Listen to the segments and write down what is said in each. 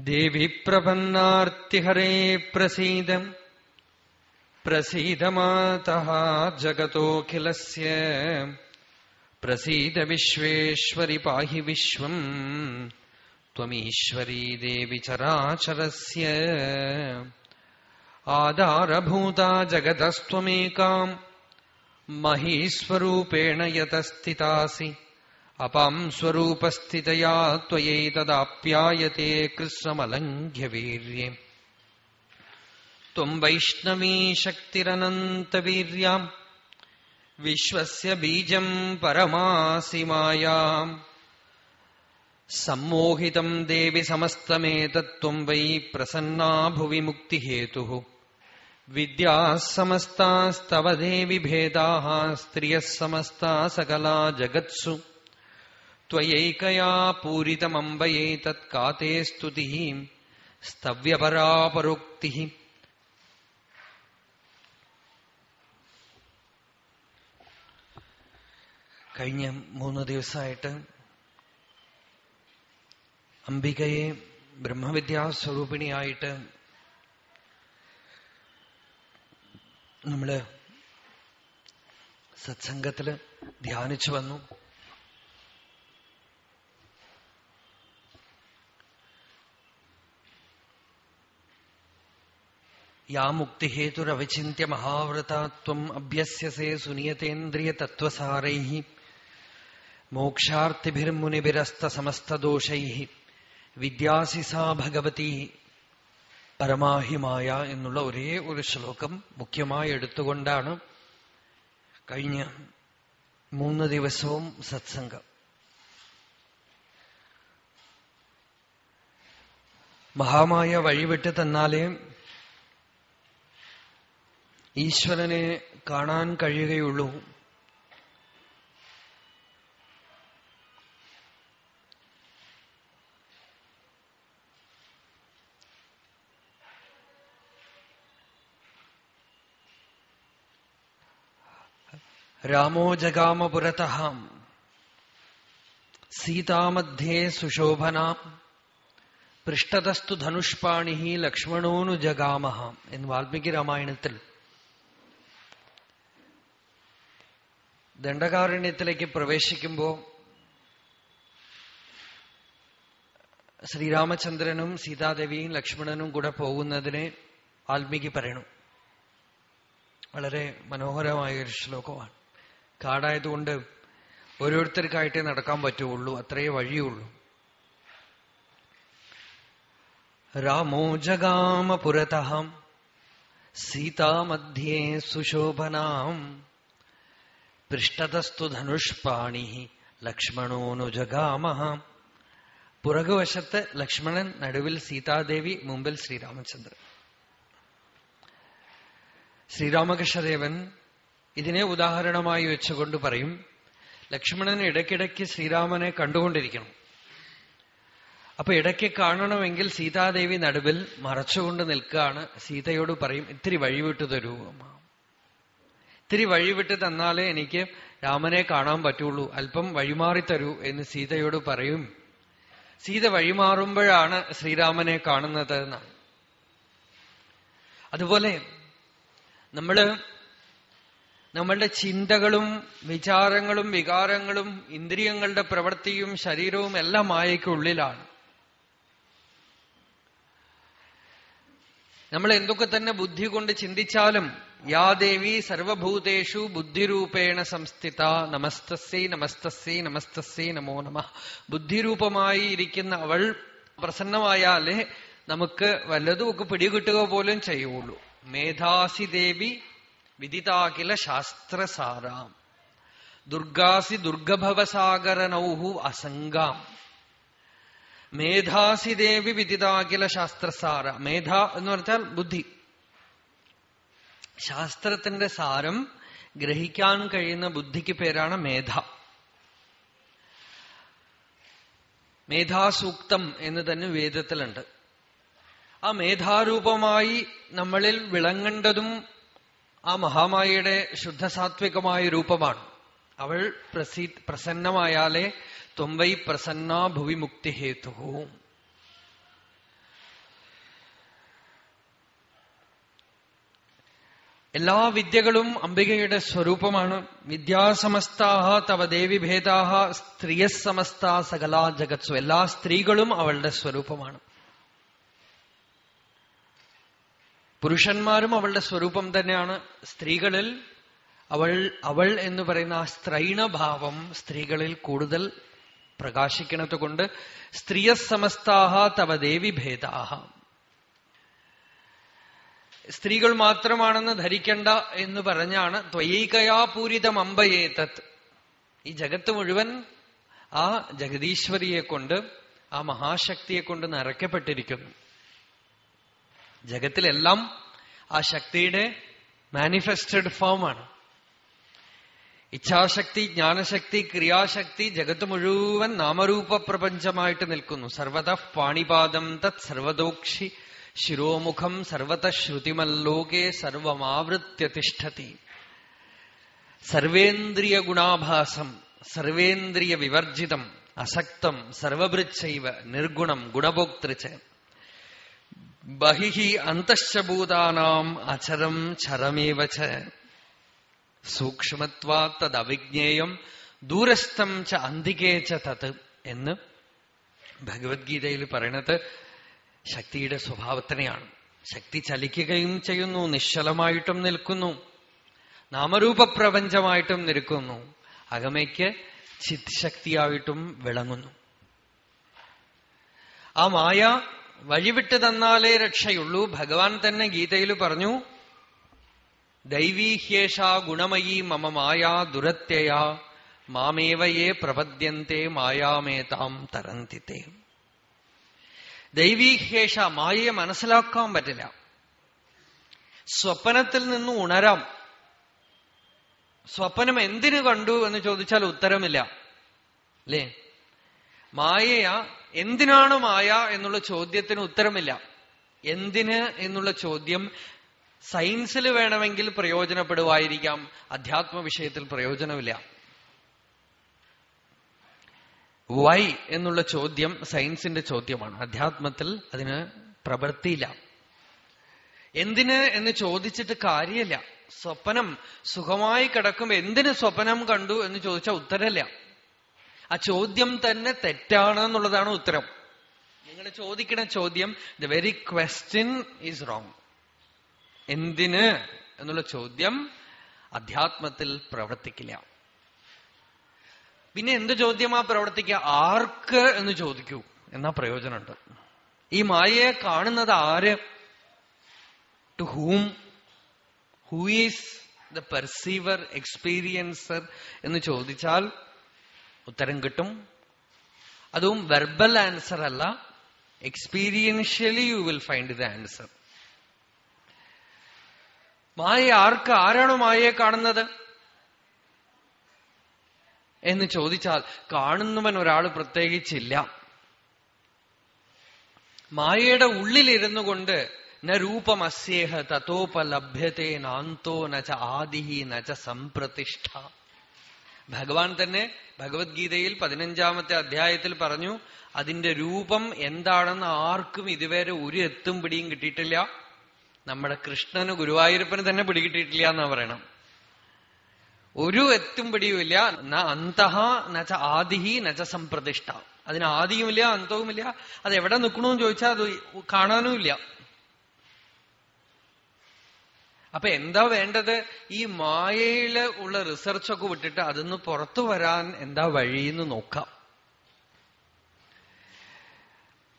देवि प्रपन्नार्तिहरे प्रसीद प्रसीद मातः जगतोऽखिलस्य। प्रसीद विश्वेश्वरि पाहि विश्वम्। त्वमीश्वरी देवि चराचरस्य। आधारभूता जगतस्त्वमेकाम् महीस्वरूपेण यतस्थितासि। അപാം സ്വരൂപസ്ഥിതയാ ത്വയൈതദാപ്യായത്തെ കൃസ്രമലംഘ്യവീര്യ ത്വം വൈഷ്ണവീ ശക്തിരനന്തവീര്യാം. വിശ്വസ്യ ബീജം പരമാസി മായാം. സമ്മോഹിതം ദേവി സമസ്തമേതത്വം വൈ പ്രസന്നാ ഭുവി മുക്തിഹേതു. വിദ്യാസമസ്താസ്തവ ദേവി ഭേദാ സ്ത്രിയസമസ്താ സകലാ ജഗത്സു. त्वयैकया पूरितमम्बयेतत्का ते स्तुतिः स्तव्यपरापरोक्तिः കഴിഞ്ഞ മൂന്ന് ദിവസമായിട്ട് അംബികയെ ബ്രഹ്മവിദ്യാസ്വരൂപിണിയായിട്ട് നമ്മള് സത്സംഗത്തില് ധ്യാനിച്ചു വന്നു യാ മുക്തിഹേതുരവിചിന്യ മഹാവ്രതാത്വം അഭ്യസ്യസേ സുനിയതേന്ദ്രിയ തത്വസാരൈ മോക്ഷാർത്ഥിഭിർമുനിഭിരസ്തസമസ്തദോഷൈ വിദ്യാസിസാ ഭഗവതി. പരമാഹിമായ എന്നുള്ള ഒരേ ഒരു ശ്ലോകം മുഖ്യമായി എടുത്തുകൊണ്ടാണ് കഴിഞ്ഞ മൂന്ന് ദിവസവും സത്സംഗം. മഹാമായ വഴിവിട്ട് തന്നാലേ ഈശ്വരനെ കാണാൻ കഴിയുകയുള്ളൂ. രാമോ ജഗാമ പുരത സീതാമധ്യേ സുശോഭന. പൃഷ്ഠതസ്തു ധനുഷ്പാണി ലക്ഷ്മണോനു ജഗാമ എന്ന് വാൽമീകി രാമായണത്തിൽ ദണ്ഡകാരണ്യത്തിലേക്ക് പ്രവേശിക്കുമ്പോൾ ശ്രീരാമചന്ദ്രനും സീതാദേവിയും ലക്ഷ്മണനും കൂടെ പോകുന്നതിനെ വാൽമീകി പറയണു. വളരെ മനോഹരമായ ഒരു ശ്ലോകമാണ്. കാടായതുകൊണ്ട് ഓരോരുത്തർക്കായിട്ടേ നടക്കാൻ പറ്റുള്ളൂ അത്രയേ വഴിയുള്ളൂ. രാമോ ജഗാമ പുരത സീതാമധ്യേ സുശോഭനാം. പൃഷ്ഠതസ്തു ധനുഷ്പാണി ലക്ഷ്മണോനു ജഗാമഹ പുറകുവശത്ത് ലക്ഷ്മണൻ നടുവിൽ സീതാദേവി മുമ്പിൽ ശ്രീരാമചന്ദ്രൻ. ശ്രീരാമകൃഷ്ണദേവൻ ഇതിനെ ഉദാഹരണമായി വെച്ചുകൊണ്ട് പറയും ലക്ഷ്മണൻ ഇടയ്ക്കിടയ്ക്ക് ശ്രീരാമനെ കണ്ടുകൊണ്ടിരിക്കണം. അപ്പൊ ഇടയ്ക്ക് കാണണമെങ്കിൽ സീതാദേവി നടുവിൽ മറച്ചുകൊണ്ട് നിൽക്കുകയാണ്. സീതയോട് പറയും ഇത്തിരി വഴിവിട്ടു തരൂ അമ്മ ഇത്തിരി വഴിവിട്ട് തന്നാലേ എനിക്ക് രാമനെ കാണാൻ പറ്റുള്ളൂ. അല്പം വഴിമാറി തരൂ എന്ന് സീതയോട് പറയും. സീത വഴിമാറുമ്പോഴാണ് ശ്രീരാമനെ കാണുന്നത് എന്നാണ്. അതുപോലെ നമ്മൾ നമ്മളുടെ ചിന്തകളും വിചാരങ്ങളും വികാരങ്ങളും ഇന്ദ്രിയങ്ങളുടെ പ്രവൃത്തിയും ശരീരവും എല്ലാം മായയ്ക്കുള്ളിലാണ് നമ്മൾ എന്തൊക്കെ തന്നെ ബുദ്ധി കൊണ്ട് ചിന്തിച്ചാലും യാ ദേവി സർവഭൂതേഷു ബുദ്ധിരൂപേണ സംസ്ഥിത നമസ്തസ്സൈ നമസ്തസ്സൈ നമസ്തസ്സൈ നമോ നമ ബുദ്ധിരൂപമായി ഇരിക്കുന്ന അവൾ പ്രസന്നമായാലേ നമുക്ക് വല്ലതുമൊക്കെ പിടികിട്ടുക പോലും ചെയ്യുള്ളൂ. മേധാസി ദേവി വിദിതാകില ശാസ്ത്രസാരാം. ദുർഗാസി ദുർഗഭവസാഗരനൗഹു അസംഗാം. മേധാസി ദേവി വിദിതാകില ശാസ്ത്രസാര. മേധ എന്ന് പറഞ്ഞാൽ ബുദ്ധി. ശാസ്ത്രത്തിന്റെ സാരം ഗ്രഹിക്കാൻ കഴിയുന്ന ബുദ്ധിക്ക് പേരാണ് മേധ. മേധാസൂക്തം എന്ന് തന്നെ വേദത്തിലുണ്ട്. ആ മേധാരൂപമായി നമ്മളിൽ വിളങ്ങേണ്ടതും ആ മഹാമായയുടെ ശുദ്ധസാത്വികമായ രൂപമാണ്. അവൾ പ്രസീ പ്രസന്നമായാലേ ത്വംവൈ പ്രസന്ന ഭുവിമുക്തി മുക്തിഹേതു എല്ലാ വിദ്യകളും അംബികയുടെ സ്വരൂപമാണ്. വിദ്യാസമസ്താഹ തവ ദേവി ഭേദാഹ സ്ത്രീയസമസ്ത സകലാ ജഗത്സു. എല്ലാ സ്ത്രീകളും അവളുടെ സ്വരൂപമാണ്. പുരുഷന്മാരും അവളുടെ സ്വരൂപം തന്നെയാണ്. സ്ത്രീകളിൽ അവൾ അവൾ എന്ന് പറയുന്ന ആ സ്ത്രൈണഭാവം സ്ത്രീകളിൽ കൂടുതൽ പ്രകാശിക്കണത് കൊണ്ട് സ്ത്രീയസമസ്താഹ തവ ദേവി ഭേദാഹ. സ്ത്രീകൾ മാത്രമാണെന്ന് ധരിക്കണ്ട എന്ന് പറഞ്ഞാണ് ത്വയൈകയാ പൂരിതം ഈ ജഗത്ത് മുഴുവൻ ആ ജഗദീശ്വരിയെ കൊണ്ട് ആ മഹാശക്തിയെ കൊണ്ട് നിറയ്ക്കപ്പെട്ടിരിക്കുന്നു. ജഗത്തിലെല്ലാം ആ ശക്തിയുടെ മാനിഫെസ്റ്റഡ് ഫോമാണ് ഇച്ഛാശക്തി ജ്ഞാനശക്തി ക്രിയാശക്തി ജഗത്ത് മുഴുവൻ നാമരൂപ പ്രപഞ്ചമായിട്ട് നിൽക്കുന്നു. സർവത പാണിപാദം തത് സർവദോക്ഷി ശിരോമുഖം സർവത ശ്രുതിമല്ലോകെ സർവമാവൃത്യ തിഷ്ഠതി. സർവേന്ദ്രിയ ഗുണാഭാസം സർവേന്ദ്രിയ വിവർജിതം അസക്തം സർവഭൃച്ചൈവ നിർഗുണം ഗുണഭോക്തൃച്ച് ബഹിഹി അന്തശ്ചഭൂതാനാം അചരം ചരമേവ സൂക്ഷ്മത്വാ തദവിജ്ഞേയം ദൂരസ്ഥം ച അന്തികേ ച തത് എന്ന് ഭഗവത്ഗീതയിൽ പറയണത് ശക്തിയുടെ സ്വഭാവത്തിനെയാണ്. ശക്തി ചലിക്കുകയും ചെയ്യുന്നു നിശ്ചലമായിട്ടും നിൽക്കുന്നു. നാമരൂപ പ്രപഞ്ചമായിട്ടും നിൽക്കുന്നു. അകമയ്ക്ക് ചിത്ശക്തിയായിട്ടും വിളങ്ങുന്നു. ആ മായ വഴിവിട്ട് തന്നാലേ രക്ഷയുള്ളൂ. ഭഗവാൻ തന്നെ ഗീതയിൽ പറഞ്ഞു ദൈവീഹ്യേഷ ഗുണമയി മമ മായാ ദുരത്യയാ മാമേവയേ പ്രപദ്യന്തേ മായാമേതാം തരന്തിത്തെ ദൈവീഹ്യേഷ മായയെ മനസ്സിലാക്കാൻ പറ്റില്ല. സ്വപ്നത്തിൽ നിന്ന് ഉണരാം. സ്വപ്നം എന്തിനു കണ്ടു എന്ന് ചോദിച്ചാൽ ഉത്തരമില്ല. അല്ലേ? മായയ എന്തിനാണ് മായ എന്നുള്ള ചോദ്യത്തിന് ഉത്തരമില്ല. എന്തിന് എന്നുള്ള ചോദ്യം സയൻസിൽ വേണമെങ്കിൽ പ്രയോജനപ്പെടുവായിരിക്കാം. അധ്യാത്മ വിഷയത്തിൽ പ്രയോജനമില്ല. വൈ എന്നുള്ള ചോദ്യം സയൻസിന്റെ ചോദ്യമാണ്. അധ്യാത്മത്തിൽ അതിന് പ്രവൃത്തിയില്ല. എന്തിന് എന്ന് ചോദിച്ചിട്ട് കാര്യമില്ല. സ്വപ്നം സുഖമായി കിടക്കുമ്പോ എന്തിന് സ്വപ്നം കണ്ടു എന്ന് ചോദിച്ചാൽ ഉത്തരമില്ല. ആ ചോദ്യം തന്നെ തെറ്റാണ് എന്നുള്ളതാണ് ഉത്തരം. നിങ്ങൾ ചോദിക്കുന്ന ചോദ്യം the very question is wrong എന്തിന് എന്നുള്ള ചോദ്യം അധ്യാത്മത്തിൽ പ്രവർത്തിക്കില്ല. പിന്നെ എന്ത് ചോദ്യമാ പ്രവർത്തിക്കുക ആർക്ക് എന്ന് ചോദിക്കൂ. എന്നാ പ്രയോജനമുണ്ട്. ഈ മായയെ കാണുന്നത് ആര്? To whom who is the perceiver experiencer എന്ന് ചോദിച്ചാൽ ഉത്തരം കിട്ടും. അതും വെർബൽ ആൻസർ അല്ല. Experientially you will find the answer മായ ആർക്ക്? ആരാണ് മായയെ കാണുന്നത്? എന്ന് ചോദിച്ചാൽ കാണുന്നവൻ ഒരാൾ പ്രത്യേകിച്ചില്ല. മായയുടെ ഉള്ളിലിരുന്നു കൊണ്ട് ന രൂപമസ്യേഹ തത്തോപലഭ്യത്തെ നാന്തോ നച്ച ആദിഹി നച്ച സംപ്രതിഷ്ഠ ഭഗവാൻ തന്നെ ഭഗവത്ഗീതയിൽ പതിനഞ്ചാമത്തെ അധ്യായത്തിൽ പറഞ്ഞു അതിന്റെ രൂപം എന്താണെന്ന് ആർക്കും ഇതുവരെ ഒരു എത്തും പിടിയും കിട്ടിയിട്ടില്ല. നമ്മുടെ കൃഷ്ണന് ഗുരുവായൂരപ്പന് തന്നെ പിടികിട്ടിയിട്ടില്ല എന്നാ പറയണം. ഒരു എത്തും ന അന്തഹ നച്ച ആദിഹി നച്ച സമ്പ്രതിഷ്ഠ അതിന് ആദിയുമില്ല അന്തവുമില്ല. അത് എവിടെ നിൽക്കണമെന്ന് ചോദിച്ചാൽ അത് കാണാനുമില്ല. അപ്പൊ എന്താ വേണ്ടത്? ഈ മായയിൽ ഉള്ള റിസർച്ചൊക്കെ വിട്ടിട്ട് അതിന്ന് പുറത്തു വരാൻ എന്താ വഴിയെന്ന് നോക്കാം.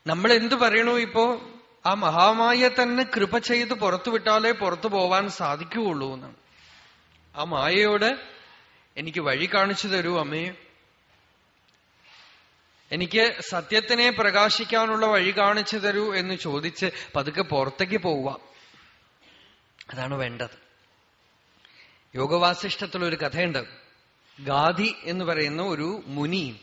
നമ്മൾ എന്ത് പറയണു ഇപ്പോ? ആ മഹാമായ തന്നെ കൃപ ചെയ്ത് പുറത്തു വിട്ടാലേ പുറത്തു പോവാൻ സാധിക്കുകയുള്ളൂ എന്നാണ് ആ മായയോട് എനിക്ക് വഴി കാണിച്ചു തരൂ അമ്മേ. എനിക്ക് സത്യത്തിനെ പ്രകാശിക്കാനുള്ള വഴി കാണിച്ചു തരൂ എന്ന് ചോദിച്ച് പതുക്കെ പുറത്തേക്ക് പോവുക. അതാണ് വേണ്ടത്. യോഗവാസിഷ്ടത്തിലൊരു കഥയുണ്ട്. ഗാധി എന്ന് പറയുന്ന ഒരു മുനി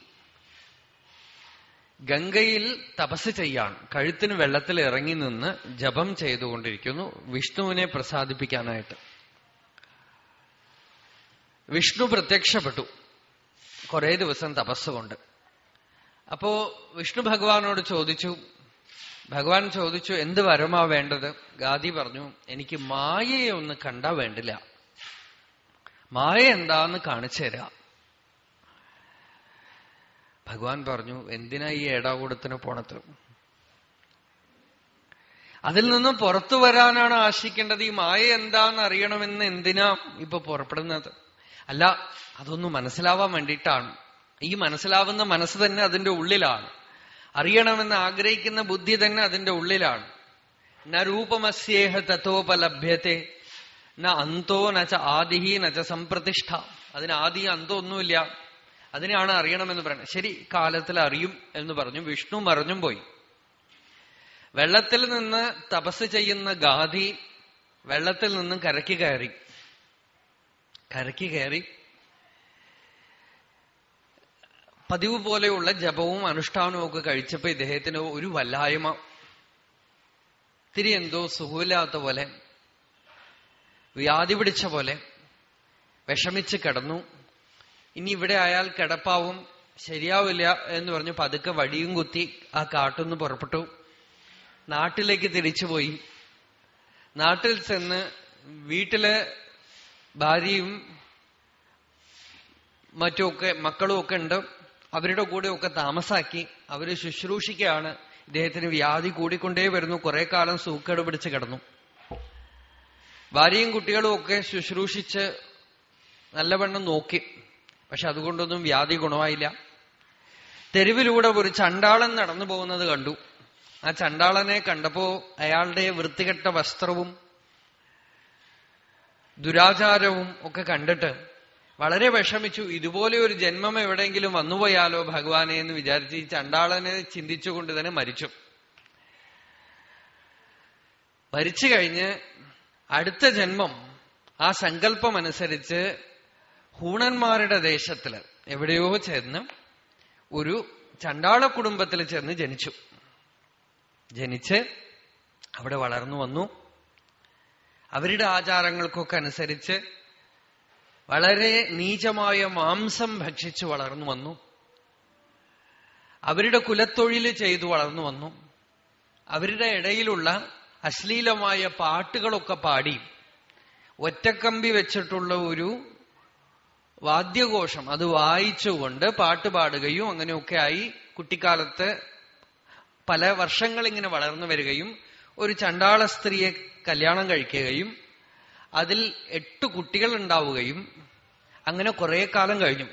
ഗംഗയിൽ തപസ് ചെയ്യാൻ കഴുത്തിന് വെള്ളത്തിൽ ഇറങ്ങി നിന്ന് ജപം ചെയ്തുകൊണ്ടിരിക്കുന്നു വിഷ്ണുവിനെ പ്രസാദിപ്പിക്കാനായിട്ട്. വിഷ്ണു പ്രത്യക്ഷപ്പെട്ടു. കുറെ ദിവസം തപസ്സുകൊണ്ട്. അപ്പോ വിഷ്ണു ഭഗവാനോട് ചോദിച്ചു ഭഗവാൻ ചോദിച്ചു എന്ത് വരമാ വേണ്ടത്? ഗാദി പറഞ്ഞു എനിക്ക് മായയെ ഒന്ന് കണ്ടാ വേണ്ടില്ല. മായ എന്താന്ന് കാണിച്ചു തരാം. ഭഗവാൻ പറഞ്ഞു എന്തിനാ ഈ ഏടാകൂടത്തിന് പോണത്? അതിൽ നിന്നും പുറത്തു വരാനാണ് ആശിക്കേണ്ടത്. ഈ മായ എന്താന്ന് അറിയണമെന്ന് എന്തിനാ ഇപ്പൊ പുറപ്പെടുന്നത്? അല്ല അതൊന്നും മനസ്സിലാവാൻ വേണ്ടിയിട്ടാണ്. ഈ മനസ്സിലാവുന്ന മനസ്സ് തന്നെ അതിന്റെ ഉള്ളിലാണ്. അറിയണമെന്ന് ആഗ്രഹിക്കുന്ന ബുദ്ധി തന്നെ അതിന്റെ ഉള്ളിലാണ്. ന രൂപമസ്യേഹ തത്വോപലഭ്യത്തെ ന അന്തോ നച്ച ആദിഹി നച്ച സംപ്രതിഷ്ഠ. അതിന് ആദി അന്തോ ഒന്നുമില്ല. അതിനെയാണ് അറിയണമെന്ന് പറയുന്നത്. ശരി കാലത്തിൽ അറിയും എന്ന് പറഞ്ഞു വിഷ്ണു മറിഞ്ഞും പോയി. വെള്ളത്തിൽ നിന്ന് തപസ് ചെയ്യുന്ന ഗാധി വെള്ളത്തിൽ നിന്നും കരയ്ക്ക് കയറി. കരയ്ക്ക് കയറി. പതിവ് പോലെയുള്ള ജപവും അനുഷ്ഠാനവും ഒക്കെ കഴിച്ചപ്പോ ഇദ്ദേഹത്തിന് ഒരു വല്ലായ്മ. ഇത്തിരി എന്തോ സുഖമില്ലാത്ത പോലെ വ്യാധി പിടിച്ച പോലെ വിഷമിച്ച് കിടന്നു. ഇനി ഇവിടെ ആയാൽ കിടപ്പാവും ശരിയാവില്ല എന്ന് പറഞ്ഞു പതുക്കെ വടിയും കുത്തി ആ കാട്ടുനിന്ന് പുറപ്പെട്ടു. നാട്ടിലേക്ക് തിരിച്ചുപോയി. നാട്ടിൽ ചെന്ന് വീട്ടിൽ ഭാര്യയും മറ്റുമൊക്കെ മക്കളും ഒക്കെ ഉണ്ട്. അവരുടെ കൂടെയൊക്കെ താമസാക്കി അവർ ശുശ്രൂഷിക്കുകയാണ് ഇദ്ദേഹത്തിന് വ്യാധി കൂടിക്കൊണ്ടേ വരുന്നു. കുറെ കാലം സൂക്കേട് പിടിച്ച് കിടന്നു. ഭാര്യയും കുട്ടികളും ഒക്കെ ശുശ്രൂഷിച്ച് നല്ലവണ്ണം നോക്കി. പക്ഷെ അതുകൊണ്ടൊന്നും വ്യാധി ഗുണമായില്ല. തെരുവിലൂടെ ഒരു ചണ്ടാളൻ നടന്നു പോകുന്നത് കണ്ടു. ആ ചണ്ടാളനെ കണ്ടപ്പോ അയാളുടെ വൃത്തികെട്ട വസ്ത്രവും ദുരാചാരവും ഒക്കെ കണ്ടിട്ട് വളരെ വിഷമിച്ചു. ഇതുപോലെ ഒരു ജന്മം എവിടെയെങ്കിലും വന്നുപോയാലോ ഭഗവാനെ എന്ന് വിചാരിച്ച് ഈ ചണ്ടാളനെ ചിന്തിച്ചുകൊണ്ട് തന്നെ മരിച്ചു. മരിച്ചു കഴിഞ്ഞ് അടുത്ത ജന്മം ആ സങ്കല്പം അനുസരിച്ച് ഹൂണന്മാരുടെ ദേശത്തിൽ എവിടെയോ ചെന്ന് ഒരു ചണ്ടാള കുടുംബത്തിൽ ചെന്ന് ജനിച്ചു. ജനിച്ച് അവിടെ വളർന്നു വന്നു. അവരുടെ ആചാരങ്ങൾക്കൊക്കെ അനുസരിച്ച് വളരെ നീചമായ മാംസം ഭക്ഷിച്ചു വളർന്നു വന്നു. അവരുടെ കുലത്തൊഴിൽ ചെയ്തു വളർന്നു വന്നു. അവരുടെ ഇടയിലുള്ള അശ്ലീലമായ പാട്ടുകളൊക്കെ പാടി ഒറ്റക്കമ്പി വെച്ചിട്ടുള്ള ഒരു വാദ്യഘോഷം അത് വായിച്ചുകൊണ്ട് പാട്ട് പാടുകയും അങ്ങനെയൊക്കെ ആയി കുട്ടിക്കാലത്ത് പല വർഷങ്ങൾ ഇങ്ങനെ വളർന്നു വരികയും ഒരു ചണ്ടാള സ്ത്രീയെ കല്യാണം കഴിക്കുകയും അതിൽ എട്ട് കുട്ടികൾ ഉണ്ടാവുകയും അങ്ങനെ കുറെ കാലം കഴിഞ്ഞു.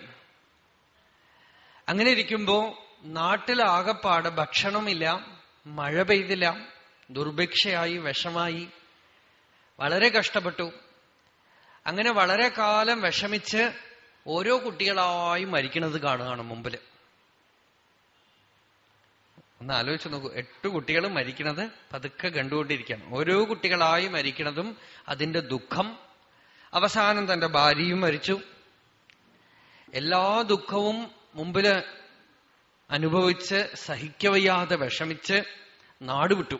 അങ്ങനെ ഇരിക്കുമ്പോ നാട്ടിലാകപ്പാട് ഭക്ഷണമില്ല മഴ പെയ്തില്ല ദുർഭിക്ഷയായി വിഷമായി വളരെ കഷ്ടപ്പെട്ടു. അങ്ങനെ വളരെ കാലം വിഷമിച്ച് ഓരോ കുട്ടികളായി മരിക്കുന്നത് കാണുകയാണ് മുമ്പിൽ. ഒന്ന് ആലോചിച്ച് നോക്കൂ. എട്ട് കുട്ടികൾ മരിക്കണത് പതുക്കെ കണ്ടുകൊണ്ടിരിക്കുകയാണ്. ഓരോ കുട്ടികളായി മരിക്കണതും അതിന്റെ ദുഃഖം. അവസാനം തന്റെ ഭാര്യയും മരിച്ചു. എല്ലാ ദുഃഖവും മുമ്പിൽ അനുഭവിച്ച് സഹിക്കവയ്യാതെ വിഷമിച്ച് നാടുവിട്ടു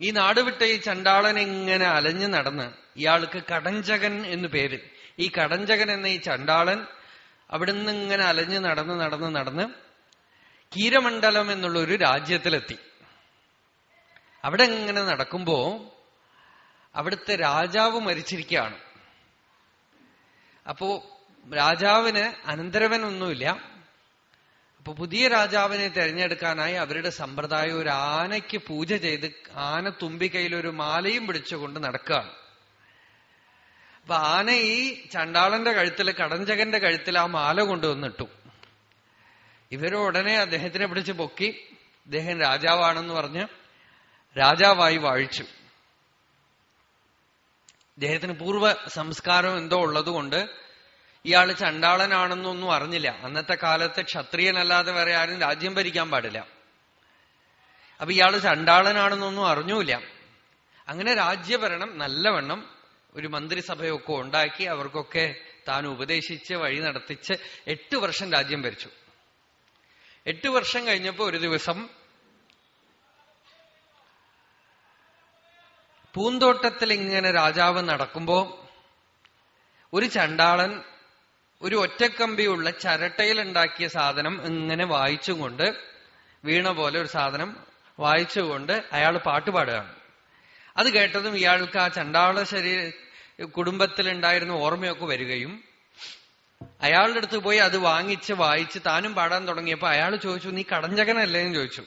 ഈ നാടുവിട്ട ഈ ചണ്ടാളൻ ഇങ്ങനെ അലഞ്ഞു നടന്ന് ഇയാൾക്ക് കടഞ്ചകൻ എന്നു പേര് ഈ കടഞ്ചകൻ എന്ന ഈ ചണ്ടാളൻ അവിടുന്ന് ഇങ്ങനെ അലഞ്ഞു നടന്ന് നടന്ന് നടന്ന് കീരമണ്ഡലം എന്നുള്ള ഒരു രാജ്യത്തിലെത്തി. അവിടെ ഇങ്ങനെ നടക്കുമ്പോ അവിടുത്തെ രാജാവ് മരിച്ചിരിക്കുകയാണ്. അപ്പോ രാജാവിന് അനന്തരവനൊന്നുമില്ല. അപ്പൊ പുതിയ രാജാവിനെ തിരഞ്ഞെടുക്കാനായി അവരുടെ സമ്പ്രദായം ഒരു ആനയ്ക്ക് പൂജ ചെയ്ത് ആന തുമ്പിക്കൈയിൽ ഒരു മാലയും പിടിച്ചുകൊണ്ട് നടക്കുകയാണ്. അപ്പൊ ആന ഈ ചണ്ടാളന്റെ കഴുത്തിൽ കടഞ്ചകന്റെ കഴുത്തിൽ ആ മാല കൊണ്ടുവന്നിട്ടു. ഇവർ ഉടനെ അദ്ദേഹത്തിനെ പിടിച്ച് പൊക്കി അദ്ദേഹം രാജാവാണെന്ന് പറഞ്ഞ് രാജാവായി വാഴിച്ചു. ഇദ്ദേഹത്തിന് പൂർവ സംസ്കാരം എന്തോ ഉള്ളതുകൊണ്ട് ഇയാൾ ചണ്ടാളനാണെന്നൊന്നും അറിഞ്ഞില്ല. അന്നത്തെ കാലത്ത് ക്ഷത്രിയനല്ലാതെ വേറെ ആരും രാജ്യം ഭരിക്കാൻ പാടില്ല. അപ്പൊ ഇയാൾ ചണ്ടാളനാണെന്നൊന്നും അറിഞ്ഞൂല അങ്ങനെ രാജ്യഭരണം നല്ലവണ്ണം ഒരു മന്ത്രിസഭയൊക്കെ ഉണ്ടാക്കി അവർക്കൊക്കെ താൻ ഉപദേശിച്ച് വഴി നടത്തിച്ച് എട്ട് വർഷം രാജ്യം ഭരിച്ചു. എട്ട് വർഷം കഴിഞ്ഞപ്പോ ഒരു ദിവസം പൂന്തോട്ടത്തിൽ ഇങ്ങനെ രാജാവ് നടക്കുമ്പോ ഒരു ചണ്ടാളൻ ഒരു ഒറ്റക്കമ്പിയുള്ള ചരട്ടയിൽ ഉണ്ടാക്കിയ സാധനം ഇങ്ങനെ വായിച്ചുകൊണ്ട് വീണ പോലെ ഒരു സാധനം വായിച്ചുകൊണ്ട് അയാൾ പാട്ടുപാടുകയാണ് അത് കേട്ടതും ഇയാൾക്ക് ആ ചണ്ടാള ശരീര കുടുംബത്തിലുണ്ടായിരുന്ന ഓർമ്മയൊക്കെ വരികയും അയാളുടെ അടുത്ത് പോയി അത് വാങ്ങിച്ച് വായിച്ച് താനും പാടാൻ തുടങ്ങിയപ്പോ അയാൾ ചോദിച്ചു നീ കടഞ്ചകനല്ലേ? എന്ന് ചോദിച്ചു.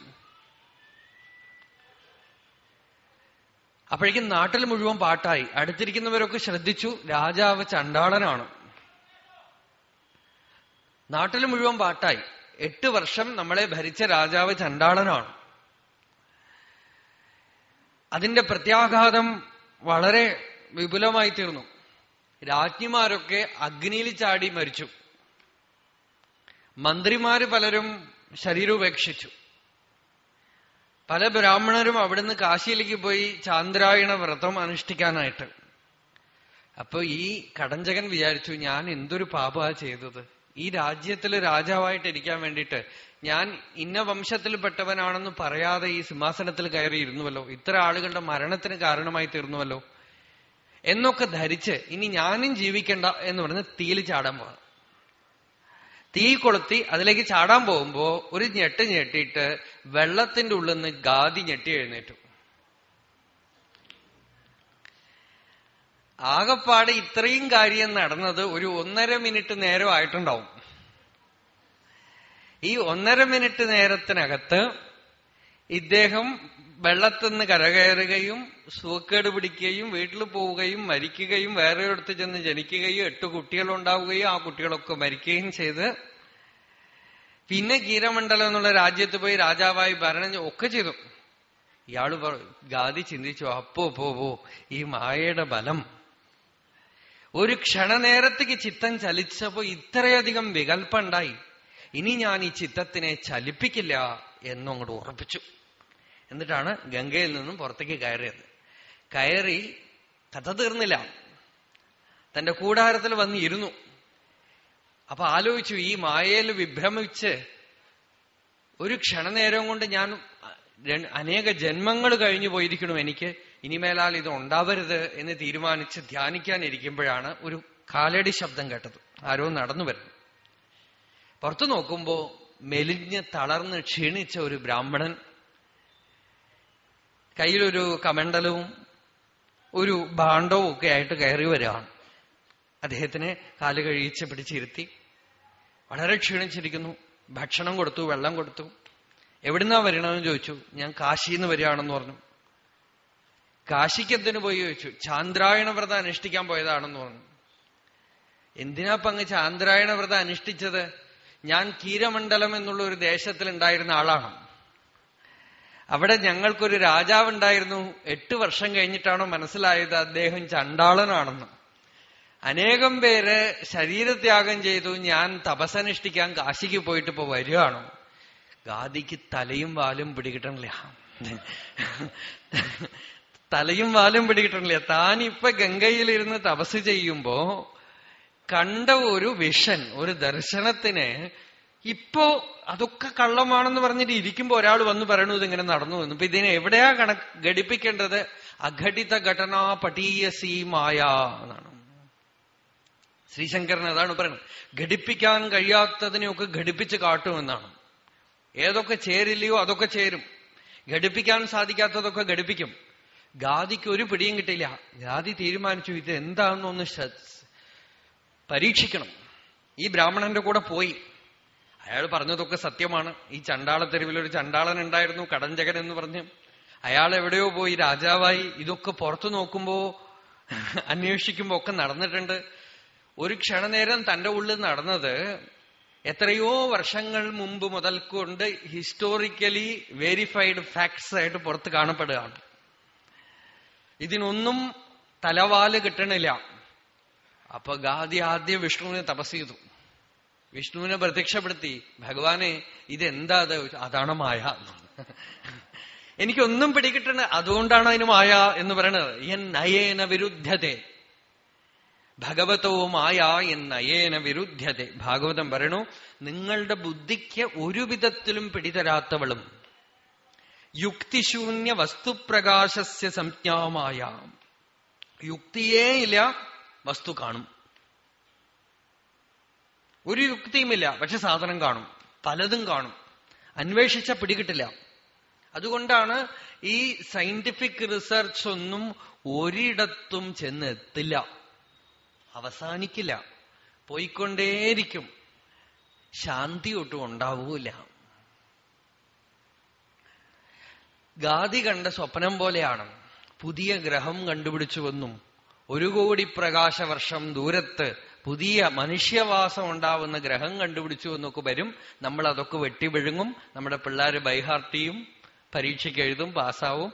അപ്പോഴേക്കും നാട്ടിൽ മുഴുവൻ പാട്ടായി. അടുത്തിരിക്കുന്നവരൊക്കെ ശ്രദ്ധിച്ചു. രാജാവ് ചണ്ടാളനാണ്. നാട്ടിൽ മുഴുവൻ പാട്ടായി. എട്ട് വർഷം നമ്മളെ ഭരിച്ച രാജാവ് ചണ്ടാളനാണ്. അതിന്റെ പ്രത്യാഘാതം വളരെ വിപുലമായി തീർന്നു രാജ്ഞിമാരൊക്കെ അഗ്നിയിൽ ചാടി മരിച്ചു. മന്ത്രിമാര് പലരും ശരീരോപേക്ഷിച്ചു. പല ബ്രാഹ്മണരും അവിടുന്ന് കാശിയിലേക്ക് പോയി ചാന്ദ്രായണ വ്രതം അനുഷ്ഠിക്കാനായിട്ട്. അപ്പൊ ഈ കടഞ്ചകൻ വിചാരിച്ചു ഞാൻ എന്തൊരു പാപാ ചെയ്തത്? ഈ രാജ്യത്തിൽ രാജാവായിട്ട് ഇരിക്കാൻ വേണ്ടിയിട്ട് ഞാൻ ഇന്ന വംശത്തിൽപ്പെട്ടവനാണെന്ന് പറയാതെ ഈ സിംഹാസനത്തിൽ കയറിയിരുന്നുവല്ലോ ഇത്ര ആളുകളുടെ മരണത്തിന് കാരണമായി തീർന്നുവല്ലോ? എന്നൊക്കെ ധരിച്ച് ഇനി ഞാനും ജീവിക്കണ്ട എന്ന് പറഞ്ഞ് തീയിൽ ചാടാൻ പോകണം തീ കൊളുത്തി അതിലേക്ക് ചാടാൻ പോകുമ്പോ ഒരു ഞെട്ട് ഞെട്ടിയിട്ട് വെള്ളത്തിന്റെ ഉള്ളിൽ നിന്ന് ഗാദി ഞെട്ടി എഴുന്നേറ്റു. ആകെപ്പാട് ഇത്രയും കാര്യം നടന്നത് ഒരു ഒന്നര മിനിറ്റ് നേരം ആയിട്ടുണ്ടാവും. ഈ ഒന്നര മിനിറ്റ് നേരത്തിനകത്ത് ഇദ്ദേഹം വെള്ളത്തിൽ നിന്ന് കരകയറുകയും സുഖക്കേട് പിടിക്കുകയും വീട്ടിൽ പോവുകയും മരിക്കുകയും വേറെ അടുത്ത് ചെന്ന് ജനിക്കുകയും എട്ട് കുട്ടികൾ ഉണ്ടാവുകയും ആ കുട്ടികളൊക്കെ മരിക്കുകയും ചെയ്ത് പിന്നെ കീരമണ്ഡലം എന്നുള്ള രാജ്യത്ത് പോയി രാജാവായി ഭരണം ഒക്കെ ചെയ്തു. ഇയാൾ ഗാദി ചിന്തിച്ചു അപ്പോ പോ പോ ഈ മായയുടെ ബലം. ഒരു ക്ഷണനേരത്തേക്ക് ചിത്തം ചലിച്ചപ്പോ ഇത്രയധികം വികല്പുണ്ടായി ഇനി ഞാൻ ഈ ചിത്തത്തിനെ ചലിപ്പിക്കില്ല എന്നങ്ങോട്ട് ഉറപ്പിച്ചു. എന്നിട്ടാണ് ഗംഗയിൽ നിന്നും പുറത്തേക്ക് കയറിയത്. കയറി കഥ തീർന്നില്ല തന്റെ കൂടാരത്തിൽ വന്ന് ഇരുന്നു അപ്പൊ ആലോചിച്ചു ഈ മായയിൽ വിഭ്രമിച്ച് ഒരു ക്ഷണനേരം കൊണ്ട് ഞാൻ അനേക ജന്മങ്ങൾ കഴിഞ്ഞു പോയിരിക്കണം എനിക്ക്. ഇനിമേലാൽ ഇത് ഉണ്ടാവരുത് എന്ന് തീരുമാനിച്ച് ധ്യാനിക്കാനിരിക്കുമ്പോഴാണ് ഒരു കാലടി ശബ്ദം കേട്ടത്. ആരോ നടന്നു വരുന്നു. പുറത്തു നോക്കുമ്പോ മെലിഞ്ഞ് തളർന്ന് ക്ഷീണിച്ച ഒരു ബ്രാഹ്മണൻ കയ്യിലൊരു കമണ്ടലവും ഒരു ഭാണ്ഡവും ഒക്കെ ആയിട്ട് കയറി വരികയാണ്. അദ്ദേഹത്തിന് കാൽ കഴിയിച്ച് പിടിച്ചിരുത്തി. വളരെ ക്ഷീണിച്ചിരിക്കുന്നു. ഭക്ഷണം കൊടുത്തു വെള്ളം കൊടുത്തു. എവിടുന്നാ വരണമെന്ന് ചോദിച്ചു. ഞാൻ കാശിന്ന് വരികയാണെന്ന് പറഞ്ഞു. കാശിക്ക് എന്തിനു പോയി ചോദിച്ചു. ചാന്ദ്രായണ വ്രതം അനുഷ്ഠിക്കാൻ പോയതാണെന്ന് പറഞ്ഞു. എന്തിനാ പങ്ങ് ചാന്ദ്രായണ വ്രതം അനുഷ്ഠിച്ചത്? ഞാൻ കീരമണ്ഡലം എന്നുള്ള ഒരു ദേശത്തിൽ ഉണ്ടായിരുന്ന ആളാണ്. അവിടെ ഞങ്ങൾക്കൊരു രാജാവുണ്ടായിരുന്നു. എട്ട് വർഷം കഴിഞ്ഞിട്ടാണോ മനസ്സിലായത് അദ്ദേഹം ചണ്ടാളനാണെന്ന്. അനേകം പേര് ശരീരത്യാഗം ചെയ്തു. ഞാൻ തപസനുഷ്ഠിക്കാൻ കാശിക്ക് പോയിട്ട് ഇപ്പൊ വരികയാണോ ഗാദിക്ക് തലയും വാലും പിടികിട്ടണില്ല. തലയും വാലും പിടികിട്ടണില്ല. താൻ ഇപ്പൊ ഗംഗയിലിരുന്ന് തപസ് ചെയ്യുമ്പോ കണ്ട ഒരു വിഷൻ ഒരു ദർശനത്തിന് ഇപ്പോ അതൊക്കെ കള്ളമാണെന്ന് പറഞ്ഞിട്ട് ഇരിക്കുമ്പോ ഒരാൾ വന്ന് പറയണു ഇതിങ്ങനെ നടന്നു എന്ന്. ഇപ്പൊ ഇതിനെ എവിടെയാ കണക്ക് ഘടിപ്പിക്കേണ്ടത്? അഘടിത ഘടനാ പടീയസി മായ എന്നാണ്. ശ്രീശങ്കരൻ അതാണ് പറയുന്നത്. ഘടിപ്പിക്കാൻ കഴിയാത്തതിനെയൊക്കെ ഘടിപ്പിച്ച് കാട്ടുമെന്നാണ് ഏതൊക്കെ ചേരില്ലയോ അതൊക്കെ ചേരും. ഘടിപ്പിക്കാൻ സാധിക്കാത്തതൊക്കെ ഘടിപ്പിക്കും. ഗാദിക്ക് ഒരു പിടിയും കിട്ടില്ല ഗാദി തീരുമാനിച്ചു ഇത് എന്താണെന്നൊന്ന് പരീക്ഷിക്കണം. ഈ ബ്രാഹ്മണന്റെ കൂടെ പോയി. അയാൾ പറഞ്ഞതൊക്കെ സത്യമാണ്. ഈ ചണ്ടാള തെരുവിൽ ഒരു ചണ്ടാളൻ ഉണ്ടായിരുന്നു കടഞ്ചകൻ എന്ന് പറഞ്ഞു. അയാൾ എവിടെയോ പോയി രാജാവായി. ഇതൊക്കെ പുറത്തു നോക്കുമ്പോ അന്വേഷിക്കുമ്പോ ഒക്കെ നടന്നിട്ടുണ്ട്. ഒരു ക്ഷണനേരം തന്റെ ഉള്ളിൽ നടന്നത് എത്രയോ വർഷങ്ങൾ മുമ്പ് മുതൽക്കൊണ്ട് ഹിസ്റ്റോറിക്കലി വെരിഫൈഡ് ഫാക്ട്സ് ആയിട്ട് പുറത്ത് കാണപ്പെടുകയാണ്. ഇതിനൊന്നും തലവാൽ കിട്ടണില്ല. അപ്പൊ ഗാദി ആദ്യം വിഷ്ണുവിനെ തപസ് ചെയ്തു. വിഷ്ണുവിനെ പ്രത്യക്ഷപ്പെടുത്തി ഭഗവാനെ ഇതെന്താ അത് അതാണ് മായ. എനിക്കൊന്നും പിടികിട്ടണ അതുകൊണ്ടാണ് അതിന് മായ എന്ന് പറയണത്. എൻ നയേന വിരുദ്ധതേ. ഭഗവതോ മായ എൻ നയേന വിരുദ്ധതെ. ഭാഗവതം പറയണു നിങ്ങളുടെ ബുദ്ധിക്ക് ഒരു വിധത്തിലും പിടിതരാത്തവളും യുക്തിശൂന്യ വസ്തുപ്രകാശസ്യ സംജ്ഞാമായ യുക്തിയേ ഇല്ല വസ്തു കാണും. ഒരു യുക്തിയുമില്ല. പക്ഷെ സാധനം കാണും. പലതും കാണും. അന്വേഷിച്ച പിടികിട്ടില്ല. അതുകൊണ്ടാണ് ഈ സയന്റിഫിക് റിസർച്ച് ഒന്നും ഒരിടത്തും ചെന്നെത്തില്ല. അവസാനിക്കില്ല. പോയിക്കൊണ്ടേയിരിക്കും. ശാന്തി ഒട്ടും ഉണ്ടാവൂല. ഗാദി കണ്ട സ്വപ്നം പോലെയാണ്. പുതിയ ഗ്രഹം കണ്ടുപിടിച്ചുവെന്നും ഒരു കോടി പ്രകാശവർഷം ദൂരത്ത് പുതിയ മനുഷ്യവാസം ഉണ്ടാവുന്ന ഗ്രഹം കണ്ടുപിടിച്ചു എന്നൊക്കെ വരും. നമ്മൾ അതൊക്കെ വെട്ടിവിഴുങ്ങും നമ്മുടെ പിള്ളേര് ബൈഹാർട്ടിയും പരീക്ഷയ്ക്ക് എഴുതും പാസ്സാവും.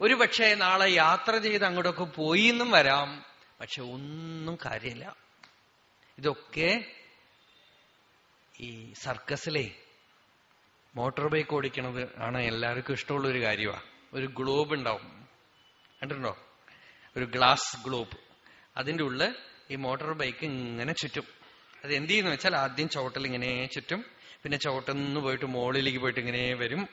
ഒരു പക്ഷേ നാളെ യാത്ര ചെയ്ത് അങ്ങോട്ടൊക്കെ പോയി എന്നും വരാം. പക്ഷെ ഒന്നും കാര്യമില്ല. ഇതൊക്കെ ഈ സർക്കസിലെ മോട്ടോർ ബൈക്ക് ഓടിക്കണത് ആണ് എല്ലാവർക്കും ഇഷ്ടമുള്ള ഒരു കാര്യമാണ് ഒരു ഗ്ലോബ് ഉണ്ടാവും. കണ്ടിട്ടുണ്ടോ? ഒരു ഗ്ലാസ് ഗ്ലോബ് അതിന്റെ ഉള്ളിൽ ഈ മോട്ടോർ ബൈക്ക് ഇങ്ങനെ ചുറ്റും. അത് എന്ത് ചെയ്യുന്ന വെച്ചാൽ ആദ്യം ചവിട്ടൽ ഇങ്ങനെ ചുറ്റും പിന്നെ ചവിട്ടുന്ന് പോയിട്ട് മുകളിലേക്ക് പോയിട്ട് ഇങ്ങനെ വരും.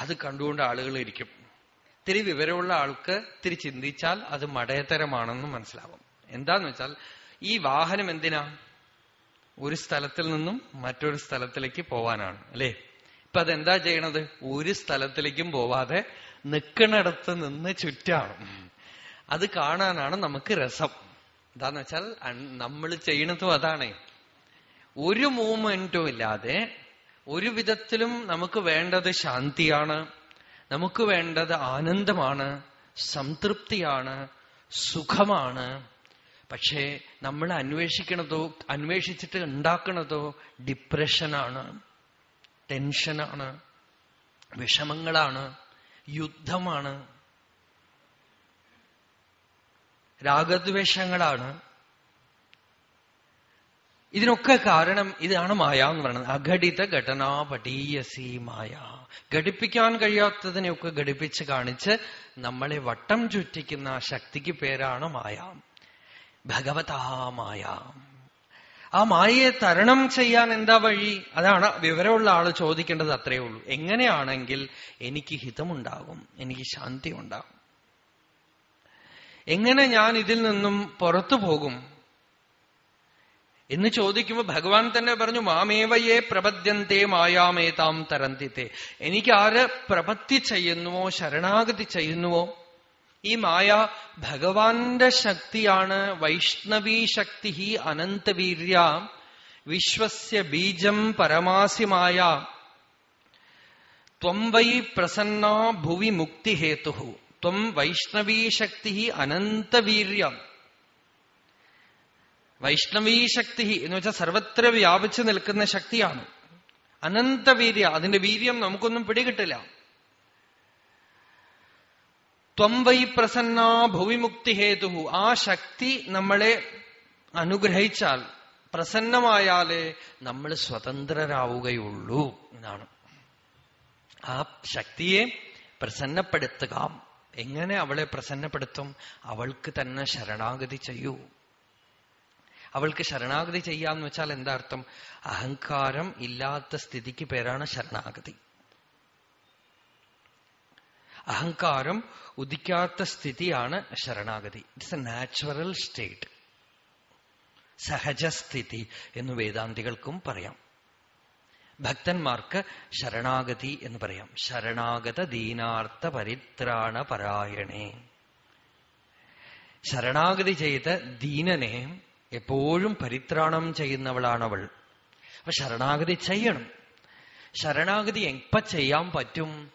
അത് കണ്ടുകൊണ്ട് ആളുകൾ ഇരിക്കും. ഇത്തിരി വിവരമുള്ള ആൾക്ക് ഇത്തിരി ചിന്തിച്ചാൽ അത് മടയത്തരമാണെന്ന് മനസ്സിലാവും. എന്താന്ന് വെച്ചാൽ ഈ വാഹനം എന്തിനാ? ഒരു സ്ഥലത്തിൽ നിന്നും മറ്റൊരു സ്ഥലത്തിലേക്ക് പോവാനാണ് അല്ലേ? ഇപ്പൊ അതെന്താ ചെയ്യണത്? ഒരു സ്ഥലത്തിലേക്കും പോവാതെ നിൽക്കണടത്ത് നിന്ന് ചുറ്റാണ്. അത് കാണാനാണ് നമുക്ക് രസം. എന്താന്ന് വെച്ചാൽ നമ്മൾ ചെയ്യണതും അതാണ്. ഒരു മൂവ്മെന്റും ഇല്ലാതെ ഒരു വിധത്തിലും നമുക്ക് വേണ്ടത് ശാന്തിയാണ് നമുക്ക് വേണ്ടത് ആനന്ദമാണ് സംതൃപ്തിയാണ് സുഖമാണ്. പക്ഷേ നമ്മൾ അന്വേഷിക്കണതോ അന്വേഷിച്ചിട്ട് ഉണ്ടാക്കണതോ ഡിപ്രഷനാണ് ടെൻഷനാണ് വിഷമങ്ങളാണ് യുദ്ധമാണ്. രാഗദ്വേഷങ്ങളാണ്. ഇതിനൊക്കെ കാരണം ഇതാണ് മായ എന്ന് പറയുന്നത്. അഘടിത ഘടനാ പടീയസി മായ. ഘടിപ്പിക്കാൻ കഴിയാത്തതിനെയൊക്കെ ഘടിപ്പിച്ച് കാണിച്ച് നമ്മളെ വട്ടം ചുറ്റിക്കുന്ന ശക്തിക്ക് പേരാണ് മായ. ഭഗവതാ മായ. ആ മായയെ തരണം ചെയ്യാൻ എന്താ വഴി? അതാണ് വിവരമുള്ള ആൾ ചോദിക്കേണ്ടത് അത്രയേ ഉള്ളൂ. എങ്ങനെയാണെങ്കിൽ എനിക്ക് ഹിതമുണ്ടാകും എനിക്ക് ശാന്തി ഉണ്ടാകും എങ്ങനെ ഞാൻ ഇതിൽ നിന്നും പുറത്തു പോകും? എന്ന് ചോദിക്കുമ്പോൾ ഭഗവാൻ തന്നെ പറഞ്ഞു മാമേവയെ പ്രപദ്യന്തേ മായാമേതാം തരന്തിത്തെ എനിക്ക് ആര് പ്രപത്തി ചെയ്യുന്നുവോ ശരണാഗതി ചെയ്യുന്നുവോ? ഈ മായ ഭഗവാന്റെ ശക്തിയാണ്. വൈഷ്ണവീ ശക്തി അനന്തവീര്യ. വിശ്വസ്യ ബീജം പരമാസി മായ. ത്വം വൈ പ്രസന്ന ഭുവി മുക്തിഹേതു ത്വം വൈഷ്ണവീ ശക്തി അനന്തവീര്യം. വൈഷ്ണവീ ശക്തി എന്ന് വെച്ചാൽ സർവത്ര വ്യാപിച്ചു നിൽക്കുന്ന ശക്തിയാണ്. അനന്തവീര്യ അതിന്റെ വീര്യം നമുക്കൊന്നും പിടികിട്ടില്ല. ത്വം വൈ പ്രസന്ന ഭുവിമുക്തി ഹേതു. ആ ശക്തി നമ്മളെ അനുഗ്രഹിച്ചാൽ പ്രസന്നമായാലേ നമ്മൾ സ്വതന്ത്രരാവുകയുള്ളൂ എന്നാണ്. ആ ശക്തിയെ പ്രസന്നപ്പെടുത്തുക. എങ്ങനെ അവളെ പ്രസന്നപ്പെടുത്തും? അവൾക്ക് തന്നെ ശരണാഗതി ചെയ്യൂ. അവൾക്ക് ശരണാഗതി ചെയ്യാന്ന് വെച്ചാൽ എന്താ അർത്ഥം? അഹങ്കാരം ഇല്ലാത്ത സ്ഥിതിക്ക് പേരാണ് ശരണാഗതി. അഹങ്കാരം ഉദിക്കാത്ത സ്ഥിതിയാണ് ശരണാഗതി. ഇറ്റ്സ് എ നാച്ചുറൽ സ്റ്റേറ്റ് സഹജസ്ഥിതി എന്ന് വേദാന്തികൾക്കും പറയാം. ഭക്തന്മാർക്ക് ശരണാഗതി എന്ന് പറയാം. ശരണാഗത ദീനാർത്ഥ പരിത്രാണ പരായണേ. ശരണാഗതി ചെയ്ത ദീനനെ എപ്പോഴും പരിത്രാണം ചെയ്യുന്നവളാണവൾ. അപ്പൊ ശരണാഗതി ചെയ്യണം. ശരണാഗതി എപ്പ ചെയ്യാൻ പറ്റും?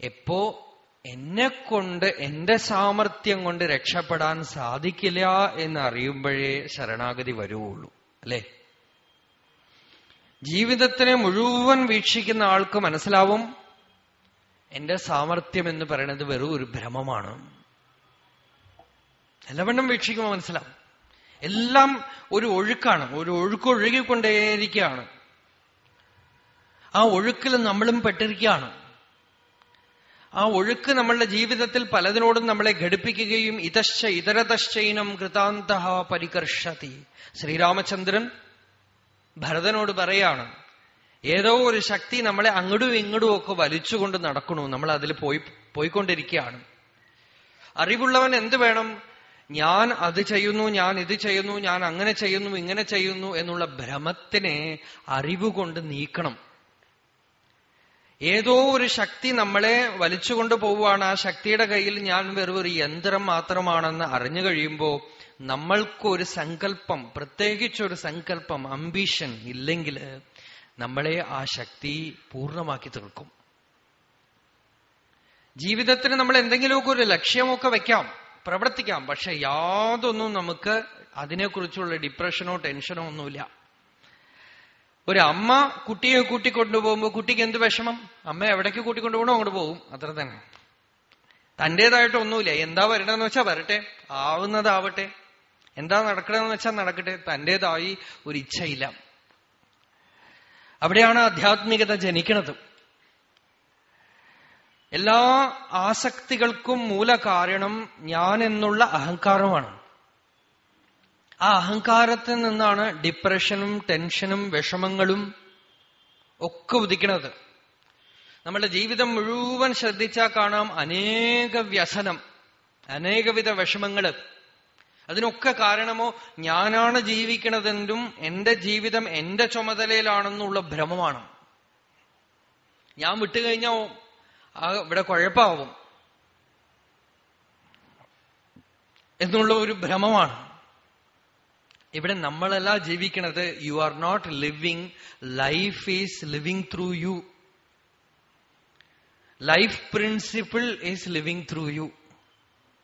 എപ്പോ എന്നെ കൊണ്ട് എന്റെ സാമർഥ്യം കൊണ്ട് രക്ഷപ്പെടാൻ സാധിക്കില്ല എന്ന് അറിയുമ്പോഴേ ശരണാഗതി വരുവുള്ളൂ. അല്ലേ? ജീവിതത്തിനെ മുഴുവൻ വീക്ഷിക്കുന്ന ആൾക്ക് മനസ്സിലാവും എന്റെ സാമർഥ്യം എന്ന് പറയുന്നത് വെറും ഒരു ഭ്രമമാണ്. എല്ലാവണ്ണം വീക്ഷിക്കുമ്പോൾ മനസ്സിലാവും. എല്ലാം ഒരു ഒഴുക്കാണ്. ഒരു ഒഴുക്ക് ഒഴുകിക്കൊണ്ടേയിരിക്കുകയാണ്. ആ ഒഴുക്കിൽ നമ്മളും പെട്ടിരിക്കുകയാണ്. ആ ഒഴുക്ക് നമ്മളുടെ ജീവിതത്തിൽ പലതിനോടും നമ്മളെ ഘടിപ്പിക്കുകയും ഇതശ്ച ഇതരതശ്ചൈനം കൃതാന്ത പരികർഷതി. ശ്രീരാമചന്ദ്രൻ ഭരതനോട് പറയാണ് ഏതോ ഒരു ശക്തി നമ്മളെ അങ്ങടും ഇങ്ങടും ഒക്കെ വലിച്ചുകൊണ്ട് നടക്കണു. നമ്മൾ അതിൽ പോയി പോയിക്കൊണ്ടിരിക്കുകയാണ്. അറിവുള്ളവൻ എന്ത് വേണം? ഞാൻ അത് ചെയ്യുന്നു ഞാൻ ഇത് ചെയ്യുന്നു ഞാൻ അങ്ങനെ ചെയ്യുന്നു ഇങ്ങനെ ചെയ്യുന്നു എന്നുള്ള ഭ്രമത്തിനെ അറിവുകൊണ്ട് നീക്കണം. ഏതോ ഒരു ശക്തി നമ്മളെ വലിച്ചുകൊണ്ട് പോവുകയാണ്. ആ ശക്തിയുടെ കയ്യിൽ ഞാൻ വെറുതെ ഒരു യന്ത്രം മാത്രമാണെന്ന് അറിഞ്ഞു കഴിയുമ്പോ നമ്മൾക്കൊരു സങ്കല്പം പ്രത്യേകിച്ചൊരു സങ്കല്പം അംബീഷൻ ഇല്ലെങ്കിൽ നമ്മളെ ആ ശക്തി പൂർണമാക്കി തീർക്കും. ജീവിതത്തിന് നമ്മൾ എന്തെങ്കിലുമൊക്കെ ഒരു ലക്ഷ്യമൊക്കെ വെക്കാം പ്രവർത്തിക്കാം പക്ഷെ യാതൊന്നും നമുക്ക് അതിനെക്കുറിച്ചുള്ള ഡിപ്രഷനോ ടെൻഷനോ ഒന്നുമില്ല. ഒരു അമ്മ കുട്ടിയെ കൂട്ടിക്കൊണ്ടുപോകുമ്പോൾ കുട്ടിക്ക് എന്ത് വിഷമം? അമ്മ എവിടേക്ക് കൂട്ടിക്കൊണ്ടുപോകണോ അങ്ങോട്ട് പോകും. അത്ര തന്നെ. തന്റേതായിട്ടൊന്നുമില്ല എന്താ വരണമെന്ന് വെച്ചാൽ വരട്ടെ. ആവുന്നതാവട്ടെ. എന്താ നടക്കണമെന്ന് വെച്ചാൽ നടക്കട്ടെ. തന്റേതായി ഒരു ഇച്ഛയില്ല. അവിടെയാണ് ആധ്യാത്മികത ജനിക്കുന്നത് എല്ലാ ആസക്തികൾക്കും മൂലകാരണം ഞാൻ എന്നുള്ള അഹങ്കാരമാണ്. ആ അഹങ്കാരത്തിൽ നിന്നാണ് ഡിപ്രഷനും ടെൻഷനും വിഷമങ്ങളും ഒക്കെ ഉദിക്കുന്നത് നമ്മുടെ ജീവിതം മുഴുവൻ ശ്രദ്ധിച്ചാൽ കാണാം അനേക വ്യസനം അനേകവിധ വിഷമങ്ങൾ. അതിനൊക്കെ കാരണമോ? ഞാനാണ് ജീവിക്കണതെന്നും എന്റെ ജീവിതം എന്റെ ചുമതലയിലാണെന്നുള്ള ഭ്രമമാണ്. ഞാൻ വിട്ടുകഴിഞ്ഞാൽ ഇവിടെ കുഴപ്പമാവും എന്നുള്ള ഒരു ഭ്രമമാണ്. ഇവിടെ നമ്മളല്ല ജീവിക്കണത്. You are not living life is living through you life principle is living through you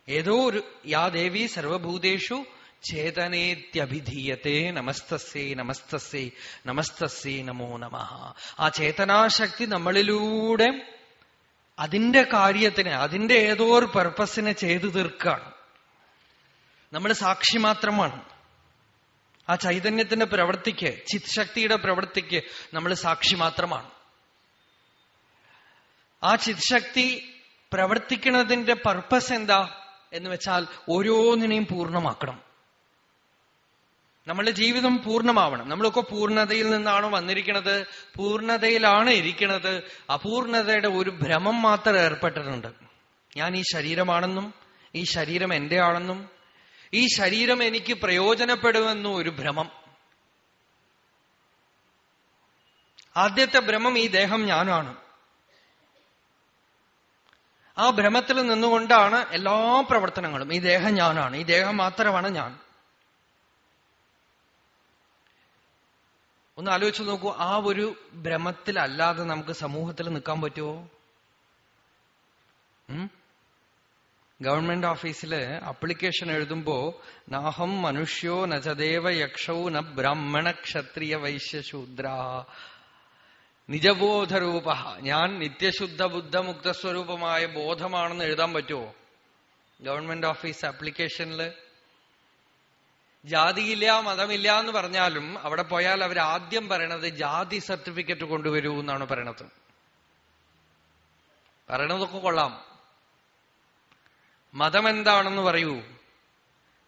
ഏതോ ഒരു യാ ദേവി സർവഭൂതേഷു ചേതനേത്യഭിധീയത്തെ നമസ്തസ്സേ നമസ്തസ്സേ നമസ്തസ്സേ നമോ നമ. ആ ചേതനാശക്തി നമ്മളിലൂടെ അതിന്റെ കാര്യത്തിന് അതിന്റെ ഏതോ ഒരു പർപ്പസിനെ ചെയ്തു തീർക്കുകയാണ്. നമ്മൾ സാക്ഷി മാത്രമാണ്. ആ ചൈതന്യത്തിന്റെ പ്രവൃത്തിക്ക് ചിത് ശക്തിയുടെ പ്രവൃത്തിക്ക് നമ്മൾ സാക്ഷി മാത്രമാണ്. ആ ചിത് ശക്തി പ്രവർത്തിക്കുന്നതിന്റെ പർപ്പസ് എന്താ? എന്ന് വെച്ചാൽ ഓരോന്നിനെയും പൂർണമാക്കണം. നമ്മളുടെ ജീവിതം പൂർണമാവണം. നമ്മളൊക്കെ പൂർണതയിൽ നിന്നാണ് വന്നിരിക്കുന്നത്? പൂർണതയിലാണ് ഇരിക്കുന്നത്. അപൂർണതയുടെ ഒരു ഭ്രമം മാത്രം ഏർപ്പെട്ടിട്ടുണ്ട്. ഞാൻ ഈ ശരീരമാണെന്നും ഈ ശരീരം എന്റെ ആണെന്നും ഈ ശരീരം എനിക്ക് പ്രയോജനപ്പെടുമെന്നും ഒരു ഭ്രമം. ആദ്യത്തെ ഭ്രമം ഈ ദേഹം ഞാനാണ്. ആ ഭ്രമത്തിൽ നിന്നുകൊണ്ടാണ് എല്ലാ പ്രവർത്തനങ്ങളും. ഈ ദേഹം ഞാനാണ് ഈ ദേഹം മാത്രമാണ് ഞാൻ. ഒന്ന് ആലോചിച്ച് നോക്കൂ ആ ഒരു ഭ്രമത്തിലല്ലാതെ നമുക്ക് സമൂഹത്തിൽ നിൽക്കാൻ പറ്റുമോ? ഗവൺമെന്റ് ഓഫീസിൽ അപ്ലിക്കേഷൻ എഴുതുമ്പോ നാഹം മനുഷ്യോ നചദേവ യക്ഷോ ന ബ്രാഹ്മണ ക്ഷത്രിയ വൈശ്യശൂദ്ര നിജബോധരൂപ. ഞാൻ നിത്യശുദ്ധ ബുദ്ധമുക്ത സ്വരൂപമായ ബോധമാണെന്ന് എഴുതാൻ പറ്റുമോ? ഗവൺമെന്റ് ഓഫീസ് ജാതി ജാതിയില്ല മതമില്ല എന്ന് പറഞ്ഞാലും അവിടെ പോയാൽ അവർ ആദ്യം പറയണത് ജാതി സർട്ടിഫിക്കറ്റ് കൊണ്ടുവരൂ എന്നാണ് പറയണത്. പറയണതൊക്കെ കൊള്ളാം. മതം എന്താണെന്ന് പറയൂ.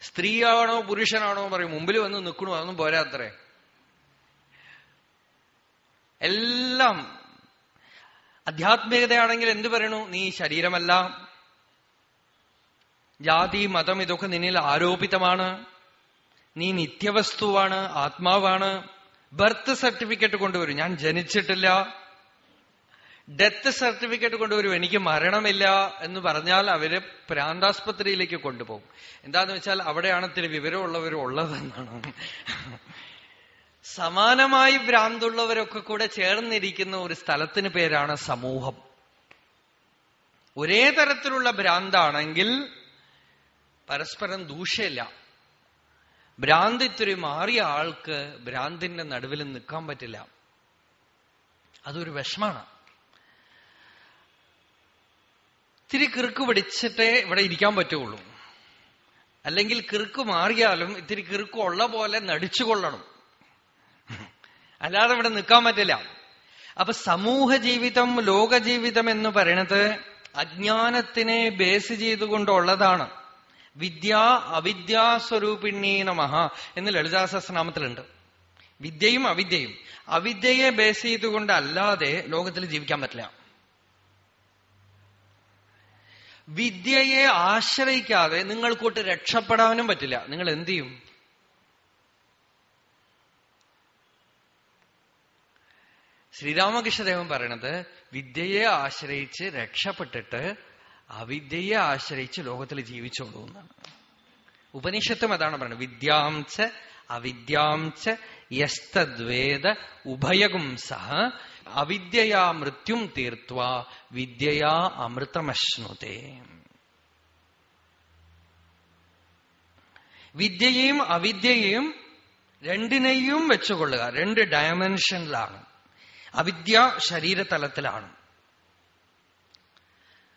സ്ത്രീയാണോ പുരുഷനാണോ പറയും. മുമ്പിൽ വന്ന് നിൽക്കണു? അതൊന്നും പോരാത്രേ എല്ലാം. ആധ്യാത്മികതയാണെങ്കിൽ എന്തു പറയണു? നീ ശരീരമല്ല. ജാതി മതം ഇതൊക്കെ നിന്നിൽ ആരോപിതമാണ്. നീ നിത്യവസ്തുവാണ് ആത്മാവാണ്. ബർത്ത് സർട്ടിഫിക്കറ്റ് കൊണ്ടുവരും. ഞാൻ ജനിച്ചിട്ടില്ല. ഡെത്ത് സർട്ടിഫിക്കറ്റ് കൊണ്ടുവരും. എനിക്ക് മരണമില്ല എന്ന് പറഞ്ഞാൽ അവർ പ്രാന്താസ്പത്രിയിലേക്ക് കൊണ്ടുപോകും. എന്താന്ന് വെച്ചാൽ അവിടെയാണ് ഇത്തിരി വിവരമുള്ളവരും ഉള്ളതെന്നാണ്. സമാനമായി ഭ്രാന്തുള്ളവരൊക്കെ കൂടെ ചേർന്നിരിക്കുന്ന ഒരു സ്ഥലത്തിന് പേരാണ് സമൂഹം. ഒരേ തരത്തിലുള്ള ഭ്രാന്താണെങ്കിൽ പരസ്പരം ദൂഷ്യമില്ല ഭ്രാന്ത് മാറിയ ആൾക്ക് ഭ്രാന്തിന്റെ നടുവിൽ നിൽക്കാൻ പറ്റില്ല. അതൊരു വിഷമാണ്. ഇത്തിരി കിറുക്ക് പിടിച്ചിട്ടേ ഇവിടെ ഇരിക്കാൻ പറ്റുള്ളൂ. അല്ലെങ്കിൽ കിറുക്ക് മാറിയാലും ഇത്തിരി കിറുക്ക് ഉള്ള പോലെ നടിച്ചുകൊള്ളണം അല്ലാതെ ഇവിടെ നിൽക്കാൻ പറ്റില്ല. അപ്പൊ സമൂഹ ജീവിതം ലോക ജീവിതം എന്ന് പറയണത് അജ്ഞാനത്തിനെ ബേസ് ചെയ്തുകൊണ്ടുള്ളതാണ്. വിദ്യ അവിദ്യാസ്വരൂപിണീ നമഹ എന്ന് ലളിതാസഹസ്രനാമത്തിലുണ്ട് വിദ്യയും അവിദ്യയും. അവിദ്യയെ ബേസ് ചെയ്തുകൊണ്ടല്ലാതെ ലോകത്തിൽ ജീവിക്കാൻ പറ്റില്ല. വിദ്യയെ ആശ്രയിക്കാതെ നിങ്ങൾക്കൊട്ട് രക്ഷപ്പെടാനും പറ്റില്ല. നിങ്ങൾ എന്ത് ചെയ്യും? ശ്രീരാമകൃഷ്ണദേവൻ പറയണത് വിദ്യയെ ആശ്രയിച്ച് രക്ഷപ്പെട്ടിട്ട് അവിദ്യയെ ആശ്രയിച്ച് ലോകത്തിൽ ജീവിച്ചോളൂ എന്നാണ്. ഉപനിഷത്തും അതാണ് പറയുന്നത്. വിദ്യാംശ അവിദ്യാംശ യസ്തദ്വേദ ഉഭയകും സഹ അവിദ്യയാ മൃത്യും തീർത്വ വിദ്യയാ അമൃതമശ്നുതേ. വിദ്യയെയും അവിദ്യയെയും രണ്ടിനെയും വെച്ചുകൊള്ളുക രണ്ട് ഡയമെൻഷനിലാണ് അവിദ്യ ശരീരതലത്തിലാണ്.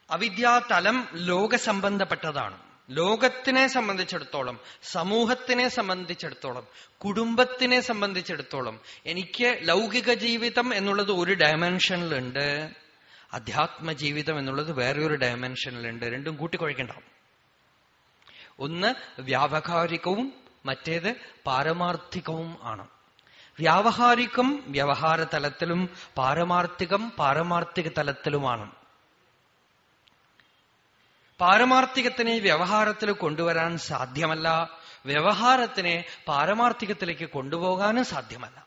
അവിദ്യാതലം ലോകസംബന്ധപ്പെട്ടതാണ് ലോകത്തിനെ സംബന്ധിച്ചിടത്തോളം സമൂഹത്തിനെ സംബന്ധിച്ചിടത്തോളം കുടുംബത്തിനെ സംബന്ധിച്ചിടത്തോളം എനിക്ക് ലൗകിക ജീവിതം എന്നുള്ളത് ഒരു ഡയമെൻഷനിലുണ്ട്. അധ്യാത്മ ജീവിതം എന്നുള്ളത് വേറെ ഒരു ഡയമെൻഷനിലുണ്ട്. രണ്ടും കൂട്ടിക്കൊഴിക്കണ്ട ഒന്ന് വ്യാവഹാരികവും മറ്റേത് പാരമാർത്ഥികവും ആണ്. വ്യാവഹാരികം വ്യവഹാര തലത്തിലും പാരമാർത്ഥികം പാരമാർത്ഥിക തലത്തിലുമാണ് പാരമാർത്ഥികത്തിനെ വ്യവഹാരത്തിൽ കൊണ്ടുവരാൻ സാധ്യമല്ല. വ്യവഹാരത്തിനെ പാരമാർത്ഥികത്തിലേക്ക് കൊണ്ടുപോകാനും സാധ്യമല്ല.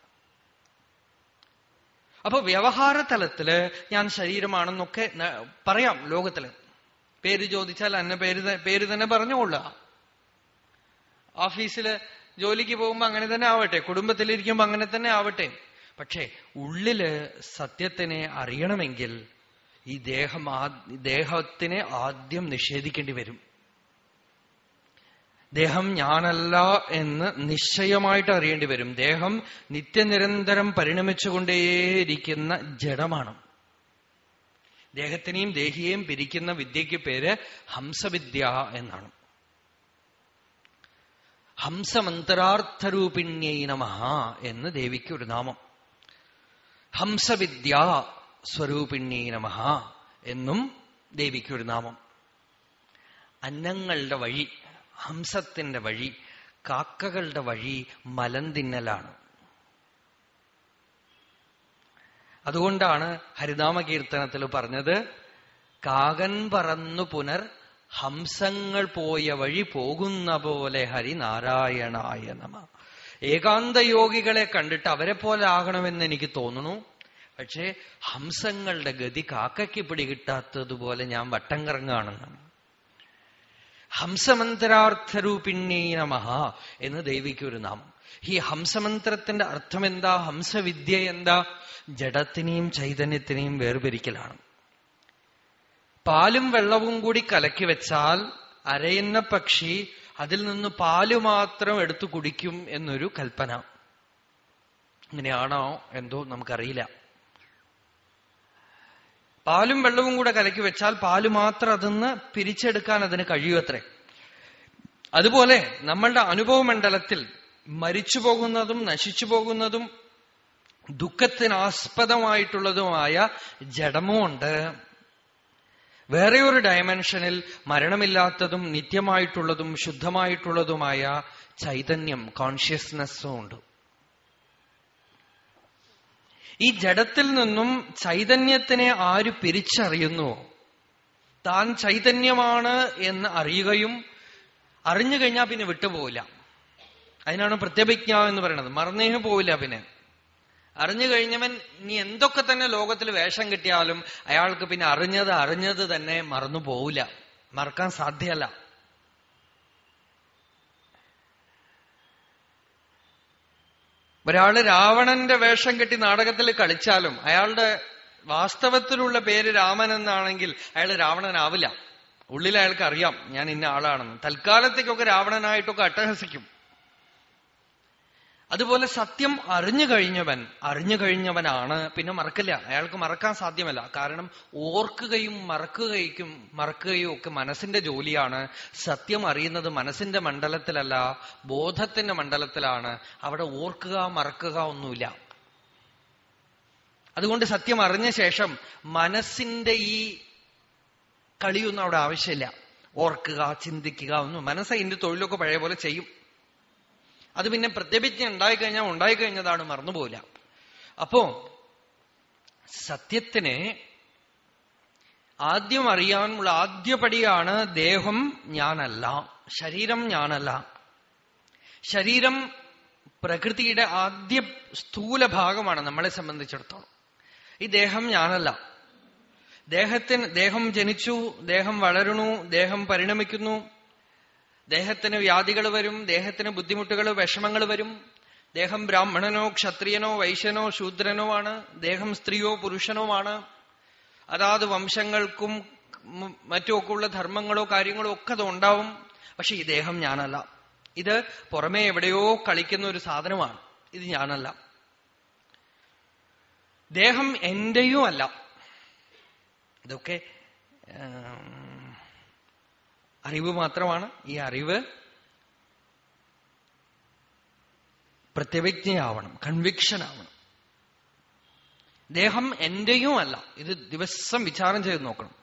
അപ്പൊ വ്യവഹാര തലത്തിൽ ഞാൻ ശരീരമാണെന്നൊക്കെ പറയാം ലോകത്തിൽ. പേര് ചോദിച്ചാൽ എന്നെ പേര് പേര് തന്നെ പറഞ്ഞുകൊള്ളുക. ഓഫീസിൽ ജോലിക്ക് പോകുമ്പോ അങ്ങനെ തന്നെ ആവട്ടെ കുടുംബത്തിലിരിക്കുമ്പോ അങ്ങനെ തന്നെ ആവട്ടെ. പക്ഷേ ഉള്ളിൽ സത്യത്തിനെ അറിയണമെങ്കിൽ ഈ ദേഹം ദേഹത്തിനെ ആദ്യം നിഷേധിക്കേണ്ടി വരും. ദേഹം ഞാനല്ല എന്ന് നിശ്ചയമായിട്ട് അറിയേണ്ടി വരും. ദേഹം നിത്യനിരന്തരം പരിണമിച്ചുകൊണ്ടേയിരിക്കുന്ന ജഡമാണ്. ദേഹത്തിനെയും ദേഹിയെയും പിരിക്കുന്ന വിദ്യയ്ക്ക് പേര് ഹംസവിദ്യ എന്നാണ്. ഹംസമന്തരാർത്ഥരൂപിണ്യൈ നമ എന്ന് ദേവിക്ക് ഒരു നാമം. ഹംസവിദ്യ സ്വരൂപിണ്യൈ നമ എന്നും ദേവിക്ക് ഒരു നാമം. അന്നങ്ങളുടെ വഴി ഹംസത്തിന്റെ വഴി കാക്കകളുടെ വഴി മലം തിന്നലാണ് അതുകൊണ്ടാണ് ഹരിനാമ കീർത്തനത്തിൽ പറഞ്ഞത് കാകൻ പറന്നു പുനർ ഹംസങ്ങൾ പോയ വഴി പോകുന്ന പോലെ ഹരിനാരായണായ നമ. ഏകാന്ത യോഗികളെ കണ്ടിട്ട് അവരെ പോലെ ആകണമെന്ന് എനിക്ക് തോന്നുന്നു. പക്ഷേ ഹംസങ്ങളുടെ ഗതി കാക്കയ്ക്ക് പിടികിട്ടാത്തതുപോലെ ഞാൻ വട്ടം കറങ്ങാണെന്നാണ് ഹംസമന്ത്രാർത്ഥരൂപിണ്യേ നമഹ എന്ന് ദൈവിക്കൊരു നാമം. ഈ ഹംസമന്ത്രത്തിന്റെ അർത്ഥം എന്താ ഹംസവിദ്യ എന്താ? ജഡത്തിനെയും ചൈതന്യത്തിനെയും വേർപിരിക്കലാണ്. പാലും വെള്ളവും കൂടി കലക്കി വെച്ചാൽ അരയുന്ന പക്ഷി അതിൽ നിന്ന് പാൽ മാത്രം എടുത്തു കുടിക്കും എന്നൊരു കൽപ്പന. ഇങ്ങനെയാണോ എന്തോ നമുക്കറിയില്ല. പാലും വെള്ളവും കൂടെ കലക്കി വെച്ചാൽ പാൽ മാത്രം അതിന്ന് പിരിച്ചെടുക്കാൻ അതിന് കഴിയുമത്രേ. അതുപോലെ നമ്മളുടെ അനുഭവ മണ്ഡലത്തിൽ മരിച്ചു പോകുന്നതും നശിച്ചു പോകുന്നതും ദുഃഖത്തിനാസ്പദമായിട്ടുള്ളതുമായ ജഡമുണ്ട് വേറെ ഒരു ഡയമെൻഷനിൽ മരണമില്ലാത്തതും നിത്യമായിട്ടുള്ളതും ശുദ്ധമായിട്ടുള്ളതുമായ ചൈതന്യം കോൺഷ്യസ്നെസ്സും ഉണ്ട്. ഈ ജഡത്തിൽ നിന്നും ചൈതന്യത്തിനെ ആര് പിരിച്ചറിയുന്നുവോ താൻ ചൈതന്യമാണ് എന്ന് അറിയുകയും അറിഞ്ഞു കഴിഞ്ഞാൽ പിന്നെ വിട്ടുപോകില്ല അതിനാണ് പ്രത്യഭിജ്ഞ എന്ന് പറയുന്നത്. മറന്നേഹ് പോവില്ല പിന്നെ. അറിഞ്ഞു കഴിഞ്ഞവൻ നീ എന്തൊക്കെ തന്നെ ലോകത്തിൽ വേഷം കിട്ടിയാലും അയാൾക്ക് പിന്നെ അറിഞ്ഞത് അറിഞ്ഞത് തന്നെ മറന്നു പോവില്ല. മറക്കാൻ സാധ്യമല്ല ഒരാൾ രാവണന്റെ വേഷം കെട്ടി നാടകത്തിൽ കളിച്ചാലും അയാളുടെ വാസ്തവത്തിലുള്ള പേര് രാമൻ എന്നാണെങ്കിൽ അയാൾ രാവണനാവില്ല. ഉള്ളിൽ അയാൾക്ക് അറിയാം ഞാൻ ഇന്ന ആളാണെന്ന്. തൽക്കാലത്തേക്കൊക്കെ രാവണനായിട്ടൊക്കെ അട്ടഹസിക്കും. അതുപോലെ സത്യം അറിഞ്ഞു കഴിഞ്ഞവൻ അറിഞ്ഞു കഴിഞ്ഞവനാണ്. പിന്നെ മറക്കില്ല. അയാൾക്ക് മറക്കാൻ സാധ്യമല്ല. കാരണം ഓർക്കുകയും മറക്കുകയും മറക്കുകയും ഒക്കെ മനസ്സിന്റെ ജോലിയാണ്. സത്യം അറിയുന്നത് മനസ്സിന്റെ മണ്ഡലത്തിലല്ല ബോധത്തിന്റെ മണ്ഡലത്തിലാണ്. അവിടെ ഓർക്കുക മറക്കുക ഒന്നുമില്ല. അതുകൊണ്ട് സത്യം അറിഞ്ഞ ശേഷം മനസ്സിന്റെ ഈ കളിയൊന്നും അവിടെ ആവശ്യമില്ല. ഓർക്കുക ചിന്തിക്കുക ഒന്നും. മനസ്സ് എന്റെ തൊഴിലൊക്കെ പഴയ പോലെ ചെയ്യും. അത് പിന്നെ പ്രത്യഭിജ്ഞ ഉണ്ടായിക്കഴിഞ്ഞാൽ ഉണ്ടായിക്കഴിഞ്ഞതാണ് മറന്നുപോല അപ്പോ സത്യത്തിനെ ആദ്യം അറിയാനുള്ള ആദ്യപടിയാണ് ദേഹം ഞാനല്ല ശരീരം ഞാനല്ല. ശരീരം പ്രകൃതിയുടെ ആദ്യ സ്ഥൂല ഭാഗമാണ് നമ്മളെ സംബന്ധിച്ചിടത്തോളം. ഈ ദേഹം ഞാനല്ല. ദേഹത്തിന് ദേഹം ജനിച്ചു ദേഹം വളരണു ദേഹം പരിണമിക്കുന്നു. ദേഹത്തിന് വ്യാധികൾ വരും ദേഹത്തിന് ബുദ്ധിമുട്ടുകൾ വിഷമങ്ങൾ വരും. ദേഹം ബ്രാഹ്മണനോ ക്ഷത്രിയനോ വൈശ്യനോ ശൂദ്രനോ ആണ്. ദേഹം സ്ത്രീയോ പുരുഷനോ ആണ്. അതാത് വംശങ്ങൾക്കും മറ്റുമൊക്കെ ഉള്ള ധർമ്മങ്ങളോ കാര്യങ്ങളോ ഒക്കെ അത് ഉണ്ടാവും. പക്ഷെ ഈ ദേഹം ഞാനല്ല. ഇത് പുറമെ എവിടെയോ കളിക്കുന്ന ഒരു സാധനമാണ്. ഇത് ഞാനല്ല. ദേഹം എന്റെയും അല്ല. ഇതൊക്കെ അറിവ് മാത്രമാണ്. ഈ അറിവ് പ്രത്യവിജ്ഞയാവണം കൺവിക്ഷൻ ആവണം. ദേഹം എന്റെയും അല്ല ഇത് ദിവസം വിചാരം ചെയ്ത് നോക്കണം.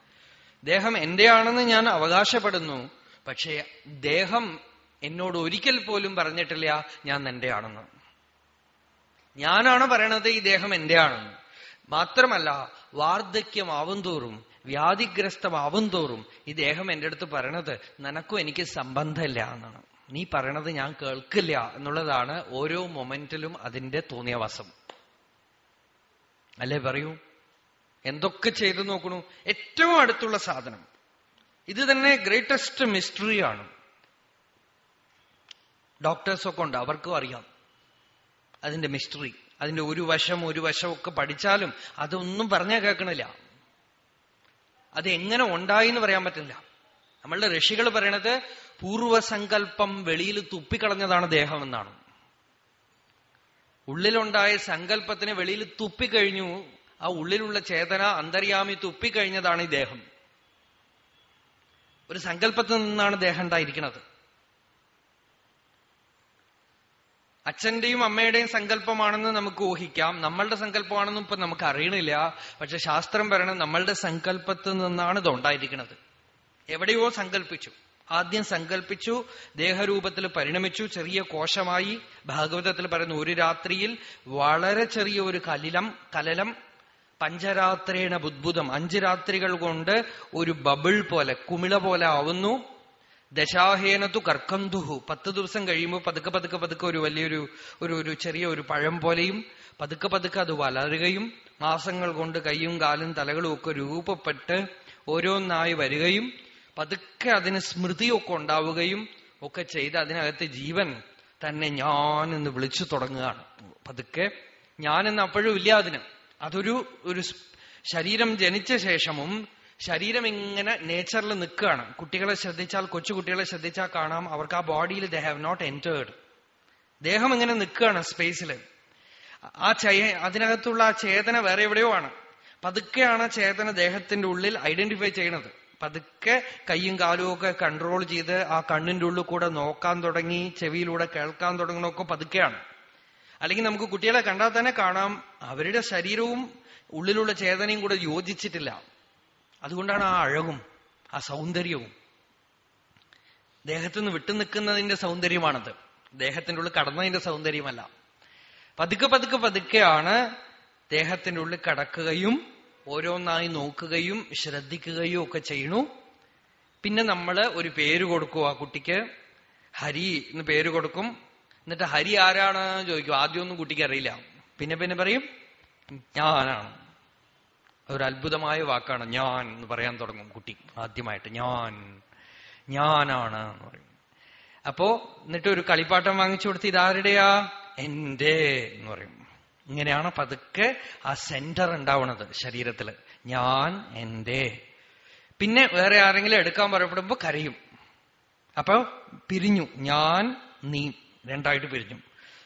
ദേഹം എന്റെയാണെന്ന് ഞാൻ അവകാശപ്പെടുന്നു പക്ഷേ ദേഹം എന്നോട് ഒരിക്കൽ പോലും പറഞ്ഞിട്ടില്ല ഞാൻ എന്റെയാണെന്ന് ഞാനാണ് പറയണത് ഈ ദേഹം എന്റെയാണെന്ന്. മാത്രമല്ല വാർദ്ധക്യമാവും തോറും വ്യാധിഗ്രസ്തമാവും തോറും ഈ ദേഹം എന്റെ അടുത്ത് പറയണത് നിനക്കും എനിക്ക് സംബന്ധമില്ല എന്നാണ്. നീ പറയണത് ഞാൻ കേൾക്കില്ല എന്നുള്ളതാണ് ഓരോ മൊമെന്റിലും അതിന്റെ തോന്നിയവാസം. അല്ലേ പറയൂ? എന്തൊക്കെ ചെയ്തു നോക്കണു? ഏറ്റവും അടുത്തുള്ള സാധനം. ഇത് തന്നെ ഗ്രേറ്റസ്റ്റ് മിസ്റ്ററിയാണ് ഡോക്ടേഴ്സൊക്കെ ഉണ്ട് അവർക്കും അറിയാം അതിന്റെ മിസ്റ്ററി അതിന്റെ ഒരു വശം ഒരു വശമൊക്കെ പഠിച്ചാലും അതൊന്നും പറഞ്ഞാൽ കേൾക്കണില്ല. അത് എങ്ങനെ ഉണ്ടായി എന്ന് പറയാൻ പറ്റില്ല. നമ്മളുടെ ഋഷികൾ പറയണത് പൂർവസങ്കല്പം വെളിയിൽ തുപ്പിക്കളഞ്ഞതാണ് ദേഹം എന്നാണ്. ഉള്ളിലുണ്ടായ സങ്കല്പത്തിന് വെളിയിൽ തുപ്പിക്കഴിഞ്ഞു ആ ഉള്ളിലുള്ള ചേതന അന്തര്യാമി തുപ്പിക്കഴിഞ്ഞതാണ് ഈ ദേഹം. ഒരു സങ്കല്പത്തിൽ നിന്നാണ് ദേഹം ഉണ്ടായിരിക്കുന്നത്. അച്ഛന്റെയും അമ്മയുടെയും സങ്കല്പമാണെന്ന് നമുക്ക് ഊഹിക്കാം. നമ്മളുടെ സങ്കല്പമാണെന്നും ഇപ്പൊ നമുക്ക് അറിയണില്ല. പക്ഷെ ശാസ്ത്രം പറയണം നമ്മളുടെ സങ്കല്പത്തിൽ നിന്നാണ് ഇത് ഉണ്ടായിരിക്കുന്നത് എവിടെയോ സങ്കല്പിച്ചു. ആദ്യം സങ്കല്പിച്ചു ദേഹരൂപത്തിൽ പരിണമിച്ചു ചെറിയ കോശമായി. ഭാഗവതത്തിൽ പറയുന്ന ഒരു രാത്രിയിൽ വളരെ ചെറിയ ഒരു കലിലം കലലം പഞ്ചരാത്രേണ ബുദ്ബുദം അഞ്ച് രാത്രികൾ കൊണ്ട് ഒരു ബബിൾ പോലെ കുമിള പോലെ ആവുന്നു. ദശാഹേനത്തു കർക്കന്തുഹു. പത്ത് ദിവസം കഴിയുമ്പോൾ പതുക്കെ പതുക്കെ പതുക്കെ ഒരു വലിയൊരു ഒരു ഒരു ചെറിയ ഒരു പഴം പോലെയും പതുക്കെ പതുക്കെ അത് വളരുകയും മാസങ്ങൾ കൊണ്ട് കൈയും കാലും തലകളും ഒക്കെ രൂപപ്പെട്ട് ഓരോന്നായി വരികയും പതുക്കെ അതിന് സ്മൃതിയൊക്കെ ഉണ്ടാവുകയും ഒക്കെ ചെയ്ത് അതിനകത്ത് ജീവൻ തന്നെ ഞാൻ എന്ന് വിളിച്ചു തുടങ്ങുകയാണ്. പതുക്കെ ഞാൻ എന്ന് അപ്പോഴും ഇല്ല അതിന്. അതൊരു ഒരു ശരീരം ജനിച്ച ശേഷമും ശരീരം ഇങ്ങനെ നേച്ചറിൽ നിൽക്കുകയാണ്. കുട്ടികളെ ശ്രദ്ധിച്ചാൽ കൊച്ചുകുട്ടികളെ ശ്രദ്ധിച്ചാൽ കാണാം അവർക്ക് ആ ബോഡിയിൽ ദേ ഹാവ് നോട്ട് എന്റേർഡ് ദേഹം ഇങ്ങനെ നിൽക്കുകയാണ് സ്പേസിൽ ആ ചയ അതിനകത്തുള്ള ആ ചേതന വേറെ എവിടെയോ ആണ്. പതുക്കെയാണ് ചേതന ദേഹത്തിന്റെ ഉള്ളിൽ ഐഡന്റിഫൈ ചെയ്യണത് പതുക്കെ കൈയും കാലും ഒക്കെ കൺട്രോൾ ചെയ്ത് ആ കണ്ണിന്റെ ഉള്ളിൽ കൂടെ നോക്കാൻ തുടങ്ങി ചെവിയിലൂടെ കേൾക്കാൻ തുടങ്ങണമൊക്കെ പതുക്കെയാണ്. അല്ലെങ്കിൽ നമുക്ക് കുട്ടികളെ കണ്ടാൽ തന്നെ കാണാം അവരുടെ ശരീരവും ഉള്ളിലുള്ള ചേതനയും കൂടെ യോജിച്ചിട്ടില്ല. അതുകൊണ്ടാണ് ആ അഴകും ആ സൗന്ദര്യവും. ദേഹത്തുനിന്ന് വിട്ടു നിൽക്കുന്നതിന്റെ സൗന്ദര്യമാണത്. ദേഹത്തിന്റെ ഉള്ളിൽ കടന്നതിന്റെ സൗന്ദര്യമല്ല. പതുക്കെ പതുക്കെ പതുക്കെയാണ് ദേഹത്തിന്റെ ഉള്ളിൽ കടക്കുകയും ഓരോന്നായി നോക്കുകയും ശ്രദ്ധിക്കുകയും ഒക്കെ ചെയ്യണു പിന്നെ നമ്മൾ ഒരു പേര് കൊടുക്കും ആ കുട്ടിക്ക്. ഹരി എന്ന് പേര് കൊടുക്കും. എന്നിട്ട് ഹരി ആരാണ് ചോദിക്കും. ആദ്യമൊന്നും കുട്ടിക്ക് അറിയില്ല. പിന്നെ പിന്നെ പറയും ഞാനാണ്. ഒരു അത്ഭുതമായ വാക്കാണ് ഞാൻ എന്ന് പറയാൻ തുടങ്ങും കുട്ടി ആദ്യമായിട്ട്. ഞാൻ. ഞാനാണ് എന്ന് പറയും. അപ്പോ എന്നിട്ട് ഒരു കളിപ്പാട്ടം വാങ്ങിച്ചു കൊടുത്ത് ഇതാരുടെയാ? എന്റെ എന്ന് പറയും. ഇങ്ങനെയാണ് പതുക്കെ ആ സെന്റർ ഉണ്ടാവുന്നത് ശരീരത്തിൽ. ഞാൻ എന്റെ പിന്നെ വേറെ ആരെങ്കിലും എടുക്കാൻ പറയപ്പെടുമ്പോ കരയും. അപ്പൊ പിരിഞ്ഞു. ഞാൻ നീ രണ്ടായിട്ട് പിരിഞ്ഞു.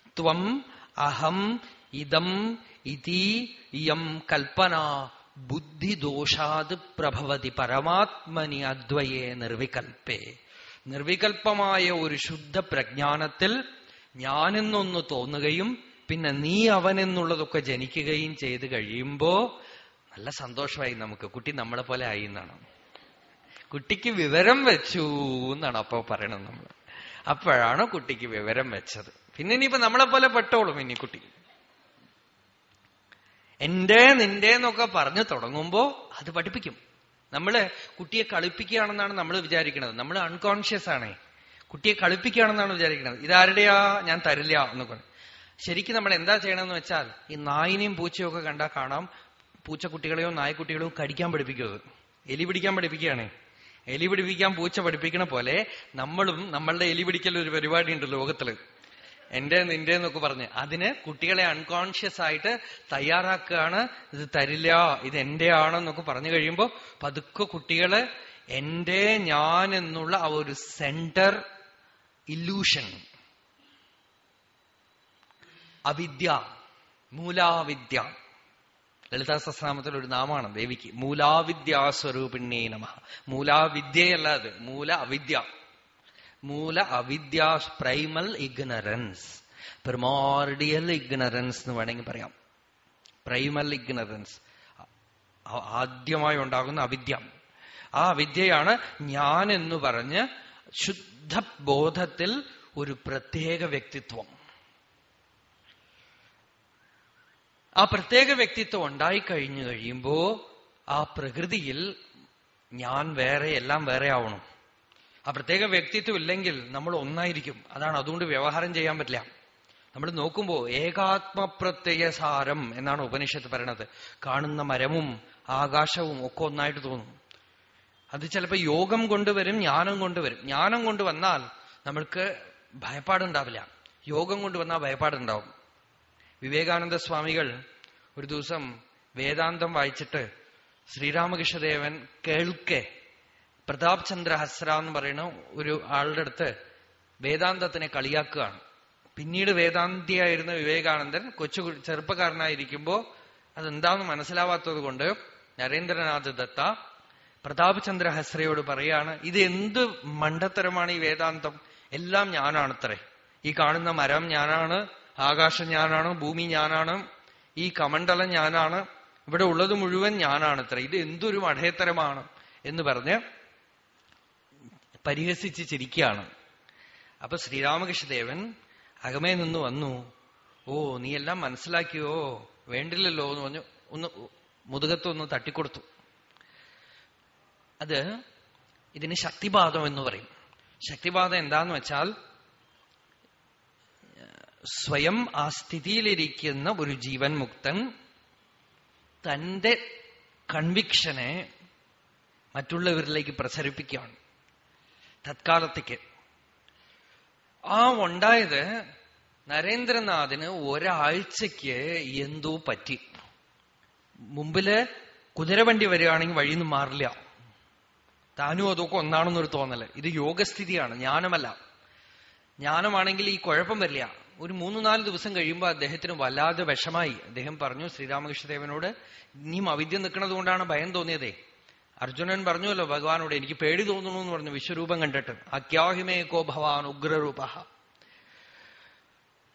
ത്വം അഹം ഇതം ഇതി ഇയം കൽപ്പന ബുദ്ധിദോഷാത് പ്രഭവതി പരമാത്മനി അദ്വയെ നിർവികൽപ്പേ. നിർവികൽപ്പമായ ഒരു ശുദ്ധ പ്രജ്ഞാനത്തിൽ ഞാനെന്നൊന്ന് തോന്നുകയും പിന്നെ നീ അവൻ എന്നുള്ളതൊക്കെ ജനിക്കുകയും ചെയ്ത് കഴിയുമ്പോ നല്ല സന്തോഷമായി നമുക്ക്. കുട്ടി നമ്മളെ പോലെ ആയി എന്നാണ്? കുട്ടിക്ക് വിവരം വെച്ചു എന്നാണ് അപ്പൊ പറയണത് നമ്മൾ അപ്പോഴാണ് കുട്ടിക്ക് വിവരം വെച്ചത്. പിന്നെ ഇനിയിപ്പോ നമ്മളെ പോലെ പെട്ടോളും ഇനി കുട്ടി. എന്റെ നിന്റെ എന്നൊക്കെ പറഞ്ഞു തുടങ്ങുമ്പോ അത് പഠിപ്പിക്കും. നമ്മൾ കുട്ടിയെ കളിപ്പിക്കുകയാണെന്നാണ് നമ്മൾ വിചാരിക്കുന്നത് നമ്മൾ അൺകോൺഷ്യസ് ആണേ. കുട്ടിയെ കളിപ്പിക്കുകയാണെന്നാണ് വിചാരിക്കുന്നത് ഇതാരുടെയാ? ഞാൻ തരില്ല എന്നൊക്കെ ശരിക്കും നമ്മൾ എന്താ ചെയ്യണമെന്ന് വെച്ചാൽ ഈ നായിനെയും പൂച്ചയും ഒക്കെ കണ്ടാൽ കാണാം. പൂച്ചക്കുട്ടികളെയോ നായ്ക്കുട്ടികളെയോ കടിക്കാൻ പഠിപ്പിക്കുന്നത് എലി പിടിക്കാൻ പഠിപ്പിക്കുകയാണേ. എലി പിടിപ്പിക്കാൻ പൂച്ച പഠിപ്പിക്കണ പോലെ നമ്മളും നമ്മളുടെ എലി പിടിക്കൽ ഒരു പരിപാടി ഉണ്ട് ലോകത്തിൽ. എന്റെ നിന്റെ എന്നൊക്കെ പറഞ്ഞ് അതിന് കുട്ടികളെ അൺകോൺഷ്യസ് ആയിട്ട് തയ്യാറാക്കുകയാണ്. ഇത് തരില്ല ഇത് എന്റെ ആണെന്നൊക്കെ പറഞ്ഞു കഴിയുമ്പോ പതുക്കെ കുട്ടികൾ എന്റെ ഞാൻ എന്നുള്ള ആ ഒരു സെന്റർ ഇല്ലൂഷൻ അവിദ്യ മൂലാവിദ്യ. ലളിതാ സഹസ്രാമത്തിൽ ഒരു നാമാണ് ദേവിക്ക്. മൂലാവിദ്യാസ്വരൂപിണ്യേ നമ. മൂലാവിദ്യയല്ല അത്. മൂല അവിദ്യ മൂല അവിദ്യ പ്രൈമൽ ഇഗ്നറൻസ്. പ്രിമോർഡിയൽ ഇഗ്നറൻസ് എന്ന് വേണമെങ്കിൽ പറയാം. Primal ignorance. ആദ്യമായി ഉണ്ടാകുന്ന അവിദ്യ. ആ അവിദ്യയാണ് ഞാൻ എന്ന് പറഞ്ഞ് ശുദ്ധ ബോധത്തിൽ ഒരു പ്രത്യേക വ്യക്തിത്വം. ആ പ്രത്യേക വ്യക്തിത്വം ഉണ്ടായിക്കഴിഞ്ഞു കഴിയുമ്പോ ആ പ്രകൃതിയിൽ ഞാൻ വേറെ എല്ലാം വേറെ ആവണം. ആ പ്രത്യേക വ്യക്തിത്വം ഇല്ലെങ്കിൽ നമ്മൾ ഒന്നായിരിക്കും. അതാണ് അതുകൊണ്ട് വ്യവഹാരം ചെയ്യാൻ പറ്റില്ല. നമ്മൾ നോക്കുമ്പോ ഏകാത്മപ്രത്യയസാരം എന്നാണ് ഉപനിഷത്ത് പറയണത്. കാണുന്ന മരവും ആകാശവും ഒക്കെ ഒന്നായിട്ട് തോന്നും. അത് ചിലപ്പോൾ യോഗം കൊണ്ടുവരും ജ്ഞാനം കൊണ്ടുവരും. ജ്ഞാനം കൊണ്ടുവന്നാൽ നമ്മൾക്ക് ഭയപ്പാടുണ്ടാവില്ല. യോഗം കൊണ്ടുവന്നാൽ ഭയപ്പാടുണ്ടാവും. വിവേകാനന്ദ സ്വാമികൾ ഒരു ദിവസം വേദാന്തം വായിച്ചിട്ട് ശ്രീരാമകൃഷ്ണദേവൻ കേൾക്കെ പ്രതാപ് ചന്ദ്ര ഹസ്ര എന്ന് പറയുന്ന ഒരു ആളുടെ അടുത്ത് വേദാന്തത്തിനെ കളിയാക്കുകയാണ്. പിന്നീട് വേദാന്തിയായിരുന്ന വിവേകാനന്ദൻ കൊച്ചു ചെറുപ്പക്കാരനായിരിക്കുമ്പോ അതെന്താന്ന് മനസ്സിലാവാത്തത് കൊണ്ട് നരേന്ദ്രനാഥ് ദത്ത പ്രതാപ് ചന്ദ്ര ഹസ്രയോട് പറയാണ് ഇത് എന്ത് മണ്ടത്തരമാണ് ഈ വേദാന്തം? എല്ലാം ഞാനാണത്രേ. ഈ കാണുന്ന മരം ഞാനാണ് ആകാശം ഞാനാണ് ഭൂമി ഞാനാണ് ഈ കമണ്ഡലം ഞാനാണ് ഇവിടെ ഉള്ളത് മുഴുവൻ ഞാനാണത്രേ. ഇത് എന്തൊരു മഠേത്തരമാണ്? എന്ന് പറഞ്ഞ് പരിഹസിച്ച് ചിരിക്കുകയാണ്. അപ്പൊ ശ്രീരാമകൃഷ്ണദേവൻ അകമേ നിന്ന് വന്നു. ഓ നീ എല്ലാം മനസ്സിലാക്കിയോ? വേണ്ടില്ലല്ലോ എന്ന് പറഞ്ഞു. ഒന്ന് മുതുകത്തൊന്ന് തട്ടിക്കൊടുത്തു. അത് ഇതിന് ശക്തിപാതം എന്ന് പറയും. ശക്തിപാതം എന്താന്ന് വെച്ചാൽ സ്വയം ആ സ്ഥിതിയിലിരിക്കുന്ന ഒരു ജീവൻ മുക്തൻ തന്റെ കൺവിക്ഷനെ മറ്റുള്ളവരിലേക്ക് പ്രസരിപ്പിക്കുകയാണ്. തത്കാലത്തേക്ക്. ആ ഉണ്ടായത് നരേന്ദ്രനാഥിന് ഒരാഴ്ചക്ക് എന്തോ പറ്റി. മുമ്പിൽ കുതിരവണ്ടി വരികയാണെങ്കിൽ വഴിയൊന്നും മാറില്ല. താനും അതൊക്കെ ഒന്നാണെന്നൊരു തോന്നൽ. ഇത് യോഗസ്ഥിതിയാണ് ജ്ഞാനമല്ല. ജ്ഞാനമാണെങ്കിൽ ഈ കുഴപ്പം വരില്ല. ഒരു മൂന്ന് നാല് ദിവസം കഴിയുമ്പോൾ അദ്ദേഹത്തിന് വല്ലാതെ വിഷമായി. അദ്ദേഹം പറഞ്ഞു ശ്രീരാമകൃഷ്ണദേവനോട് ഇനിയും അവിദ്യ നിൽക്കുന്നത് കൊണ്ടാണ് ഭയം തോന്നിയതേ. അർജുനൻ പറഞ്ഞുവല്ലോ ഭഗവാനോട് എനിക്ക് പേടി തോന്നുന്നു എന്ന് പറഞ്ഞു വിശ്വരൂപം കണ്ടിട്ട്. അക്യാഹിമേ കോ ഭവാൻ ഉഗ്രരൂപ.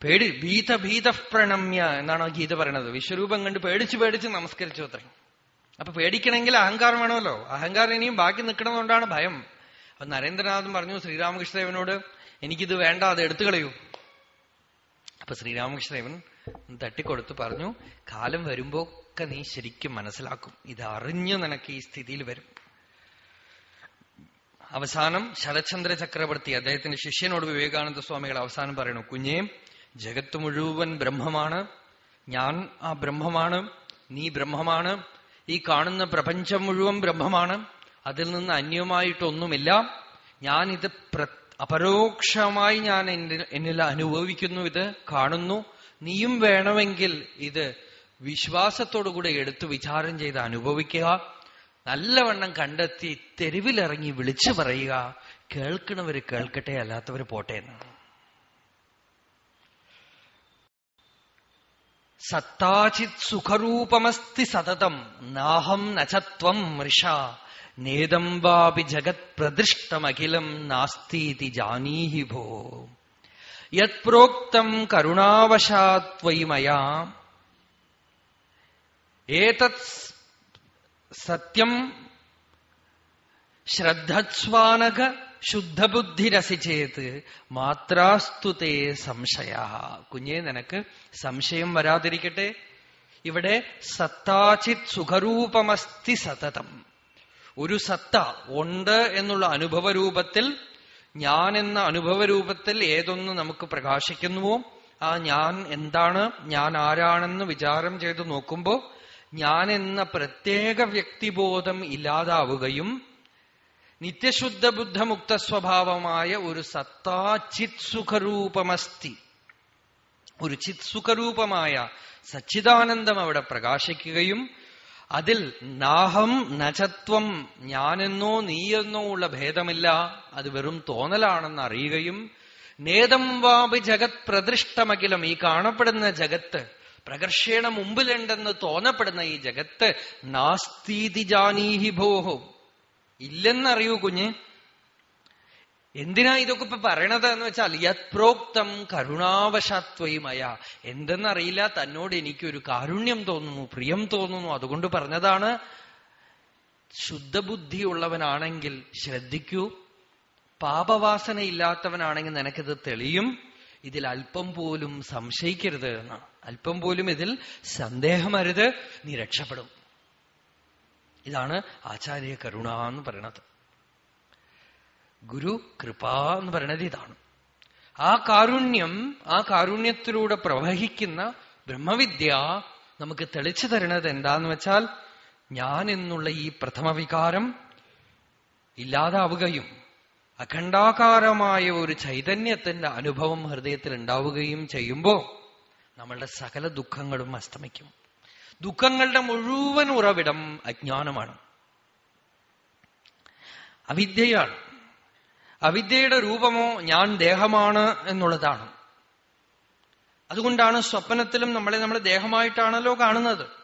പേടി ഭീത ഭീത പ്രണമ്യ എന്നാണ് ആ ഗീത പറയണത്. വിശ്വരൂപം കണ്ട് പേടിച്ച് പേടിച്ച് നമസ്കരിച്ചു അത്രേ. അപ്പൊ പേടിക്കണമെങ്കിൽ അഹങ്കാരം വേണമല്ലോ. അഹങ്കാരം ഇനിയും ബാക്കി നിൽക്കണമെന്നുകൊണ്ടാണ് ഭയം. അപ്പൊ നരേന്ദ്രനാഥൻ പറഞ്ഞു ശ്രീരാമകൃഷ്ണദേവനോട് എനിക്കിത് വേണ്ട അത് എടുത്തു കളയൂ. അപ്പൊ ശ്രീരാമകൃഷ്ണദേവൻ തട്ടിക്കൊടുത്ത് പറഞ്ഞു കാലം വരുമ്പോ ഒക്കെ നീ ശരിക്കും മനസ്സിലാക്കും. ഇത് അറിഞ്ഞു നിനക്ക് ഈ സ്ഥിതിയിൽ വരും. അവസാനം ശരചന്ദ്ര ചക്രവർത്തി അദ്ദേഹത്തിന്റെ ശിഷ്യനോട് വിവേകാനന്ദ സ്വാമികൾ അവസാനം പറയണു കുഞ്ഞേ ജഗത്ത് മുഴുവൻ ബ്രഹ്മമാണ്. ഞാൻ ആ ബ്രഹ്മമാണ്. നീ ബ്രഹ്മമാണ്. ഈ കാണുന്ന പ്രപഞ്ചം മുഴുവൻ ബ്രഹ്മമാണ്. അതിൽ നിന്ന് അന്യമായിട്ടൊന്നുമില്ല. ഞാൻ ഇത് അപരോക്ഷമായി ഞാൻ എന്നിൽ അനുഭവിക്കുന്നു ഇത് കാണുന്നു. നീയും വേണമെങ്കിൽ ഇത് വിശ്വാസത്തോടുകൂടെ എടുത്തു വിചാരം ചെയ്ത് അനുഭവിക്കുക. നല്ലവണ്ണം കണ്ടെത്തി തെരുവിലിറങ്ങി വിളിച്ചു പറയുക. കേൾക്കണവര് കേൾക്കട്ടെ അല്ലാത്തവര് പോട്ടെ എന്ന് സത്താചിത് സുഖരൂപമസ്തി സതതം നാഹം നചത്വം മൃഷ. നേദം വാപി ജഗത് പ്രദൃഷ്ടമഖിലം നാസ്തീതി ജാനീഹി ഭോ. യത് പ്രോക്തം കരുണാവശാത്വയി മയാ. ഏതത് സത്യം ശ്രദ്ധസ്വാനക ശുദ്ധബുദ്ധിരസി ചേത് മാത്രാസ്തുതേ സംശയ കുഞ്ഞെ നിനക്ക് സംശയം വരാതിരിക്കട്ടെ. ഇവിടെ സത്താചിത് സുഖരൂപമസ്തി സതതം. ഒരു സത്ത ഉണ്ട് എന്നുള്ള അനുഭവ രൂപത്തിൽ ഞാൻ എന്ന അനുഭവരൂപത്തിൽ ഏതൊന്ന് നമുക്ക് പ്രകാശിക്കുന്നുവോ ആ ഞാൻ എന്താണ് ഞാൻ ആരാണെന്ന് വിചാരം ചെയ്ത് നോക്കുമ്പോ എന്ന പ്രത്യേക വ്യക്തിബോധം ഇല്ലാതാവുകയും നിത്യശുദ്ധ ബുദ്ധമുക്ത സ്വഭാവമായ ഒരു സത്താ ചിത് സുഖരൂപമസ്തി ഒരു ചിത് സുഖരൂപമായ സച്ചിദാനന്ദം അവിടെ പ്രകാശിക്കുകയും അതിൽ നാഹം നചത്വം ഞാനെന്നോ നീയെന്നോ ഉള്ള ഭേദമില്ല. അത് വെറും തോന്നലാണെന്ന് അറിയുകയും നേതം വാപി ജഗത് പ്രദൃഷ്ടമകിലം ഈ കാണപ്പെടുന്ന ജഗത്ത് പ്രകർഷേണ മുമ്പിലുണ്ടെന്ന് തോന്നപ്പെടുന്ന ഈ ജഗത്ത് നാസ്തീതി ജാനീഹി ഭോഹോ. ഇല്ലെന്നറിയൂ കുഞ്ഞ്. എന്തിനാ ഇതൊക്കെ ഇപ്പൊ പറയണത് എന്ന് വെച്ചാൽ യത്പ്രോക്തം കരുണാവശാത്വയുമയ എന്തെന്നറിയില്ല തന്നോട് എനിക്കൊരു കാരുണ്യം തോന്നുന്നു പ്രിയം തോന്നുന്നു. അതുകൊണ്ട് പറഞ്ഞതാണ് ശുദ്ധബുദ്ധിയുള്ളവനാണെങ്കിൽ ശ്രദ്ധിക്കൂ പാപവാസന ഇല്ലാത്തവനാണെങ്കിൽ നിനക്കിത് തെളിയും ഇതിൽ അല്പം പോലും സംശയിക്കരുത് എന്നാണ്. അല്പം പോലും ഇതിൽ സന്ദേഹമരുത് നീ രക്ഷപ്പെടും. ഇതാണ് ആചാര്യ കരുണ എന്ന് പറയണത്. ഗുരു കൃപ എന്ന് പറയണത് ഇതാണ്. ആ കാരുണ്യം ആ കാരുണ്യത്തിലൂടെ പ്രവഹിക്കുന്ന ബ്രഹ്മവിദ്യ നമുക്ക് തെളിച്ചു തരുന്നത് എന്താന്ന് വെച്ചാൽ ഞാൻ എന്നുള്ള ഈ പ്രഥമ വികാരം ഇല്ലാതാവുകയും അഖണ്ഡാകാരമായ ഒരു ചൈതന്യത്തിന്റെ അനുഭവം ഹൃദയത്തിൽ ഉണ്ടാവുകയും ചെയ്യുമ്പോ നമ്മളുടെ സകല ദുഃഖങ്ങളും അസ്തമിക്കും. ദുഃഖങ്ങളുടെ മുഴുവൻ ഉറവിടം അജ്ഞാനമാണ്. അവിദ്യയാണ്. അവിദ്യയുടെ രൂപമോ ഞാൻ ദേഹമാണ് എന്നുള്ളതാണ്. അതുകൊണ്ടാണ് സ്വപ്നത്തിലും നമ്മളെ നമ്മൾ ദേഹമായിട്ടാണല്ലോ കാണുന്നത്.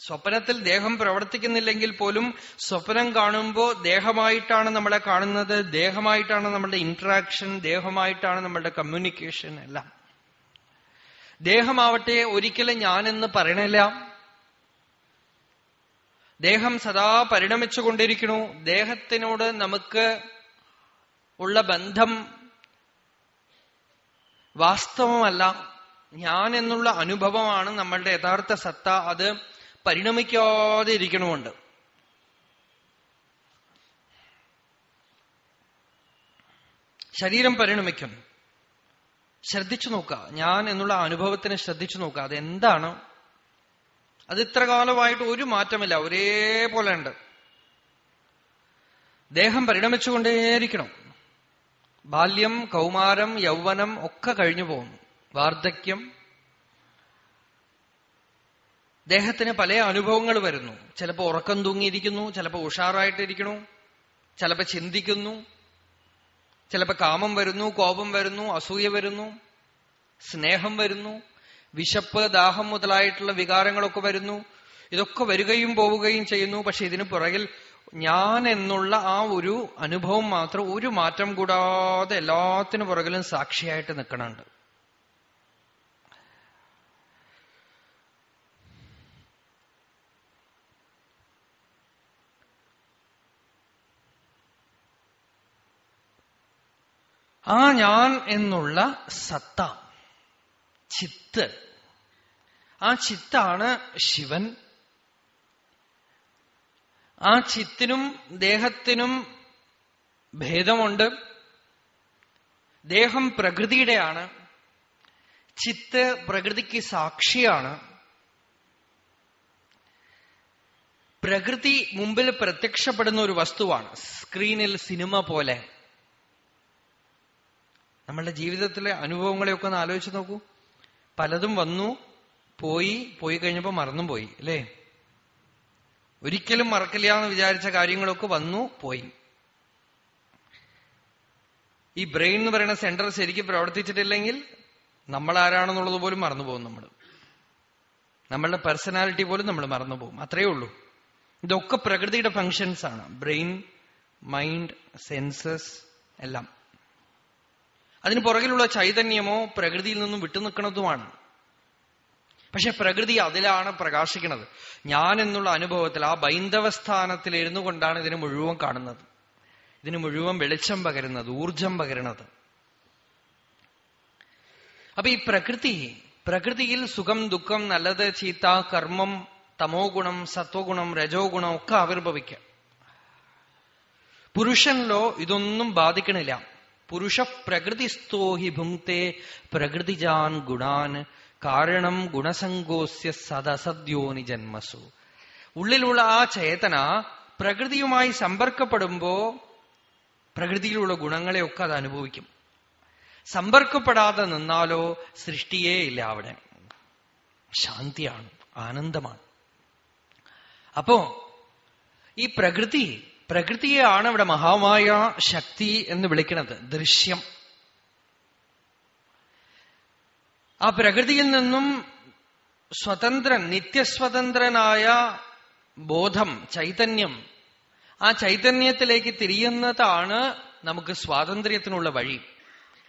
സ്വപ്നത്തിൽ ദേഹം പ്രവർത്തിക്കുന്നില്ലെങ്കിൽ പോലും സ്വപ്നം കാണുമ്പോൾ ദേഹമായിട്ടാണ് നമ്മളെ കാണുന്നത്. ദേഹമായിട്ടാണ് നമ്മളുടെ ഇന്ററാക്ഷൻ ദേഹമായിട്ടാണ് നമ്മളുടെ കമ്മ്യൂണിക്കേഷൻ എല്ലാം. ദേഹമാവട്ടെ ഒരിക്കലും ഞാനെന്ന് പറയണില്ല. ദേഹം സദാ പരിണമിച്ചു കൊണ്ടിരിക്കുന്നു ദേഹത്തിനോട് നമുക്ക് ഉള്ള ബന്ധം വാസ്തവമല്ല. ഞാൻ എന്നുള്ള അനുഭവമാണ് നമ്മളുടെ യഥാർത്ഥ സത്ത. അത് പരിണമിക്കാതെ ഇരിക്കണമുണ്ട് ശരീരം പരിണമിക്കും. ശ്രദ്ധിച്ചു നോക്കുക. ഞാൻ എന്നുള്ള അനുഭവത്തിനെ ശ്രദ്ധിച്ചു നോക്കുക. അതെന്താണ്? അത് ഇത്ര കാലമായിട്ട് ഒരു മാറ്റമില്ല. ഒരേപോലെ ഉണ്ട്. ദേഹം പരിണമിച്ചുകൊണ്ടേയിരിക്കണം. ബാല്യം കൗമാരം യൗവനം ഒക്കെ കഴിഞ്ഞു പോകും വാർദ്ധക്യം. ദേഹത്തിന് പല അനുഭവങ്ങൾ വരുന്നു. ചിലപ്പോൾ ഉറക്കം തൂങ്ങിയിരിക്കുന്നു ചിലപ്പോൾ ഉഷാറായിട്ടിരിക്കണു ചിലപ്പോൾ ചിന്തിക്കുന്നു. ചിലപ്പോൾ കാമം വരുന്നു കോപം വരുന്നു അസൂയ വരുന്നു സ്നേഹം വരുന്നു വിശപ്പ് ദാഹം മുതലായിട്ടുള്ള വികാരങ്ങളൊക്കെ വരുന്നു. ഇതൊക്കെ വരികയും പോവുകയും ചെയ്യുന്നു. പക്ഷെ ഇതിന് പുറകിൽ ഞാൻ എന്നുള്ള ആ ഒരു അനുഭവം മാത്രം ഒരു മാറ്റം കൂടാതെ എല്ലാത്തിനു പുറകിലും സാക്ഷിയായിട്ട് നിൽക്കണുണ്ട്. ആ ഞാൻ എന്നുള്ള സത്ത ചിത്ത്. ആ ചിത്താണ് ശിവൻ. ആ ചിത്തിനും ദേഹത്തിനും ഭേദമുണ്ട്. ദേഹം പ്രകൃതിയുടെയാണ്. ചിത്ത് പ്രകൃതിക്ക് സാക്ഷിയാണ്. പ്രകൃതി മുമ്പിൽ പ്രത്യക്ഷപ്പെടുന്ന ഒരു വസ്തുവാണ്. സ്ക്രീനിൽ സിനിമ പോലെ. നമ്മളുടെ ജീവിതത്തിലെ അനുഭവങ്ങളെയൊക്കെ ഒന്ന് ആലോചിച്ച് നോക്കൂ. പലതും വന്നു പോയി പോയി കഴിഞ്ഞപ്പോ മറന്നും പോയി അല്ലേ? ഒരിക്കലും മറക്കില്ല എന്ന് വിചാരിച്ച കാര്യങ്ങളൊക്കെ വന്നു പോയി. ഈ ബ്രെയിൻ എന്ന് പറയുന്ന സെന്റർ ശരിക്കും പ്രവർത്തിച്ചിട്ടില്ലെങ്കിൽ നമ്മൾ ആരാണെന്നുള്ളത് പോലും മറന്നു പോകും നമ്മൾ നമ്മളുടെ പേഴ്സണാലിറ്റി പോലും നമ്മൾ മറന്നു പോകും. അത്രയേ ഉള്ളൂ. ഇതൊക്കെ പ്രകൃതിയുടെ ഫങ്ഷൻസ് ആണ്. ബ്രെയിൻ മൈൻഡ് സെൻസസ് എല്ലാം. അതിന് പുറകിലുള്ള ചൈതന്യമോ പ്രകൃതിയിൽ നിന്നും വിട്ടുനിൽക്കുന്നതുമാണ് പക്ഷെ പ്രകൃതി അതിലാണ് പ്രകാശിക്കുന്നത്. ഞാൻ എന്നുള്ള അനുഭവത്തിൽ ആ ബൈന്ദവസ്ഥാനത്തിൽ ഇരുന്നു കൊണ്ടാണ് ഇതിന് മുഴുവൻ കാണുന്നത്. ഇതിന് മുഴുവൻ വെളിച്ചം പകരുന്നത് ഊർജം പകരുന്നത്. അപ്പൊ ഈ പ്രകൃതി പ്രകൃതിയിൽ സുഖം ദുഃഖം നല്ലത് ചീത്ത കർമ്മം തമോ ഗുണം സത്വഗുണം രജോ ഗുണം ഒക്കെ ആവിർഭവിക്കാം. പുരുഷനിലോ ഇതൊന്നും ബാധിക്കണില്ല. പുരുഷ പ്രകൃതിസ്തോഹി ഭുങ്ക്തെ പ്രകൃതിജാൻ ഗുണാൻ കാരണം ഗുണസംഗോസ്യ സദസദ്യോനി ജന്മസു ഉള്ളിലുള്ള ആ ചേതന പ്രകൃതിയുമായി സമ്പർക്കപ്പെടുമ്പോ പ്രകൃതിയിലുള്ള ഗുണങ്ങളെയൊക്കെ അത് അനുഭവിക്കും. സമ്പർക്കപ്പെടാതെ നിന്നാലോ സൃഷ്ടിയേ ഇല്ല അവിടെ. ശാന്തിയാണ് ആനന്ദമാണ്. അപ്പോ ഈ പ്രകൃതി പ്രകൃതിയെയാണ് ഇവിടെ മഹാമായ ശക്തി എന്ന് വിളിക്കുന്നത് ദൃശ്യം. ആ പ്രകൃതിയിൽ നിന്നും സ്വതന്ത്രൻ നിത്യസ്വതന്ത്രനായ ബോധം ചൈതന്യം ആ ചൈതന്യത്തിലേക്ക് തിരിയുന്നതാണ് നമുക്ക് സ്വാതന്ത്ര്യത്തിനുള്ള വഴി.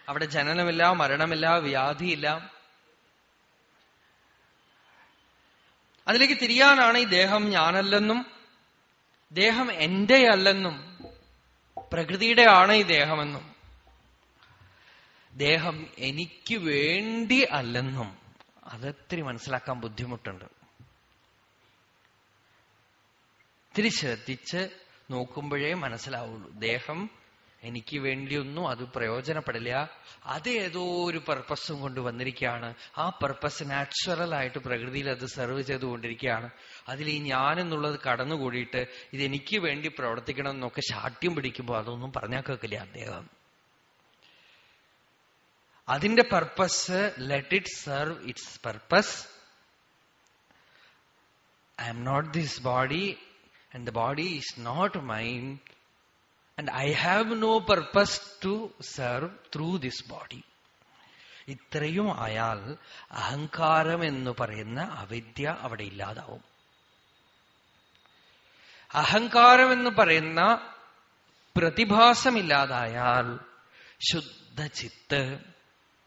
അവിടെ ജനനമില്ല മരണമില്ല വ്യാധിയില്ല. അതിലേക്ക് തിരിയാനാണ് ഈ ദേഹം ഞാനല്ലെന്നും ദേഹം എന്റെ അല്ലെന്നും പ്രകൃതിയുടെ ആണ് ഈ ദേഹമെന്നും. ദേഹം എനിക്ക് വേണ്ടി അല്ലെന്നും അതൊത്തിരി മനസ്സിലാക്കാൻ ബുദ്ധിമുട്ടുണ്ട്. ഇത്തിരി ശ്രദ്ധിച്ച് നോക്കുമ്പോഴേ മനസ്സിലാവുള്ളൂ. ദേഹം എനിക്ക് വേണ്ടിയൊന്നും അത് പ്രയോജനപ്പെടില്ല. അത് ഏതോ ഒരു പർപ്പസും കൊണ്ട് വന്നിരിക്കുകയാണ്. ആ പർപ്പസ് നാച്ചുറൽ ആയിട്ട് പ്രകൃതിയിൽ അത് സെർവ് ചെയ്തുകൊണ്ടിരിക്കുകയാണ്. അതിൽ ഈ ഞാൻ എന്നുള്ളത് കടന്നുകൂടിയിട്ട് ഇത് എനിക്ക് വേണ്ടി പ്രവർത്തിക്കണം എന്നൊക്കെ ശാഠ്യം പിടിക്കുമ്പോൾ അതൊന്നും പറഞ്ഞാൽ കേൾക്കില്ല അദ്ദേഹം. അതിന്റെ purpose let it serve its purpose I am not this body and the body is not mind and I have no purpose to serve through this body ഇത്രയും ആയാൽ അഹങ്കാരം എന്ന് പറയുന്ന അവിദ്യ അവിടെ ഇല്ലാതാവും. അഹങ്കാരം എന്ന് പറയുന്ന പ്രതിഭാസമില്ലാതായാൽ ശുദ്ധ ചിത്ത്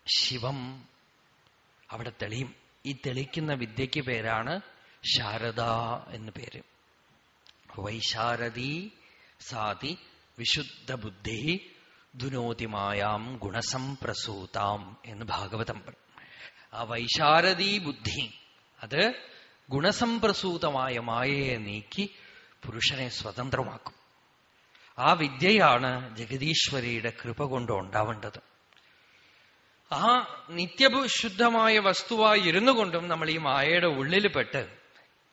ശിവം അവിടെ തെളിയും. ഈ തെളിക്കുന്ന വിദ്യയ്ക്ക് പേരാണ് ശാരദ എന്ന് പേര്. വൈശാരദി സാതി വിശുദ്ധ ബുദ്ധി ദുനോതിമായാം ഗുണസംപ്രസൂതാം എന്ന് ഭാഗവതം ആ വൈശാരദീ ബുദ്ധി അത് ഗുണസംപ്രസൂതമായ മായയെ നീക്കി പുരുഷനെ സ്വതന്ത്രമാക്കും. ആ വിദ്യയാണ് ജഗദീശ്വരിയുടെ കൃപ കൊണ്ട് ഉണ്ടാവേണ്ടത്. ആ നിത്യശുദ്ധമായ വസ്തുവായി ഇരുന്നു കൊണ്ടും നമ്മൾ ഈ മായയുടെ ഉള്ളിൽ പെട്ട്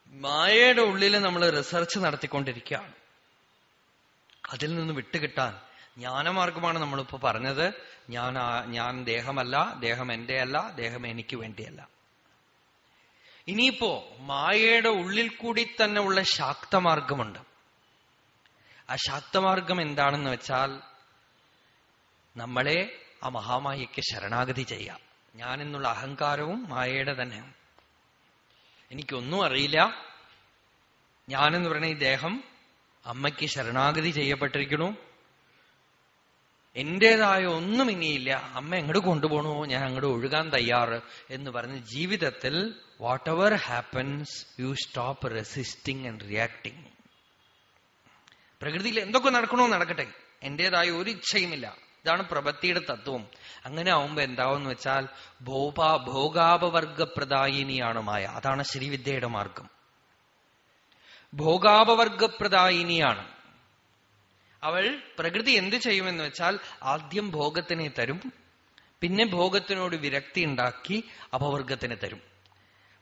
മായയുടെ ഉള്ളിൽ നമ്മൾ റിസർച്ച് നടത്തിക്കൊണ്ടിരിക്കുകയാണ്. അതിൽ നിന്ന് വിട്ടുകിട്ടാൻ ജ്ഞാനമാർഗമാണ് നമ്മളിപ്പോ പറഞ്ഞത്. ഞാൻ ഞാൻ ദേഹമല്ല ദേഹം എന്റെ അല്ല ദേഹം എനിക്ക് വേണ്ടിയല്ല. ഇനിയിപ്പോ മായയുടെ ഉള്ളിൽ കൂടി തന്നെ ഉള്ള ശാക്തമാർഗമുണ്ട്. ആ ശാക്തമാർഗം എന്താണെന്ന് വെച്ചാൽ നമ്മളെ ആ മഹാമായയ്ക്ക് ശരണാഗതി ചെയ്യാം. ഞാൻ എന്നുള്ള അഹങ്കാരവും മായയുടെ തന്നെ എനിക്കൊന്നും അറിയില്ല. ഞാനെന്ന് പറയുന്ന ഈ ദേഹം അമ്മയ്ക്ക് ശരണാഗതി ചെയ്യപ്പെട്ടിരിക്കണു എന്റേതായ ഒന്നും ഇനിയില്ല. അമ്മ എങ്ങോട്ട് കൊണ്ടുപോകണോ ഞാൻ അങ്ങോട്ട് ഒഴുകാൻ തയ്യാറ് എന്ന് പറഞ്ഞ് ജീവിതത്തിൽ whatever happens you stop resisting and reacting പ്രകൃതിയിൽ എന്തൊക്കെ നടക്കണോ നടക്കട്ടെ. എന്റേതായ ഒരു ഇച്ഛയുമില്ല. ഇതാണ് പ്രപത്തിയുടെ തത്വം. അങ്ങനെ ആവുമ്പോ എന്താവെന്ന് വെച്ചാൽ ഭോപാ ഭോഗാപവർഗപ്രദായിനിയാണ് മായ. അതാണ് ശ്രീവിദ്യയുടെ മാർഗം. ഭോഗാപവർഗപ്രദായിനിയാണ്. അവൾ പ്രകൃതി എന്ത് ചെയ്യുമെന്ന് വെച്ചാൽ ആദ്യം ഭോഗത്തിനെ തരും പിന്നെ ഭോഗത്തിനോട് വിരക്തി ഉണ്ടാക്കി അപവർഗത്തിന് തരും.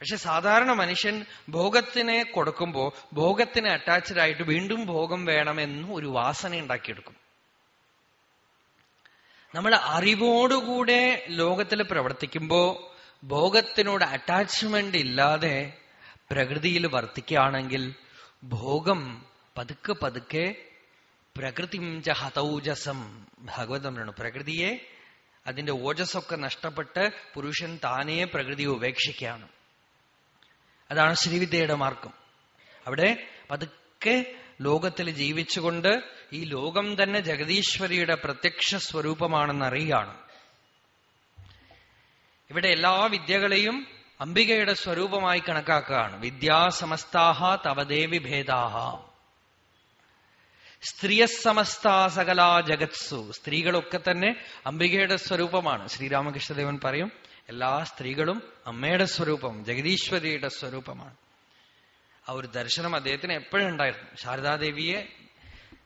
പക്ഷെ സാധാരണ മനുഷ്യൻ ഭോഗത്തിനെ കൊടുക്കുമ്പോൾ ഭോഗത്തിന് അറ്റാച്ച്ഡ് ആയിട്ട് വീണ്ടും ഭോഗം വേണമെന്നും ഒരു വാസന ഉണ്ടാക്കിയെടുക്കും. നമ്മൾ അറിവോടുകൂടെ ലോകത്തിൽ പ്രവർത്തിക്കുമ്പോൾ ഭോഗത്തിനോട് അറ്റാച്ച്മെന്റ് ഇല്ലാതെ പ്രകൃതിയിൽ വർത്തിക്കുകയാണെങ്കിൽ ഭോഗം പതുക്കെ പതുക്കെ പ്രകൃതിം ഹതൗജസം. ഭഗവത് പറയണു പ്രകൃതിയെ അതിന്റെ ഓജസ്സൊക്കെ നഷ്ടപ്പെട്ട് പുരുഷൻ താനേ പ്രകൃതിയെ ഉപേക്ഷിക്കുകയാണ്. അതാണ് ശ്രീവിദ്യയുടെ മാർഗം. അവിടെ പതുക്കെ ലോകത്തിൽ ജീവിച്ചുകൊണ്ട് ഈ ലോകം തന്നെ ജഗദീശ്വരിയുടെ പ്രത്യക്ഷ സ്വരൂപമാണെന്ന് അറിയുകയാണ് ഇവിടെ എല്ലാ വിദ്യകളെയും അംബികയുടെ സ്വരൂപമായി കണക്കാക്കുകയാണ്. വിദ്യാസമസ്താഹ തവദേവി ഭേദാഹ. സ്ത്രീയസമസ്താ സകലാ ജഗത്സു. സ്ത്രീകളൊക്കെ തന്നെ അംബികയുടെ സ്വരൂപമാണ്. ശ്രീരാമകൃഷ്ണദേവൻ പറയും എല്ലാ സ്ത്രീകളും അമ്മയുടെ സ്വരൂപം ജഗദീശ്വരിയുടെ സ്വരൂപമാണ്. ആ ഒരു ദർശനം അദ്ദേഹത്തിന് എപ്പോഴും ഉണ്ടായിരുന്നു. ശാരദാദേവിയെ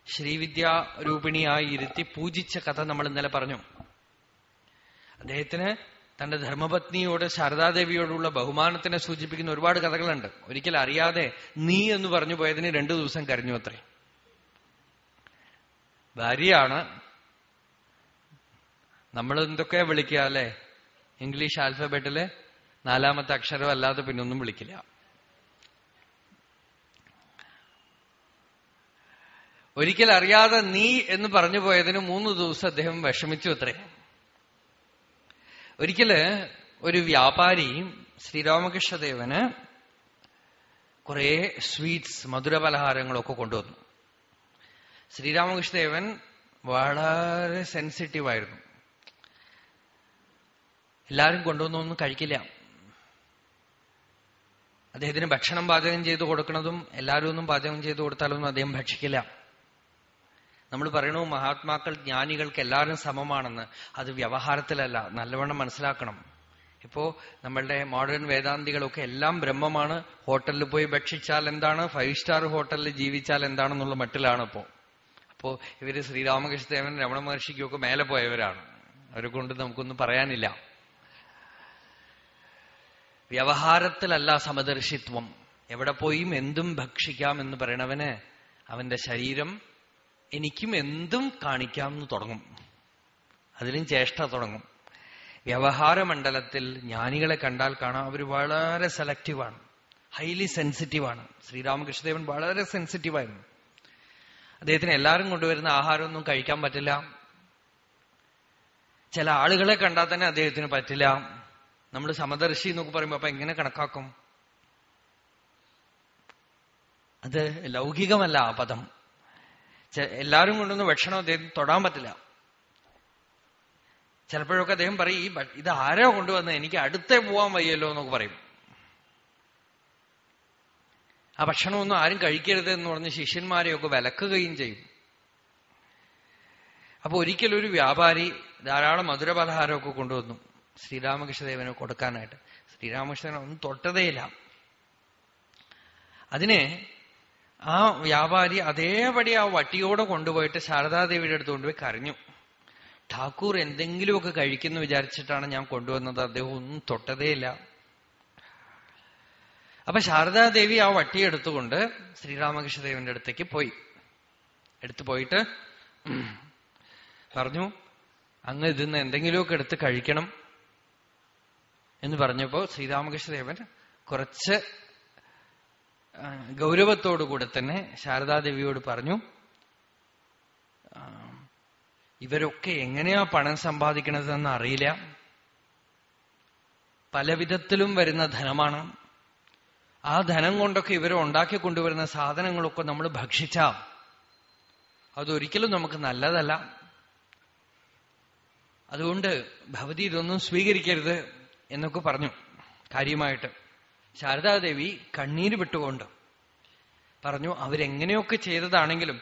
ശ്രീവിദ്യാരൂപിണിയായി ഇരുത്തി പൂജിച്ച കഥ നമ്മൾ ഇന്നലെ പറഞ്ഞു. അദ്ദേഹത്തിന് തന്റെ ധർമ്മപത്നിയോട് ശാരദാദേവിയോടുള്ള ബഹുമാനത്തിനെ സൂചിപ്പിക്കുന്ന ഒരുപാട് കഥകളുണ്ട്. ഒരിക്കൽ അറിയാതെ നീ എന്ന് പറഞ്ഞു പോയതിന് രണ്ടു ദിവസം കരഞ്ഞു അത്രേ. ഭാര്യയാണ്. നമ്മൾ എന്തൊക്കെയാ വിളിക്കുക അല്ലെ? ഇംഗ്ലീഷ് ആൽഫബറ്റിൽ നാലാമത്തെ അക്ഷരം അല്ലാതെ പിന്നെ ഒന്നും വിളിക്കില്ല. ഒരിക്കൽ അറിയാതെ നീ എന്ന് പറഞ്ഞു പോയതിന് മൂന്ന് ദിവസം അദ്ദേഹം വിഷമിച്ചു അത്രേ. ഒരിക്കൽ ഒരു വ്യാപാരി ശ്രീരാമകൃഷ്ണദേവന് കുറെ സ്വീറ്റ്സ് മധുരപലഹാരങ്ങളൊക്കെ കൊണ്ടുവന്നു. ശ്രീരാമകൃഷ്ണദേവൻ വളരെ സെൻസിറ്റീവായിരുന്നു. എല്ലാവരും കൊണ്ടുവന്നൊന്നും കഴിക്കില്ല. അദ്ദേഹത്തിന് ഭക്ഷണം പാചകം ചെയ്തു കൊടുക്കുന്നതും എല്ലാവരും ഒന്നും പാചകം ചെയ്തു കൊടുത്താലൊന്നും അദ്ദേഹം ഭക്ഷിക്കില്ല. നമ്മൾ പറയണു മഹാത്മാക്കൾ ജ്ഞാനികൾക്ക് എല്ലാവരും സമമാണെന്ന്. അത് വ്യവഹാരത്തിലല്ല നല്ലവണ്ണം മനസ്സിലാക്കണം. ഇപ്പോ നമ്മളുടെ മോഡേൺ വേദാന്തികളൊക്കെ എല്ലാം ബ്രഹ്മമാണ്. ഹോട്ടലിൽ പോയി ഭക്ഷിച്ചാൽ എന്താണ്? ഫൈവ് സ്റ്റാർ ഹോട്ടലിൽ ജീവിച്ചാൽ എന്താണെന്നുള്ള മട്ടിലാണ് ഇപ്പോ. അപ്പോ ഇവർ ശ്രീരാമകൃഷ്ണദേവൻ രമണ മഹർഷിക്കൊക്കെ മേലെ പോയവരാണ്. അവരെ കൊണ്ട് നമുക്കൊന്നും പറയാനില്ല. വ്യവഹാരത്തിലല്ല സമദർശിത്വം. എവിടെ പോയും എന്തും ഭക്ഷിക്കാം എന്ന് പറയണവന് അവന്റെ ശരീരം എനിക്കും എന്തും കാണിക്കാം എന്ന് തുടങ്ങും. അതിലും ചേഷ്ട തുടങ്ങും. വ്യവഹാര മണ്ഡലത്തിൽ ജ്ഞാനികളെ കണ്ടാൽ കാണാം. അവർ വളരെ സെലക്റ്റീവാണ് ഹൈലി സെൻസിറ്റീവാണ് ശ്രീരാമകൃഷ്ണദേവൻ വളരെ സെൻസിറ്റീവായിരുന്നു അദ്ദേഹത്തിന് എല്ലാവരും കൊണ്ടുവരുന്ന ആഹാരമൊന്നും കഴിക്കാൻ പറ്റില്ല. ചില ആളുകളെ കണ്ടാൽ തന്നെ അദ്ദേഹത്തിന് പറ്റില്ല. നമ്മൾ സമദർശി എന്നൊക്കെ പറയുമ്പോ അപ്പൊ എങ്ങനെ കണക്കാക്കും? അത് ലൗകികമല്ല ആ പദം. എല്ലാവരും കൊണ്ടൊന്ന് ഭക്ഷണം അദ്ദേഹം തൊടാൻ പറ്റില്ല. ചിലപ്പോഴൊക്കെ അദ്ദേഹം പറയും ഇത് ആരോ കൊണ്ടുവന്നത് എനിക്ക് അടുത്തേ പോവാൻ വയ്യല്ലോ എന്നൊക്കെ പറയും. ആ ഭക്ഷണമൊന്നും ആരും കഴിക്കരുത് എന്ന് പറഞ്ഞ് ശിഷ്യന്മാരെയൊക്കെ വിലക്കുകയും ചെയ്യും. അപ്പൊ ഒരിക്കലൊരു വ്യാപാരി ധാരാളം മധുരപലഹാരമൊക്കെ കൊണ്ടുവന്നു. ശ്രീരാമകൃഷ്ണദേവന് കൊടുക്കാനായിട്ട്. ശ്രീരാമകൃഷ്ണൻ ഒന്നും തൊട്ടതേയില്ല അതിനെ ആ വ്യാപാരി അതേപടി ആ വട്ടിയോടെ കൊണ്ടുപോയിട്ട് ശാരദാദേവിയുടെ അടുത്ത് കൊണ്ടുപോയി കരഞ്ഞു. ഠാക്കൂർ എന്തെങ്കിലുമൊക്കെ കഴിക്കുന്നു വിചാരിച്ചിട്ടാണ് ഞാൻ കൊണ്ടുവന്നത്. അദ്ദേഹം ഒന്നും തൊട്ടതേയില്ല അപ്പൊ ശാരദാദേവി ആ വട്ടി എടുത്തുകൊണ്ട് ശ്രീരാമകൃഷ്ണദേവന്റെ അടുത്തേക്ക് പോയി. എടുത്തു പോയിട്ട് പറഞ്ഞു അങ്ങ് ഇതിൽ നിന്ന് എന്തെങ്കിലുമൊക്കെ എടുത്ത് കഴിക്കണം. എന്ന് പറഞ്ഞപ്പോ ശ്രീരാമകൃഷ്ണദേവൻ കുറച്ച് ഗൗരവത്തോടുകൂടെ തന്നെ ശാരദാദേവിയോട് പറഞ്ഞു ഇവരൊക്കെ എങ്ങനെയാ പണം സമ്പാദിക്കണതെന്ന് അറിയില്ല. പല വിധത്തിലും വരുന്ന ധനമാണ്. ആ ധനം കൊണ്ടൊക്കെ ഇവർ ഉണ്ടാക്കി കൊണ്ടുവരുന്ന സാധനങ്ങളൊക്കെ നമ്മൾ ഭക്ഷിച്ച അതൊരിക്കലും നമുക്ക് നല്ലതല്ല. അതുകൊണ്ട് ഭവതി ഇതൊന്നും സ്വീകരിക്കരുത് എന്നൊക്കെ പറഞ്ഞു. കാര്യമായിട്ട്. ശാരദാദേവി കണ്ണീര് വിട്ടുകൊണ്ട് പറഞ്ഞു അവരെങ്ങനെയൊക്കെ ചെയ്തതാണെങ്കിലും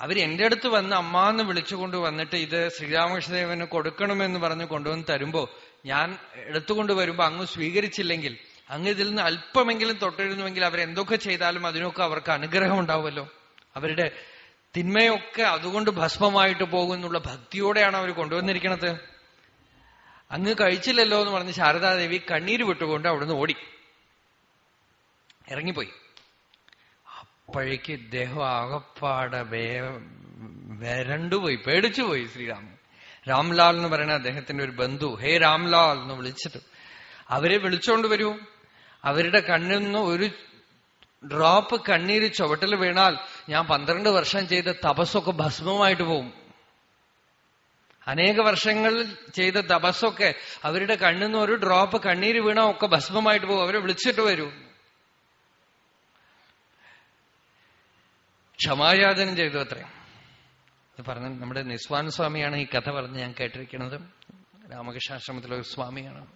അവരെന്റെ അടുത്ത് വന്ന് അമ്മ എന്ന് വിളിച്ചുകൊണ്ട് വന്നിട്ട് ഇത് ശ്രീരാമകൃഷ്ണദേവന് കൊടുക്കണമെന്ന് പറഞ്ഞ് കൊണ്ടുവന്ന് തരുമ്പോ ഞാൻ എടുത്തുകൊണ്ട് വരുമ്പോ അങ്ങ് സ്വീകരിച്ചില്ലെങ്കിൽ അങ്ങ് ഇതിൽ നിന്ന് അല്പമെങ്കിലും തൊട്ടിരുന്നുവെങ്കിൽ അവരെന്തൊക്കെ ചെയ്താലും അതിനൊക്കെ അവർക്ക് അനുഗ്രഹം ഉണ്ടാവുമല്ലോ. അവരുടെ തിന്മയൊക്കെ അതുകൊണ്ട് ഭസ്മമായിട്ട് പോകുന്നുള്ള ഭക്തിയോടെയാണ് അവർ കൊണ്ടുവന്നിരിക്കണത്. അങ്ങ് കഴിച്ചില്ലല്ലോ എന്ന് പറഞ്ഞ് ശാരദാദേവി കണ്ണീര് വിട്ടുകൊണ്ട് അവിടുന്ന് ഓടി. ഇറങ്ങിപ്പോയി. അപ്പോഴേക്ക് ഇദ്ദേഹം ആകപ്പാടെ വേ വരണ്ടുപോയി പേടിച്ചുപോയി ശ്രീരാമൻ. രാംലാൽ എന്ന് പറയുന്ന അദ്ദേഹത്തിന്റെ ഒരു ബന്ധു ഹേ രാംലാൽ എന്ന് വിളിച്ചിട്ട്. അവരെ വിളിച്ചോണ്ട് വരൂ. അവരുടെ കണ്ണിൽ നിന്ന് ഒരു ഡ്രോപ്പ് കണ്ണീര് ചുവട്ടിൽ വീണാൽ ഞാൻ പന്ത്രണ്ട് വർഷം ചെയ്ത തപസ്സൊക്കെ ഭസ്മമായിട്ട് പോകും അനേക വർഷങ്ങൾ ചെയ്ത തപസ്സൊക്കെ അവരുടെ കണ്ണിൽ നിന്ന് ഒരു ഡ്രോപ്പ് കണ്ണീര് വീണാൽ ഒക്കെ ഭസ്മമായിട്ട് പോകും അവരെ വിളിച്ചിട്ട് വരൂ. ക്ഷമായാചനം ചെയ്തു അത്രയും പറഞ്ഞ നമ്മുടെ നിസ്വാൻ സ്വാമിയാണ് ഈ കഥ പറഞ്ഞ് ഞാൻ കേട്ടിരിക്കുന്നത്. രാമകൃഷ്ണാശ്രമത്തിലെ ഒരു സ്വാമിയാണ്.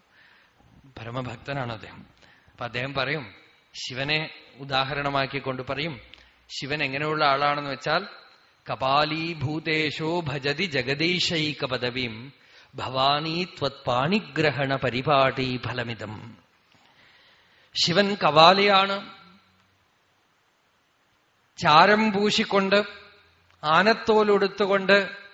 പരമഭക്തനാണ് അദ്ദേഹം. അപ്പൊ അദ്ദേഹം പറയും ശിവനെ ഉദാഹരണമാക്കിക്കൊണ്ട് പറയും ശിവൻ എങ്ങനെയുള്ള ആളാണെന്ന് വെച്ചാൽ കപാലീഭൂതേശോ ഭജതി ജഗദീശൈക പദവീം ഭവാനീ ത്വത്പാണിഗ്രഹണ പരിപാടി ഫലമിതം. ശിവൻ കവാലിയാണ്. ചാരം പൂശിക്കൊണ്ട് ആനത്തോലൊടുത്തുകൊണ്ട്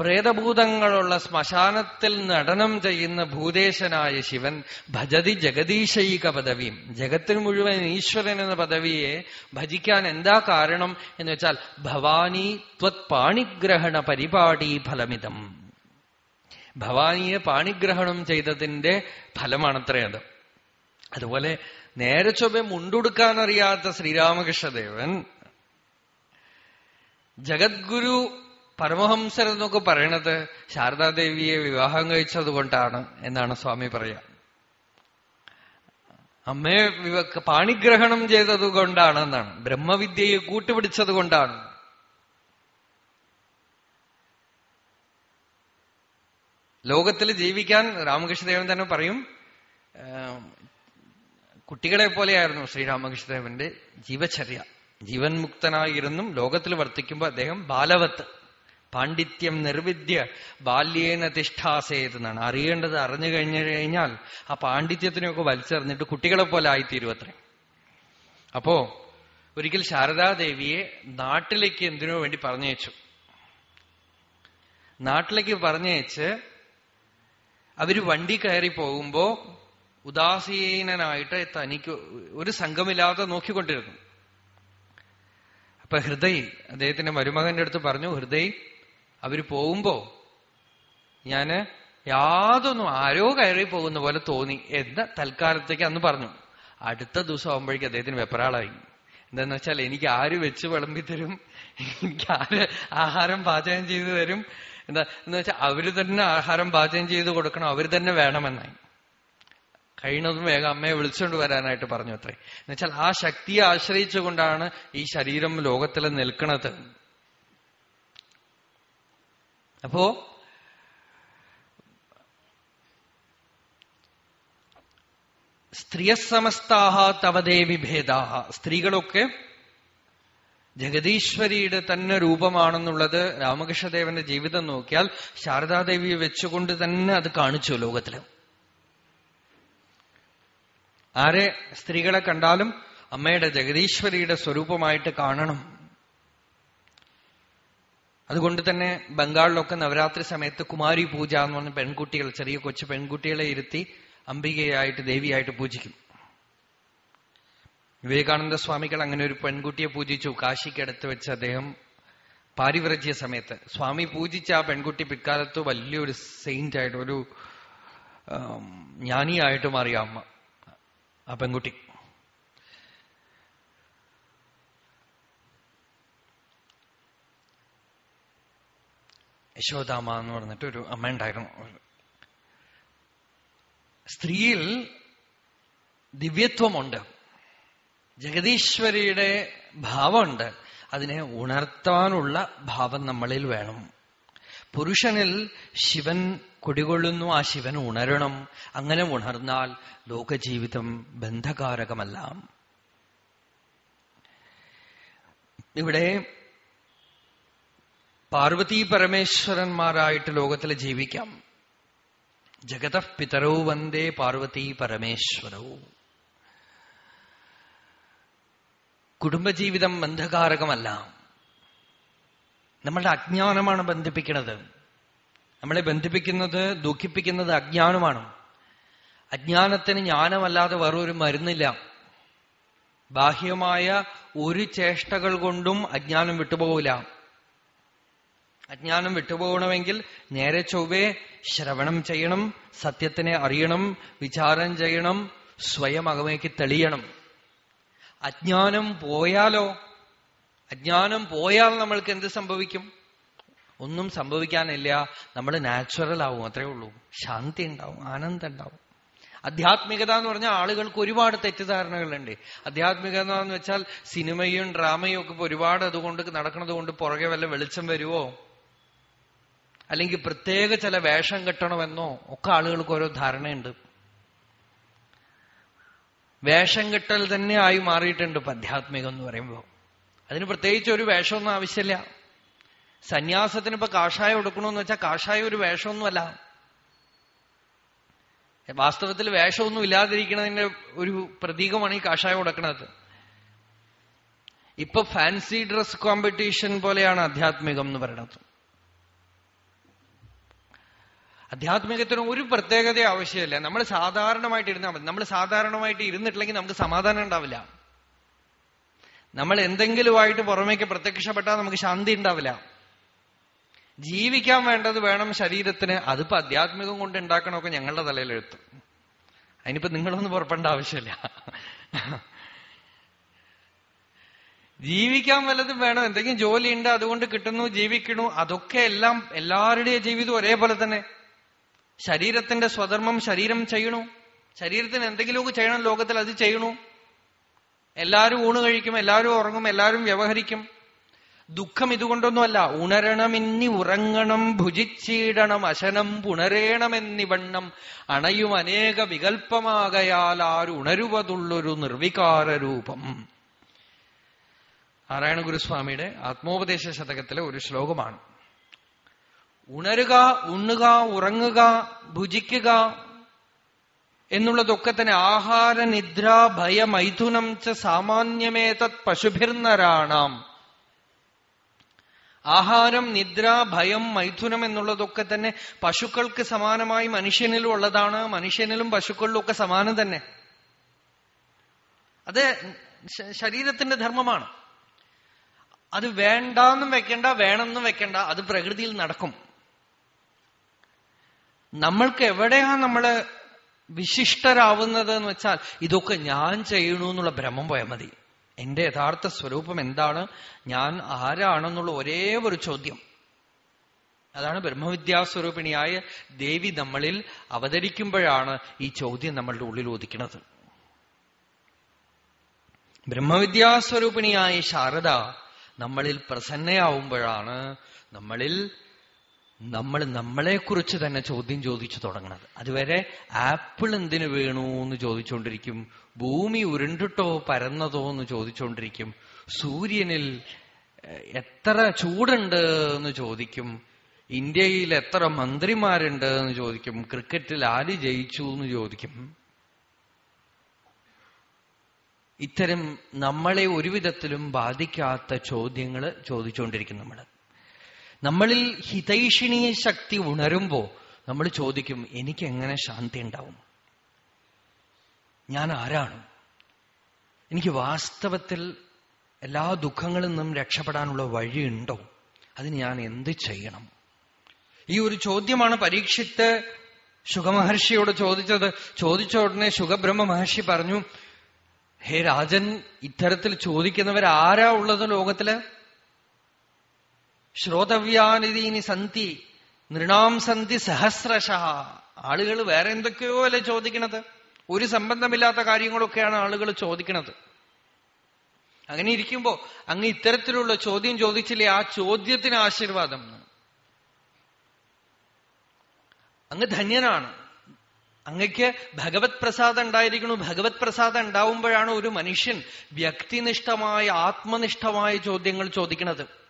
പ്രേതഭൂതങ്ങളുള്ള ശ്മശാനത്തിൽ നടനം ചെയ്യുന്ന ഭൂതേശനായ ശിവൻ ഭജതി ജഗദീശൈക പദവിയും ജഗത്തിന് മുഴുവൻ ഈശ്വരൻ എന്ന പദവിയെ ഭജിക്കാൻ എന്താ കാരണം എന്ന് വെച്ചാൽ ഭവാനി ത്വത് പാണിഗ്രഹണ പരിപാടി ഫലമിതം. ഭവാനിയെ പാണിഗ്രഹണം ചെയ്തതിന്റെ ഫലമാണത്രേ അത്. അതുപോലെ നേരെ ചൊവ്വെ മുണ്ടുടുക്കാൻ അറിയാത്ത ശ്രീരാമകൃഷ്ണദേവൻ ജഗദ്ഗുരു പരമഹംസർ എന്നൊക്കെ പറയണത് ശാരദാദേവിയെ വിവാഹം കഴിച്ചത് കൊണ്ടാണ് എന്നാണ് സ്വാമി പറയാ അമ്മയെ പാണിഗ്രഹണം ചെയ്തത് കൊണ്ടാണെന്നാണ് ബ്രഹ്മവിദ്യയെ കൂട്ടുപിടിച്ചത് കൊണ്ടാണ് ലോകത്തിൽ ജീവിക്കാൻ രാമകൃഷ്ണദേവൻ തന്നെ പറയും കുട്ടികളെ പോലെയായിരുന്നു ശ്രീരാമകൃഷ്ണദേവന്റെ ജീവചര്യ. ജീവൻ മുക്തനായിരുന്നും ലോകത്തിൽ വർത്തിക്കുമ്പോൾ അദ്ദേഹം ബാലവത്ത്. പാണ്ഡിത്യം നിർവിദ്യ ബാല്യേന തിഷ്ഠാസേത് എന്നാണ് അറിയേണ്ടത് അറിഞ്ഞു കഴിഞ്ഞു കഴിഞ്ഞാൽ ആ പാണ്ഡിത്യത്തിനെയൊക്കെ വലിച്ചെറിഞ്ഞിട്ട് കുട്ടികളെ പോലെ ആയിത്തീരും അപ്പോ ഒരിക്കൽ ശാരദാദേവിയെ നാട്ടിലേക്ക് എന്തിനോ വേണ്ടി പറഞ്ഞയച്ചു. നാട്ടിലേക്ക് പറഞ്ഞയച്ച് അവർ വണ്ടി കയറി പോകുമ്പോ ഉദാസീനനായിട്ട് തനിക്ക് ഒരു സംഘമില്ലാതെ നോക്കിക്കൊണ്ടിരുന്നു. അപ്പൊ ഹൃദയ് അദ്ദേഹത്തിന്റെ മരുമകന്റെ അടുത്ത് പറഞ്ഞു ഹൃദയ് അവർ പോകുമ്പോ ഞാൻ യാതൊന്നും ആരോ കയറി പോകുന്ന പോലെ തോന്നി. എന്ന് തൽക്കാലത്തേക്ക് അന്ന് പറഞ്ഞു. അടുത്ത ദിവസം ആകുമ്പോഴേക്കും അദ്ദേഹത്തിന് വെപ്രാളായി. എന്താന്ന് വെച്ചാൽ എനിക്ക് ആര് വെച്ച് വിളമ്പി തരും? എനിക്ക് ആര് ആഹാരം പാചകം ചെയ്തു തരും? എന്താ എന്ന് വെച്ചാൽ അവർ തന്നെ ആഹാരം പാചകം ചെയ്ത് കൊടുക്കണം അവർ തന്നെ വേണമെന്നായി. കഴിയുന്നതും വേഗം അമ്മയെ വിളിച്ചുകൊണ്ട് വരാനായിട്ട് പറഞ്ഞു അത്രേ. എന്നുവെച്ചാൽ ആ ശക്തിയെ ആശ്രയിച്ചുകൊണ്ടാണ് ഈ ശരീരം ലോകത്തിൽ നിൽക്കുന്നത് അപ്പോ സ്ത്രീയസമസ്താഹ തവദേവി ഭേദാഹ. സ്ത്രീകളൊക്കെ ജഗദീശ്വരിയുടെ തന്നെ രൂപമാണെന്നുള്ളത് രാമകൃഷ്ണദേവന്റെ ജീവിതം നോക്കിയാൽ ശാരദാദേവിയെ വെച്ചുകൊണ്ട് തന്നെ അത് കാണിച്ചു ലോകത്തിൽ. ആരെ സ്ത്രീകളെ കണ്ടാലും അമ്മയുടെ ജഗദീശ്വരിയുടെ സ്വരൂപമായിട്ട് കാണണം. അതുകൊണ്ട് തന്നെ ബംഗാളിലൊക്കെ നവരാത്രി സമയത്ത് കുമാരി പൂജ എന്ന് പറഞ്ഞ പെൺകുട്ടികൾ ചെറിയ കൊച്ചു പെൺകുട്ടികളെ ഇരുത്തി അംബികയായിട്ട് ദേവിയായിട്ട് പൂജിക്കും. വിവേകാനന്ദ സ്വാമികൾ അങ്ങനെ ഒരു പെൺകുട്ടിയെ പൂജിച്ചു. കാശിക്കടുത്ത് വെച്ച് അദ്ദേഹം പാരിവ്രജ്യ സമയത്ത് സ്വാമി പൂജിച്ച ആ പെൺകുട്ടി പിൽക്കാലത്ത് വലിയൊരു സെയിന്റ് ആയിട്ട് ഒരു ജ്ഞാനിയായിട്ട് മാറിയ അമ്മ ആ പെൺകുട്ടി. യശോദാമ എന്ന് പറഞ്ഞിട്ട് ഒരു അമ്മ ഉണ്ടായിരുന്നു. സ്ത്രീയിൽ ദിവ്യത്വമുണ്ട്. ജഗദീശ്വരിയുടെ ഭാവമുണ്ട്. അതിനെ ഉണർത്താനുള്ള ഭാവം നമ്മളിൽ വേണം. പുരുഷനിൽ ശിവൻ കുടികൊള്ളുന്നു ആ ശിവൻ ഉണരണം. അങ്ങനെ ഉണർന്നാൽ ലോകജീവിതം ബന്ധകാരകമല്ല. ഇവിടെ പാർവതീ പരമേശ്വരന്മാരായിട്ട് ലോകത്തിൽ ജീവിക്കാം. ജഗത പിതരോ വന്ദേ പാർവതി പരമേശ്വരോ. കുടുംബജീവിതം ബന്ധകാരകമല്ല. നമ്മളുടെ അജ്ഞാനമാണ് ബന്ധിപ്പിക്കുന്നത് നമ്മളെ ബന്ധിപ്പിക്കുന്നത് ദുഃഖിപ്പിക്കുന്നത് അജ്ഞാനമാണ്. അജ്ഞാനത്തിന് ജ്ഞാനമല്ലാതെ വേറൊരു മരുന്നില്ല. ബാഹ്യമായ ഒരു ചേഷ്ടകൾ കൊണ്ടും അജ്ഞാനം വിട്ടുപോകില്ല അജ്ഞാനം വിട്ടുപോകണമെങ്കിൽ നേരെ ചൊവ്വേ ശ്രവണം ചെയ്യണം സത്യത്തിനെ അറിയണം വിചാരം ചെയ്യണം സ്വയം അകമേക്ക് തെളിയണം. അജ്ഞാനം പോയാലോ? അജ്ഞാനം പോയാൽ നമ്മൾക്ക് എന്ത് സംഭവിക്കും? ഒന്നും സംഭവിക്കാനില്ല. നമ്മൾ നാച്ചുറൽ ആവും അത്രേ ഉള്ളൂ. ശാന്തി ഉണ്ടാവും ആനന്ദം ഉണ്ടാവും. അധ്യാത്മികത എന്ന് പറഞ്ഞാൽ ആളുകൾക്ക് ഒരുപാട് തെറ്റിദ്ധാരണകളുണ്ട്. അധ്യാത്മികത എന്ന് വെച്ചാൽ സിനിമയും ഡ്രാമയും ഒക്കെ ഒരുപാട് അതുകൊണ്ട് നടക്കുന്നത് കൊണ്ട് പുറകെ വല്ല വെളിച്ചം വരുവോ? അല്ലെങ്കിൽ പ്രത്യേക ചില വേഷം കെട്ടണമെന്നോ ഒക്കെ ആളുകൾക്ക് ഓരോ ധാരണയുണ്ട്. വേഷം കെട്ടൽ തന്നെ ആയി മാറിയിട്ടുണ്ട് ഇപ്പൊ അധ്യാത്മികം എന്ന് പറയുമ്പോൾ അതിന് പ്രത്യേകിച്ച് ഒരു വേഷമൊന്നും ആവശ്യമില്ല. സന്യാസത്തിന് ഇപ്പൊ കാഷായം എടുക്കണമെന്ന് വെച്ചാൽ കാഷായം ഒരു വേഷമൊന്നുമല്ല. വാസ്തവത്തിൽ വേഷമൊന്നും ഇല്ലാതിരിക്കുന്നതിന്റെ ഒരു പ്രതീകമാണ് ഈ കാഷായം കൊടുക്കുന്നത് ഇപ്പൊ ഫാൻസി ഡ്രസ് കോമ്പറ്റീഷൻ പോലെയാണ് അധ്യാത്മികം എന്ന് പറയുന്നത്. അധ്യാത്മികത്തിന് ഒരു പ്രത്യേകത ആവശ്യമില്ല. നമ്മൾ സാധാരണമായിട്ട് ഇരുന്നാൽ മതി. നമ്മൾ സാധാരണമായിട്ട് ഇരുന്നിട്ടില്ലെങ്കിൽ നമുക്ക് സമാധാനം ഉണ്ടാവില്ല. നമ്മൾ എന്തെങ്കിലുമായിട്ട് പുറമേക്ക് പ്രത്യക്ഷപ്പെട്ടാൽ നമുക്ക് ശാന്തി ഉണ്ടാവില്ല. ജീവിക്കാൻ വേണ്ടത് വേണം ശരീരത്തിന്. അതിപ്പോ അധ്യാത്മികം കൊണ്ട് ഉണ്ടാക്കണമൊക്കെ ഞങ്ങളുടെ തലയിലെഴുത്തും. അതിനിപ്പോ നിങ്ങളൊന്നും പുറപ്പെടേണ്ട ആവശ്യമില്ല. ജീവിക്കാൻ വല്ലതും വേണം. എന്തെങ്കിലും ജോലി ഉണ്ട് അതുകൊണ്ട് കിട്ടുന്നു ജീവിക്കണു. അതൊക്കെ എല്ലാം എല്ലാവരുടെയും ജീവിതം ഒരേപോലെ തന്നെ. ശരീരത്തിന്റെ സ്വധർമ്മം ശരീരം ചെയ്യണു. ശരീരത്തിന് എന്തെങ്കിലുമൊക്കെ ചെയ്യണം ലോകത്തിൽ അത് ചെയ്യണു. എല്ലാവരും ഊണ് കഴിക്കും എല്ലാവരും ഉറങ്ങും എല്ലാവരും വ്യവഹരിക്കും. ദുഃഖം ഇതുകൊണ്ടൊന്നുമല്ല. ഉണരണമിന്നി ഉറങ്ങണം ഭുജിച്ചീടണം അശനം പുണരേണമെന്നിവണ്ണം അണയും അനേക വികൽപ്പമാകയാൽ ആരുണരുവതുള്ളൊരു നിർവികാര രൂപം നാരായണ ഗുരുസ്വാമിയുടെ ആത്മോപദേശ ശതകത്തിലെ ഒരു ശ്ലോകമാണ്. ഉണരുക ഉണ്ണുക ഉറങ്ങുക ഭുജിക്കുക എന്നുള്ളതൊക്കെ തന്നെ ആഹാര നിദ്ര ഭയ മൈഥുനം ച സാമാന്യമേതത് പശുഭിർന്നരാണാം ആഹാരം നിദ്ര ഭയം മൈഥുനം എന്നുള്ളതൊക്കെ തന്നെ പശുക്കൾക്ക് സമാനമായി മനുഷ്യനിലും ഉള്ളതാണ് മനുഷ്യനിലും പശുക്കളിലും ഒക്കെ സമാനം തന്നെ. അത് ശരീരത്തിന്റെ ധർമ്മമാണ്. അത് വേണ്ടെന്നും വെക്കണ്ട വേണമെന്നും വെക്കണ്ട അത് പ്രകൃതിയിൽ നടക്കും. നമ്മൾക്ക് എവിടെയാ നമ്മൾ വിശിഷ്ടരാവുന്നത് എന്ന് വെച്ചാൽ ഇതൊക്കെ ഞാൻ ചെയ്യണു എന്നുള്ള ഭ്രമം പോയാൽ മതി. എന്റെ യഥാർത്ഥ സ്വരൂപം എന്താണ്? ഞാൻ ആരാണെന്നുള്ള ഒരേ ഒരു ചോദ്യം. അതാണ് ബ്രഹ്മവിദ്യാസ്വരൂപിണിയായ ദേവി നമ്മളിൽ അവതരിക്കുമ്പോഴാണ് ഈ ചോദ്യം നമ്മളുടെ ഉള്ളിൽ ഒതുക്കുന്നത് ബ്രഹ്മവിദ്യാസ്വരൂപിണിയായ ശാരദ നമ്മളിൽ പ്രസന്നയാവുമ്പോഴാണ് നമ്മളിൽ നമ്മൾ നമ്മളെക്കുറിച്ച് തന്നെ ചോദ്യം ചോദിച്ചു തുടങ്ങണത്. അതുവരെ ആപ്പിൾ എന്തിനു വേണു എന്ന് ചോദിച്ചുകൊണ്ടിരിക്കും ഭൂമി ഉരുണ്ടിട്ടോ പരന്നതോ എന്ന് ചോദിച്ചുകൊണ്ടിരിക്കും സൂര്യനിൽ എത്ര ചൂടുണ്ട് എന്ന് ചോദിക്കും ഇന്ത്യയിൽ എത്ര മന്ത്രിമാരുണ്ട് എന്ന് ചോദിക്കും ക്രിക്കറ്റിൽ ആര് ജയിച്ചു എന്ന് ചോദിക്കും. ഇത്തരം നമ്മളെ ഒരുവിധത്തിലും ബാധിക്കാത്ത ചോദ്യങ്ങൾ ചോദിച്ചുകൊണ്ടിരിക്കും നമ്മൾ നമ്മളിൽ ഹിതൈഷിണീയ ശക്തി ഉണരുമ്പോ നമ്മൾ ചോദിക്കും എനിക്ക് എങ്ങനെ ശാന്തി ഉണ്ടാവും? ഞാൻ ആരാണ്? എനിക്ക് വാസ്തവത്തിൽ എല്ലാ ദുഃഖങ്ങളിൽ നിന്നും രക്ഷപ്പെടാനുള്ള വഴിയുണ്ടോ? അതിന് ഞാൻ എന്ത് ചെയ്യണം? ഈ ഒരു ചോദ്യമാണ് പരീക്ഷിത്ത് ശുഖമഹർഷിയോട് ചോദിച്ചത്. ചോദിച്ച ഉടനെ ശുഖബ്രഹ്മ മഹർഷി പറഞ്ഞു ഹേ രാജൻ ഇത്തരത്തിൽ ചോദിക്കുന്നവർ ആരാ ഉള്ളത് ലോകത്തിൽ? ശ്രോതവ്യാനിതീനി സന്തി നൃണാം സന്തി സഹസ്രശ. ആളുകൾ വേറെ എന്തൊക്കെയോ അല്ലേ ചോദിക്കണത്? ഒരു സംബന്ധമില്ലാത്ത കാര്യങ്ങളൊക്കെയാണ് ആളുകൾ ചോദിക്കണത്. അങ്ങനെ ഇരിക്കുമ്പോ അങ്ങ് ഇത്തരത്തിലുള്ള ചോദ്യം ചോദിച്ചില്ലേ ആ ചോദ്യത്തിന് ആശീർവാദം അങ്ങ് ധന്യനാണ്. അങ്ങക്ക് ഭഗവത് പ്രസാദം ഉണ്ടായിരിക്കണു. ഭഗവത് പ്രസാദം ഉണ്ടാവുമ്പോഴാണ് ഒരു മനുഷ്യൻ വ്യക്തിനിഷ്ഠമായ ആത്മനിഷ്ഠമായ ചോദ്യങ്ങൾ ചോദിക്കുന്നത്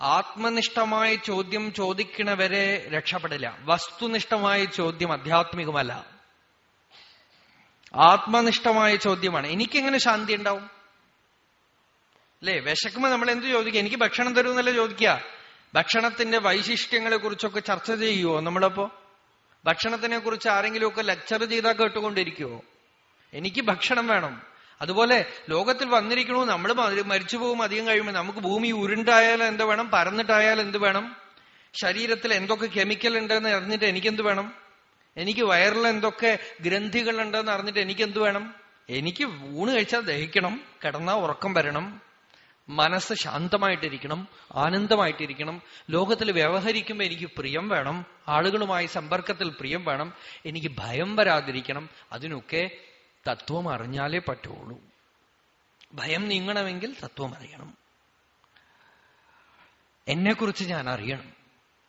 ആത്മനിഷ്ഠമായ ചോദ്യം ചോദിക്കണവരെ രക്ഷപ്പെടില്ല. വസ്തുനിഷ്ഠമായ ചോദ്യം അധ്യാത്മികമല്ല. ആത്മനിഷ്ഠമായ ചോദ്യമാണ്. എനിക്കെങ്ങനെ ശാന്തി ഉണ്ടാവും? അല്ലേ? വിശക്കുമ്പോ നമ്മൾ എന്ത് ചോദിക്കുക എനിക്ക് ഭക്ഷണം തരൂ എന്നല്ല ചോദിക്കുക? ഭക്ഷണത്തിന്റെ വൈശിഷ്ട്യങ്ങളെ കുറിച്ചൊക്കെ ചർച്ച ചെയ്യുമോ നമ്മളപ്പോ? ഭക്ഷണത്തിനെ കുറിച്ച് ആരെങ്കിലുമൊക്കെ ലെക്ചർ ചെയ്താൽ കേട്ടുകൊണ്ടിരിക്കുവോ? എനിക്ക് ഭക്ഷണം വേണം. അതുപോലെ ലോകത്തിൽ വന്നിരിക്കണു നമ്മൾ മരിച്ചു പോകും അധികം കഴിയുമ്പോൾ നമുക്ക് ഭൂമി ഉരുണ്ടായാൽ എന്ത് വേണം? പരന്നിട്ടായാൽ എന്ത് വേണം? ശരീരത്തിൽ എന്തൊക്കെ കെമിക്കൽ ഉണ്ടെന്ന് അറിഞ്ഞിട്ട് എനിക്കെന്ത് വേണം? എനിക്ക് വയറിൽ എന്തൊക്കെ ഗ്രന്ഥികൾ ഉണ്ടെന്ന് അറിഞ്ഞിട്ട് എനിക്കെന്ത് വേണം? എനിക്ക് ഊണ് കഴിച്ചാൽ ദഹിക്കണം കിടന്നാൽ ഉറക്കം വരണം മനസ്സ് ശാന്തമായിട്ടിരിക്കണം ആനന്ദമായിട്ടിരിക്കണം ലോകത്തിൽ വ്യവഹരിക്കുമ്പോൾ എനിക്ക് പ്രിയം വേണം ആളുകളുമായി സമ്പർക്കത്തിൽ പ്രിയം വേണം എനിക്ക് ഭയം വരാതിരിക്കണം അതിനൊക്കെ തത്വം അറിഞ്ഞാലേ പറ്റുള്ളൂ. ഭയം നീങ്ങണമെങ്കിൽ തത്വം അറിയണം. എന്നെക്കുറിച്ച് ഞാൻ അറിയണം.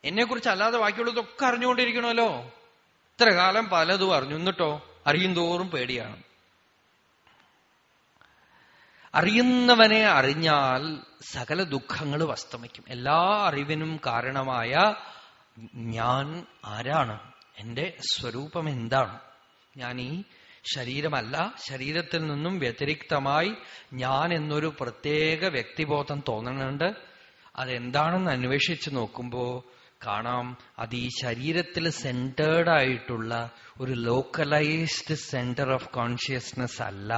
എന്നെക്കുറിച്ച് അല്ലാതെ ബാക്കിയുള്ളതൊക്കെ അറിഞ്ഞുകൊണ്ടിരിക്കണമല്ലോ. ഇത്ര കാലം പലതും അറിഞ്ഞു. എന്നിട്ടോ അറിയും തോറും പേടിയാണ്. അറിയുന്നവനെ അറിഞ്ഞാൽ സകല ദുഃഖങ്ങൾ വസ്തമിക്കും. എല്ലാ അറിവിനും കാരണമായ ഞാൻ ആരാണ്? എന്റെ സ്വരൂപം എന്താണ് ഞാൻ ഈ ശരീരമല്ല ശരീരത്തിൽ നിന്നും വ്യതിരിക്തമായി ഞാൻ എന്നൊരു പ്രത്യേക വ്യക്തിബോധം തോന്നുന്നുണ്ട്. അതെന്താണെന്ന് അന്വേഷിച്ചു നോക്കുമ്പോ കാണാം അത് ഈ ശരീരത്തിൽ സെന്റേർഡ് ആയിട്ടുള്ള ഒരു ലോക്കലൈസ്ഡ് സെന്റർ ഓഫ് കോൺഷ്യസ്നസ് അല്ല.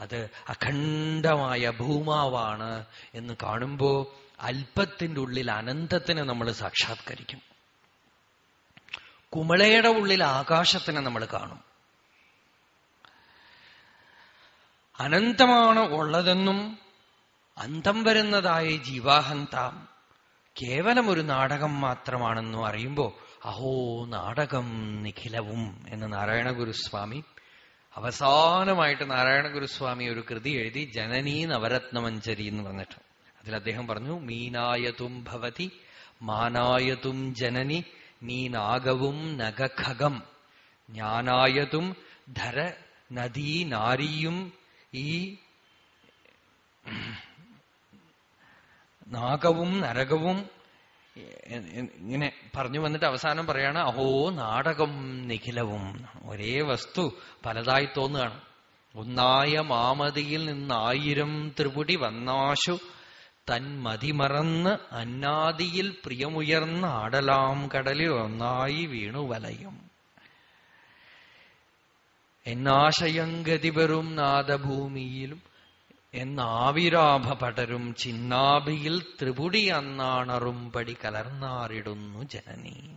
അത് അഖണ്ഡമായ ഭൂമാവാണ് എന്ന് കാണുമ്പോ അല്പത്തിന്റെ ഉള്ളിൽ അനന്തത്തിനെ നമ്മൾ സാക്ഷാത്കരിക്കും. കുമളയുടെ ഉള്ളിൽ ആകാശത്തിനെ നമ്മൾ കാണും. അനന്തമാണ് ഉള്ളതെന്നും അന്തം വരുന്നതായ ജീവാഹന്ത കേവലം ഒരു നാടകം മാത്രമാണെന്നും അറിയുമ്പോ അഹോ നാടകം നിഖിലവും എന്ന് നാരായണ ഗുരുസ്വാമി അവസാനമായിട്ട് നാരായണ ഗുരുസ്വാമി ഒരു കൃതി എഴുതി ജനനീ നവരത്നമഞ്ചരി എന്ന് പറഞ്ഞിട്ട്. അതിൽ അദ്ദേഹം പറഞ്ഞു മീനായതും ഭവതി മാനായതും ജനനി നീനാഗവും നഗഖഗം ജ്ഞാനായതും ധര നദീ നാരിയും ഈ നാഗവും നരകവും ഇങ്ങനെ പറഞ്ഞു വന്നിട്ട് അവസാനം പറയാണ് അഹോ നാടകം നിഖിലവും. ഒരേ വസ്തു പലതായി തോന്നുകയാണ്. ഒന്നായ മാമതിയിൽ നിന്നായിരം ത്രിപുടി വന്നാശു. തൻ മതിമറന്ന് അന്നാദിയിൽ പ്രിയമുയർന്ന ആടലാം കടലിൽ ഒന്നായി വീണു വലയും. എന്നാശയങ്കതി വെറും നാദഭൂമിയിലും എന്നാവിരാഭ പടരും ചിന്നാഭിയിൽ ത്രിപുടി അന്നാണറും പടി കലർന്നാറിടുന്നു ജനനി.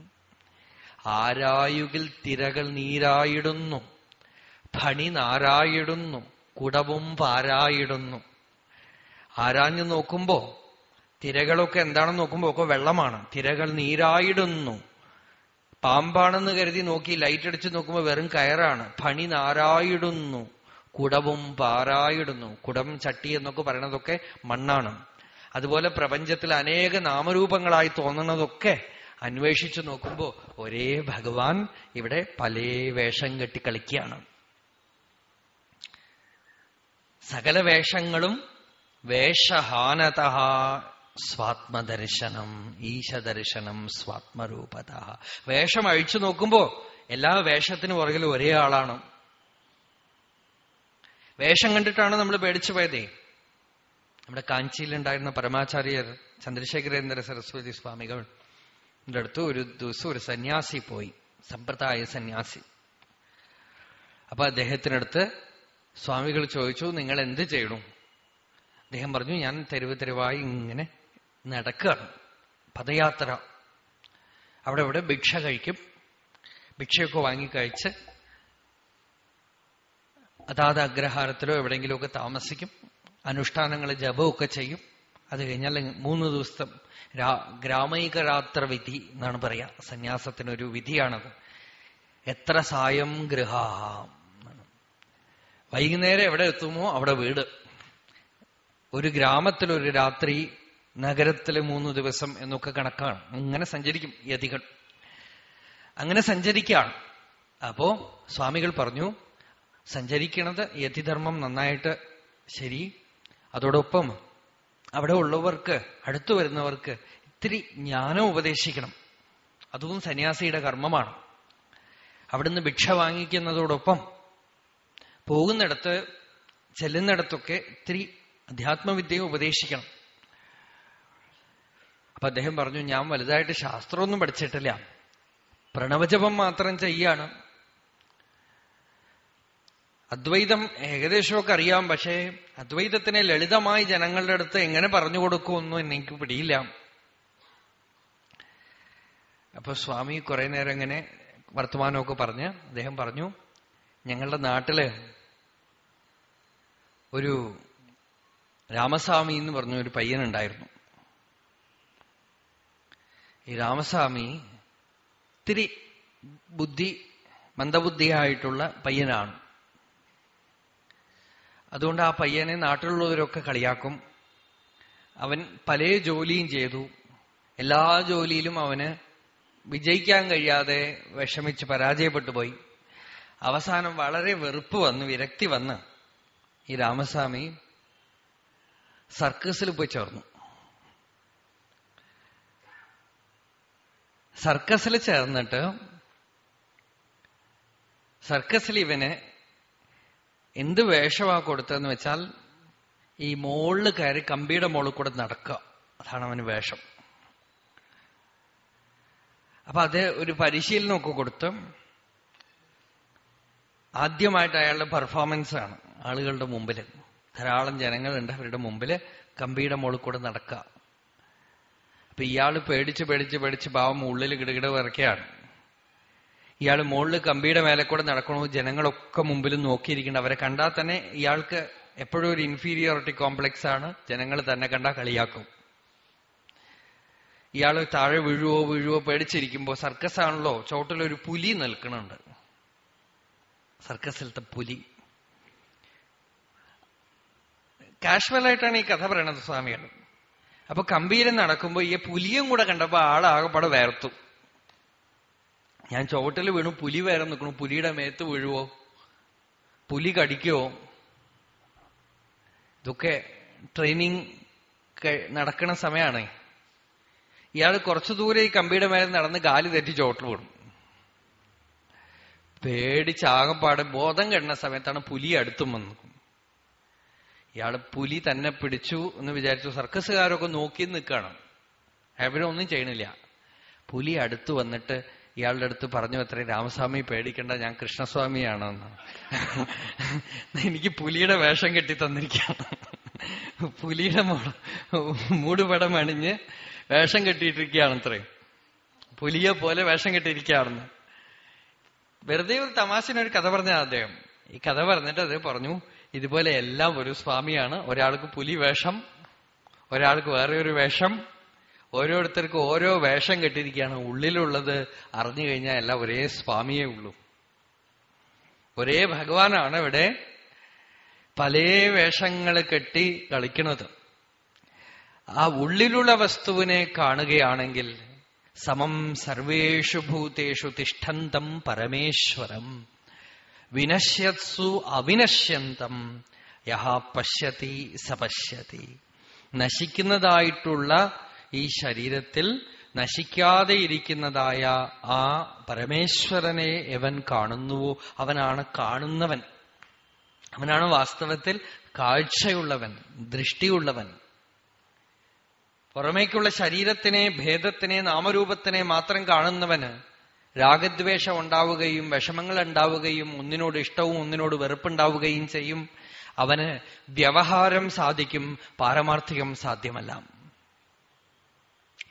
ആരായുകിൽ തിരകൾ നീരായിടുന്നു ഭണി നാരായിടുന്നു കുടവും പാരായിടുന്നു. ആരാഞ്ഞു നോക്കുമ്പോ തിരകളൊക്കെ എന്താണെന്ന് നോക്കുമ്പോ ഒക്കെ വെള്ളമാണ്. തിരകൾ നീരായിടുന്നു. പാമ്പാണെന്ന് കരുതി നോക്കി ലൈറ്റ് അടിച്ച് നോക്കുമ്പോ വെറും കയറാണ്. പണി നാരായിടുന്നു കുടവും പാറായിടുന്നു. കുടം ചട്ടി എന്നൊക്കെ പറയണതൊക്കെ മണ്ണാണ്. അതുപോലെ പ്രപഞ്ചത്തിൽ അനേക നാമരൂപങ്ങളായി തോന്നണതൊക്കെ അന്വേഷിച്ചു നോക്കുമ്പോ ഒരേ ഭഗവാൻ ഇവിടെ പല വേഷം കെട്ടി കളിക്കുകയാണ്. സകല വേഷങ്ങളും വേഷഹാനത സ്വാത്മദർശനം ഈശദർശനം സ്വാത്മരൂപത. വേഷം അഴിച്ചു നോക്കുമ്പോ എല്ലാ വേഷത്തിനും പുറകിൽ ഒരേ ആളാണ്. വേഷം കണ്ടിട്ടാണ് നമ്മൾ പേടിച്ചു പോയതേ. നമ്മുടെ കാഞ്ചിയിലുണ്ടായിരുന്ന പരമാചാര്യർ ചന്ദ്രശേഖരേന്ദ്ര സരസ്വതി സ്വാമികൾ അടുത്ത് ഒരു ദിവസം ഒരു സന്യാസി പോയി സമ്പ്രദായ സന്യാസി. അപ്പൊ അദ്ദേഹത്തിനടുത്ത് സ്വാമികൾ ചോദിച്ചു നിങ്ങൾ എന്ത് ചെയ്യണു? അദ്ദേഹം പറഞ്ഞു ഞാൻ തെരുവ് തെരുവായി ഇങ്ങനെ നടക്കുകയാണ് പദയാത്ര. അവിടെ ഇവിടെ ഭിക്ഷ കഴിക്കും. ഭിക്ഷയൊക്കെ വാങ്ങിക്കഴിച്ച് അതാത് അഗ്രഹാരത്തിലോ എവിടെയെങ്കിലുമൊക്കെ താമസിക്കും. അനുഷ്ഠാനങ്ങൾ ജപമൊക്കെ ചെയ്യും. അത് കഴിഞ്ഞാൽ മൂന്ന് ദിവസം ഗ്രാമൈക രാത്ര വിധി എന്നാണ് പറയാ. സന്യാസത്തിനൊരു വിധിയാണത്. എത്ര സായം ഗൃഹ വൈകുന്നേരം എവിടെ എത്തുമോ അവിടെ വീട്. ഒരു ഗ്രാമത്തിൽ ഒരു രാത്രി നഗരത്തിലെ മൂന്ന് ദിവസം എന്നൊക്കെ കണക്കാണ്. അങ്ങനെ സഞ്ചരിക്കും യതികൾ അങ്ങനെ സഞ്ചരിക്കുകയാണ്. അപ്പോ സ്വാമികൾ പറഞ്ഞു സഞ്ചരിക്കണത് യതിധർമ്മം നന്നായിട്ട് ശരി. അതോടൊപ്പം അവിടെ ഉള്ളവർക്ക് അടുത്തു വരുന്നവർക്ക് ഇത്തിരി ജ്ഞാനം ഉപദേശിക്കണം. അതും സന്യാസിയുടെ കർമ്മമാണ്. അവിടുന്ന് ഭിക്ഷ വാങ്ങിക്കുന്നതോടൊപ്പം പോകുന്നിടത്ത് ചെല്ലുന്നിടത്തൊക്കെ ഇത്തിരി അധ്യാത്മവിദ്യ ഉപദേശിക്കണം. അപ്പൊ അദ്ദേഹം പറഞ്ഞു ഞാൻ വലുതായിട്ട് ശാസ്ത്രമൊന്നും പഠിച്ചിട്ടില്ല. പ്രണവജപം മാത്രം ചെയ്യാണ്. അദ്വൈതം ഏകദേശമൊക്കെ അറിയാം പക്ഷേ അദ്വൈതത്തിനെ ലളിതമായി ജനങ്ങളുടെ അടുത്ത് എങ്ങനെ പറഞ്ഞു കൊടുക്കുമെന്നും എനിക്ക് പിടിയില്ല. അപ്പൊ സ്വാമി കുറെ നേരം ഇങ്ങനെ വർത്തമാനമൊക്കെ പറഞ്ഞ് അദ്ദേഹം പറഞ്ഞു ഞങ്ങളുടെ നാട്ടിൽ ഒരു രാമസ്വാമി എന്ന് പറഞ്ഞ ഒരു പയ്യനുണ്ടായിരുന്നു. ഈ രാമസ്വാമി ഇത്തിരി ബുദ്ധി മന്ദബുദ്ധിയായിട്ടുള്ള പയ്യനാണ്. അതുകൊണ്ട് ആ പയ്യനെ നാട്ടിലുള്ളവരൊക്കെ കളിയാക്കും. അവൻ പല ജോലിയും ചെയ്തു. എല്ലാ ജോലിയിലും അവന് വിജയിക്കാൻ കഴിയാതെ വിഷമിച്ച് പരാജയപ്പെട്ടു പോയി. അവസാനം വളരെ വെറുപ്പ് വന്ന് വിരക്തി വന്ന് ഈ രാമസ്വാമി സർക്കസിൽ പോയി ചേർന്നു. സർക്കസിൽ ചേർന്നിട്ട് സർക്കസിൽ ഇവന് എന്ത് വേഷമാ കൊടുത്തതെന്ന് വെച്ചാൽ ഈ മോളിൽ കയറി കമ്പിയുടെ മോളിൽ കൂടെ നടക്കുക. അതാണ് അവന് വേഷം. അപ്പൊ അത് ഒരു പരിശീലനമൊക്കെ കൊടുത്ത് ആദ്യമായിട്ട് അയാളുടെ പെർഫോമൻസ് ആണ് ആളുകളുടെ മുമ്പിൽ ധാരാളം ജനങ്ങളുണ്ട് അവരുടെ മുമ്പിൽ കമ്പിയുടെ മോളിൽ കൂടെ നടക്കുക. അപ്പൊ ഇയാൾ പേടിച്ച് പേടിച്ച് പേടിച്ച് പാവം ഉള്ളിൽ കിടകിട വിറയ്ക്കുകയാണ് ഇയാൾ മുകളിൽ കമ്പിയുടെ മേലെ കൂടെ നടക്കണു ജനങ്ങളൊക്കെ മുമ്പിൽ നോക്കിയിരിക്കണം അവരെ കണ്ടാൽ തന്നെ ഇയാൾക്ക് എപ്പോഴും ഒരു ഇൻഫീരിയോറിറ്റി കോംപ്ലക്സ് ആണ്. ജനങ്ങൾ തന്നെ കണ്ടാൽ കളിയാക്കും. ഇയാൾ താഴെ വീഴുവോ വീഴുവോ പേടിച്ചിരിക്കുമ്പോ സർക്കസ് ആണല്ലോ ചോട്ടിലൊരു പുലി നിൽക്കണുണ്ട്. സർക്കസിലത്തെ പുലി. കാഷ്വൽ ആയിട്ടാണ് ഈ കഥ പറയണത് സ്വാമികൾ. അപ്പൊ കമ്പീരൻ നടക്കുമ്പോ ഈ പുലിയും കൂടെ കണ്ടപ്പോ ആളാകപ്പാടെ വേർത്തു. ഞാൻ ചുവട്ടിൽ വീണു പുലി വേറെ നിൽക്കണു പുലിയുടെ മേത്ത് വീഴുവോ? പുലി കടിക്കുവോ? ഇതൊക്കെ ട്രെയിനിങ് നടക്കണ സമയമാണ് ഇയാൾ കുറച്ചു ദൂരെ ഈ കമ്പിയുടെ മേലെ നടന്ന് കാൽ തെറ്റി ചോട്ടിൽ വിടും പേടിച്ചാകപ്പാട് ബോധം കെടുന്ന സമയത്താണ് പുലി അടുത്തും വന്നു ഇയാൾ പുലി തന്നെ പിടിച്ചു എന്ന് വിചാരിച്ചു സർക്കസുകാരൊക്കെ നോക്കി നിൽക്കണം. അവരൊന്നും ചെയ്യണില്ല. പുലി അടുത്ത് വന്നിട്ട് ഇയാളുടെ അടുത്ത് പറഞ്ഞു അത്രേ രാമസ്വാമി പേടിക്കണ്ട ഞാൻ കൃഷ്ണസ്വാമിയാണെന്ന്. എനിക്ക് പുലിയുടെ വേഷം കെട്ടി തന്നിരിക്കുകയാണ്. പുലിയുടെ മൂടുപടം അണിഞ്ഞ് വേഷം കെട്ടിയിട്ടിരിക്കുകയാണ് അത്രയും പുലിയെ പോലെ വേഷം കെട്ടിയിരിക്കുകയാണെന്ന്. വെറുതെ ഒരു തമാശനൊരു കഥ പറഞ്ഞ അദ്ദേഹം. ഈ കഥ പറഞ്ഞിട്ട് അത് പറഞ്ഞു ഇതുപോലെ എല്ലാം ഒരു സ്വാമിയാണ്. ഒരാൾക്ക് പുലി വേഷം ഒരാൾക്ക് വേറെ ഒരു വേഷം. ഓരോരുത്തർക്കും ഓരോ വേഷം കെട്ടിരിക്കുകയാണ് ഉള്ളിലുള്ളത് അറിഞ്ഞു കഴിഞ്ഞാൽ എല്ലാം ഒരേ സ്വാമിയേ ഉള്ളൂ. ഒരേ ഭഗവാനാണ് ഇവിടെ പല വേഷങ്ങൾ കെട്ടി കളിക്കുന്നത്. ആ ഉള്ളിലുള്ള വസ്തുവിനെ കാണുകയാണെങ്കിൽ സമം സർവേഷു ഭൂതേഷു തിഷ്ഠന്തം പരമേശ്വരം. വിനശ്യത്സു അവിനശ്യന്തം. യഹ പശ്യതി സപശ്യതി നശിക്കുന്നതായിട്ടുള്ള ഈ ശരീരത്തിൽ നശിക്കാതെ ഇരിക്കുന്നതായ ആ പരമേശ്വരനെ എവൻ കാണുന്നുവോ? അവനാണ് കാണുന്നവൻ. അവനാണ് വാസ്തവത്തിൽ കാഴ്ചയുള്ളവൻ ദൃഷ്ടിയുള്ളവൻ. പുറമേക്കുള്ള ശരീരത്തിനെ ഭേദത്തിനെ നാമരൂപത്തിനെ മാത്രം കാണുന്നവന് രാഗദ്വേഷം ഉണ്ടാവുകയും വിഷമങ്ങൾ ഉണ്ടാവുകയും ഒന്നിനോട് ഇഷ്ടവും ഒന്നിനോട് വെറുപ്പുണ്ടാവുകയും ചെയ്യും. അവന് വ്യവഹാരം സാധിക്കും പാരമാർത്ഥികം സാധ്യമല്ല.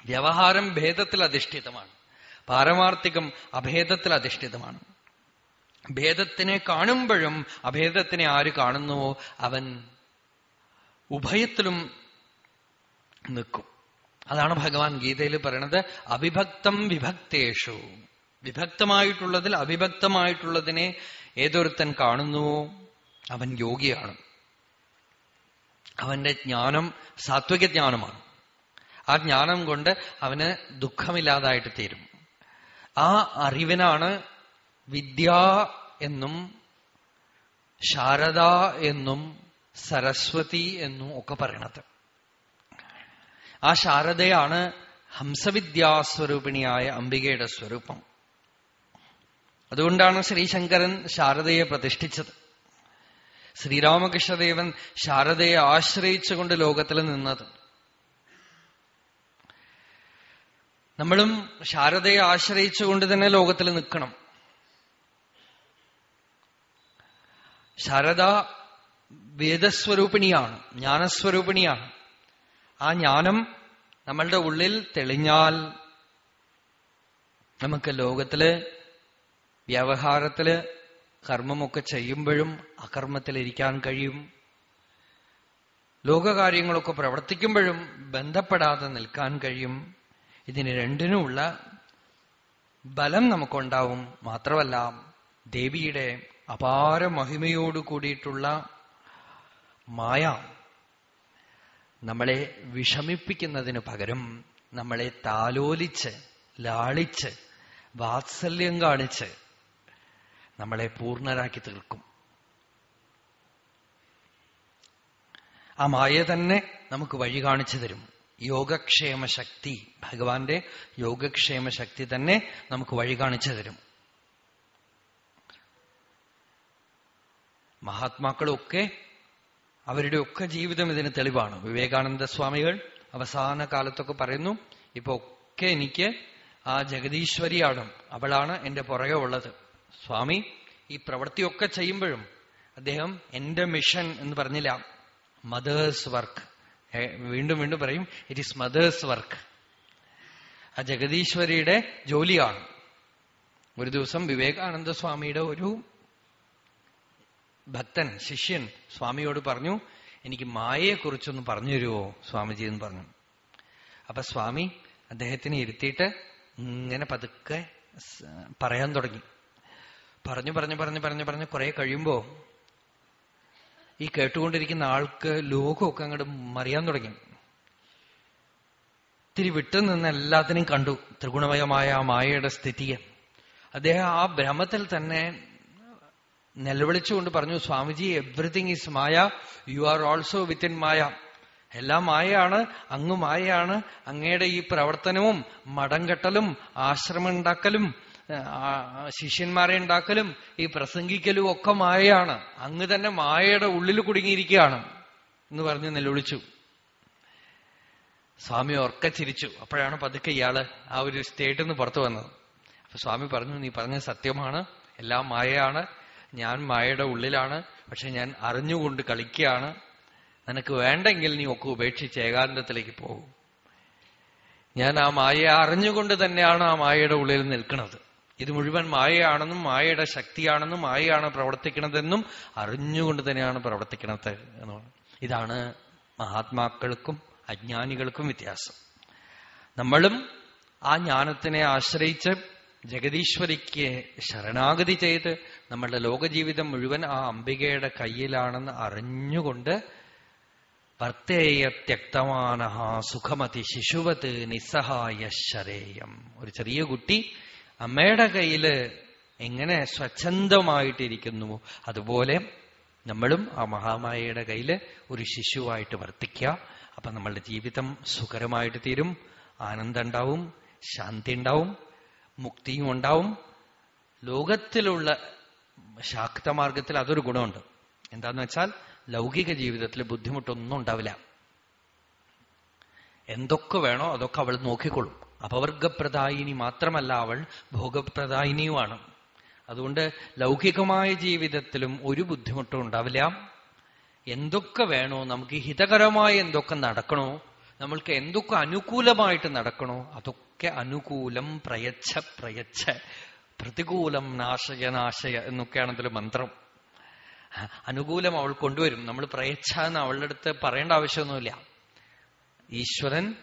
വ്യവഹാരം ഭേദത്തിൽ അധിഷ്ഠിതമാണ്. പാരമാർത്ഥികം അഭേദത്തിൽ അധിഷ്ഠിതമാണ്. ഭേദത്തിനെ കാണുമ്പോഴും അഭേദത്തിനെ ആര് കാണുന്നുവോ അവൻ ഉഭയത്തിലും നിൽക്കും. അതാണ് ഭഗവാൻ ഗീതയിൽ പറയണത് അവിഭക്തം വിഭക്തേഷു. വിഭക്തമായിട്ടുള്ളതിൽ അവിഭക്തമായിട്ടുള്ളതിനെ ഏതൊരുത്തൻ കാണുന്നുവോ അവൻ യോഗിയാണ് അവന്റെ ജ്ഞാനം സാത്വിക ജ്ഞാനമാണ് ആ ജ്ഞാനം കൊണ്ട് അവന് ദുഃഖമില്ലാതായിട്ട് തീരും. ആ അറിവിനാണ് വിദ്യ എന്നും ശാരദ എന്നും സരസ്വതി എന്നും ഒക്കെ പറയണത്. ആ ശാരദയാണ് ഹംസവിദ്യാസ്വരൂപിണിയായ അംബികയുടെ സ്വരൂപം. അതുകൊണ്ടാണ് ശ്രീശങ്കരൻ ശാരദയെ പ്രതിഷ്ഠിച്ചത്. ശ്രീരാമകൃഷ്ണദേവൻ ശാരദയെ ആശ്രയിച്ചുകൊണ്ട് ലോകത്തിൽ നിന്നത്. നമ്മളും ശാരദയെ ആശ്രയിച്ചുകൊണ്ട് തന്നെ ലോകത്തിൽ നിൽക്കണം. ശാരദ വേദസ്വരൂപിണിയാണ് ജ്ഞാനസ്വരൂപിണിയാണ്. ആ ജ്ഞാനം നമ്മളുടെ ഉള്ളിൽ തെളിഞ്ഞാൽ നമുക്ക് ലോകത്തിൽ വ്യവഹാരത്തിൽ കർമ്മമൊക്കെ ചെയ്യുമ്പോഴും അകർമ്മത്തിലിരിക്കാൻ കഴിയും. ലോകകാര്യങ്ങളൊക്കെ പ്രവർത്തിക്കുമ്പോഴും ബന്ധപ്പെടാതെ നിൽക്കാൻ കഴിയും. ഇതിന് രണ്ടിനുമുള്ള ബലം നമുക്കുണ്ടാവും. മാത്രമല്ല ദേവിയുടെ അപാര മഹിമയോട് കൂടിയിട്ടുള്ള മായ നമ്മളെ വിഷമിപ്പിക്കുന്നതിന് പകരം നമ്മളെ താലോലിച്ച് ലാളിച്ച് വാത്സല്യം കാണിച്ച് നമ്മളെ പൂർണരാക്കി തീർക്കും. ആ മായ തന്നെ നമുക്ക് വഴി കാണിച്ചു തരും. യോഗക്ഷേമ ശക്തി ഭഗവാന്റെ യോഗക്ഷേമ ശക്തി തന്നെ നമുക്ക് വഴി കാണിച്ചു തരും. മഹാത്മാക്കളൊക്കെ അവരുടെ ഒക്കെ ജീവിതം ഇതിന് തെളിവാണ്. വിവേകാനന്ദ സ്വാമികൾ അവസാന കാലത്തൊക്കെ പറയുന്നു ഇപ്പൊ ഒക്കെ എനിക്ക് ആ ജഗദീശ്വരിയാണ് അവളാണ് എന്റെ പുറകെ ഉള്ളത്. സ്വാമി ഈ പ്രവൃത്തിയൊക്കെ ചെയ്യുമ്പോഴും അദ്ദേഹം എന്റെ മിഷൻ എന്ന് പറഞ്ഞില്ല മദേഴ്സ് വർക്ക്. വീണ്ടും വീണ്ടും പറയും ഇറ്റ് ഈസ് മദേഴ്സ് വർക്ക് ആ ജഗദീശ്വരിയുടെ ജോലിയാണ്. ഒരു ദിവസം വിവേകാനന്ദ സ്വാമിയുടെ ഒരു ഭക്തൻ ശിഷ്യൻ സ്വാമിയോട് പറഞ്ഞു എനിക്ക് മായയെക്കുറിച്ചൊന്ന് പറഞ്ഞു തരുമോ സ്വാമിജി എന്ന് പറഞ്ഞു. അപ്പൊ സ്വാമി അദ്ദേഹത്തിനെ ഇരുത്തിയിട്ട് ഇങ്ങനെ പതുക്കെ പറയാൻ തുടങ്ങി. പറഞ്ഞു പറഞ്ഞു പറഞ്ഞു പറഞ്ഞു പറഞ്ഞു കുറെ കഴിയുമ്പോ ഈ കേട്ടുകൊണ്ടിരിക്കുന്ന ആൾക്ക് ലോകമൊക്കെ അങ്ങോട്ട് മറിയാൻ തുടങ്ങി. ഇത്തിരി വിട്ടു നിന്ന് എല്ലാത്തിനെയും കണ്ടു ത്രിഗുണമയമായ ആ മായയുടെ സ്ഥിതിയെ. അദ്ദേഹം ആ ഭ്രമത്തിൽ തന്നെ നിലവിളിച്ചുകൊണ്ട് പറഞ്ഞു Swamiji everything is maya you are also within maya. എല്ലാം മായയാണ് അങ്ങ് മായയാണ് അങ്ങയുടെ ഈ പ്രവർത്തനവും മടം കെട്ടലും ആശ്രമം ഉണ്ടാക്കലും ശിഷ്യന്മാരെ ഉണ്ടാക്കലും ഈ പ്രസംഗിക്കലും ഒക്കെ മായയാണ്. അങ്ങ് തന്നെ മായയുടെ ഉള്ളിൽ കുടുങ്ങിയിരിക്കുകയാണ് എന്ന് പറഞ്ഞ് നിലവിളിച്ചു സ്വാമി ഉറക്ക ചിരിച്ചു. അപ്പോഴാണ് പതുക്കെ ഇയാൾ ആ ഒരു സ്റ്റേറ്റിൽ നിന്ന് പുറത്തു വന്നത്. അപ്പൊ സ്വാമി പറഞ്ഞു നീ പറഞ്ഞ സത്യമാണ്. എല്ലാം മായയാണ്. ഞാൻ മായയുടെ ഉള്ളിലാണ്. പക്ഷെ ഞാൻ അറിഞ്ഞുകൊണ്ട് കളിക്കുകയാണ്. നിനക്ക് വേണ്ടെങ്കിൽ നീ ഒക്കെ ഉപേക്ഷിച്ച് ഏകാന്തത്തിലേക്ക് പോകും. ഞാൻ ആ മായയെ അറിഞ്ഞുകൊണ്ട് തന്നെയാണ് ആ മായയുടെ ഉള്ളിൽ നിൽക്കുന്നത്. ഇത് മുഴുവൻ മായയാണെന്നും മായയുടെ ശക്തിയാണെന്നും മായയാണ് പ്രവർത്തിക്കണതെന്നും അറിഞ്ഞുകൊണ്ട് തന്നെയാണ് പ്രവർത്തിക്കണത് എന്നാണ് ഇതാണ് മഹാത്മാക്കൾക്കും അജ്ഞാനികൾക്കും വ്യത്യാസം. നമ്മളും ആ ജ്ഞാനത്തിനെ ആശ്രയിച്ച് ജഗദീശ്വരിക്ക് ശരണാഗതി ചെയ്ത് നമ്മളുടെ ലോകജീവിതം മുഴുവൻ ആ അംബികയുടെ കയ്യിലാണെന്ന് അറിഞ്ഞുകൊണ്ട് ഭർത്തേയ ത്യക്തമാനഹ സുഖമതി ശിശുവത് നിസ്സഹായ ശരേയം ഒരു ചെറിയ കുട്ടി അമ്മയുടെ കയ്യിൽ എങ്ങനെ സ്വച്ഛന്തമായിട്ടിരിക്കുന്നുവോ അതുപോലെ നമ്മളും ആ മഹാമായയുടെ കയ്യിൽ ഒരു ശിശുവായിട്ട് വർത്തിക്കുക. അപ്പൊ നമ്മളുടെ ജീവിതം സുഖരമായിട്ട് തീരും ആനന്ദം ഉണ്ടാവും ശാന്തി ഉണ്ടാവും മുക്തിയും ഉണ്ടാവും. ലോകത്തിലുള്ള ശാക്തമാർഗത്തിൽ അതൊരു ഗുണമുണ്ട്. എന്താന്ന് വെച്ചാൽ ലൗകിക ജീവിതത്തിൽ ബുദ്ധിമുട്ടൊന്നും ഉണ്ടാവില്ല. എന്തൊക്കെ വേണോ അതൊക്കെ അവൾ നോക്കിക്കൊള്ളും. അപവർഗപ്രദായിനി മാത്രമല്ല അവൾ ഭോഗപ്രദായിനിയുമാണ്. അതുകൊണ്ട് ലൗകികമായ ജീവിതത്തിലും ഒരു ബുദ്ധിമുട്ടും ഉണ്ടാവില്ല. എന്തൊക്കെ വേണോ നമുക്ക് ഹിതകരമായി എന്തൊക്കെ നടക്കണോ നമ്മൾക്ക് എന്തൊക്കെ അനുകൂലമായിട്ട് നടക്കണോ അതൊക്കെ അനുകൂലം പ്രയച്ഛ പ്രയച്ഛ പ്രതികൂലം നാശയനാശയ നാശയ എന്നൊക്കെയാണ് അതിൽ മന്ത്രം. അനുകൂലം അവൾ കൊണ്ടുവരും. നമ്മൾ പ്രയച്ഛ എന്ന് അവളുടെ അടുത്ത് പറയേണ്ട ആവശ്യമൊന്നുമില്ല. ഈശ്വരൻ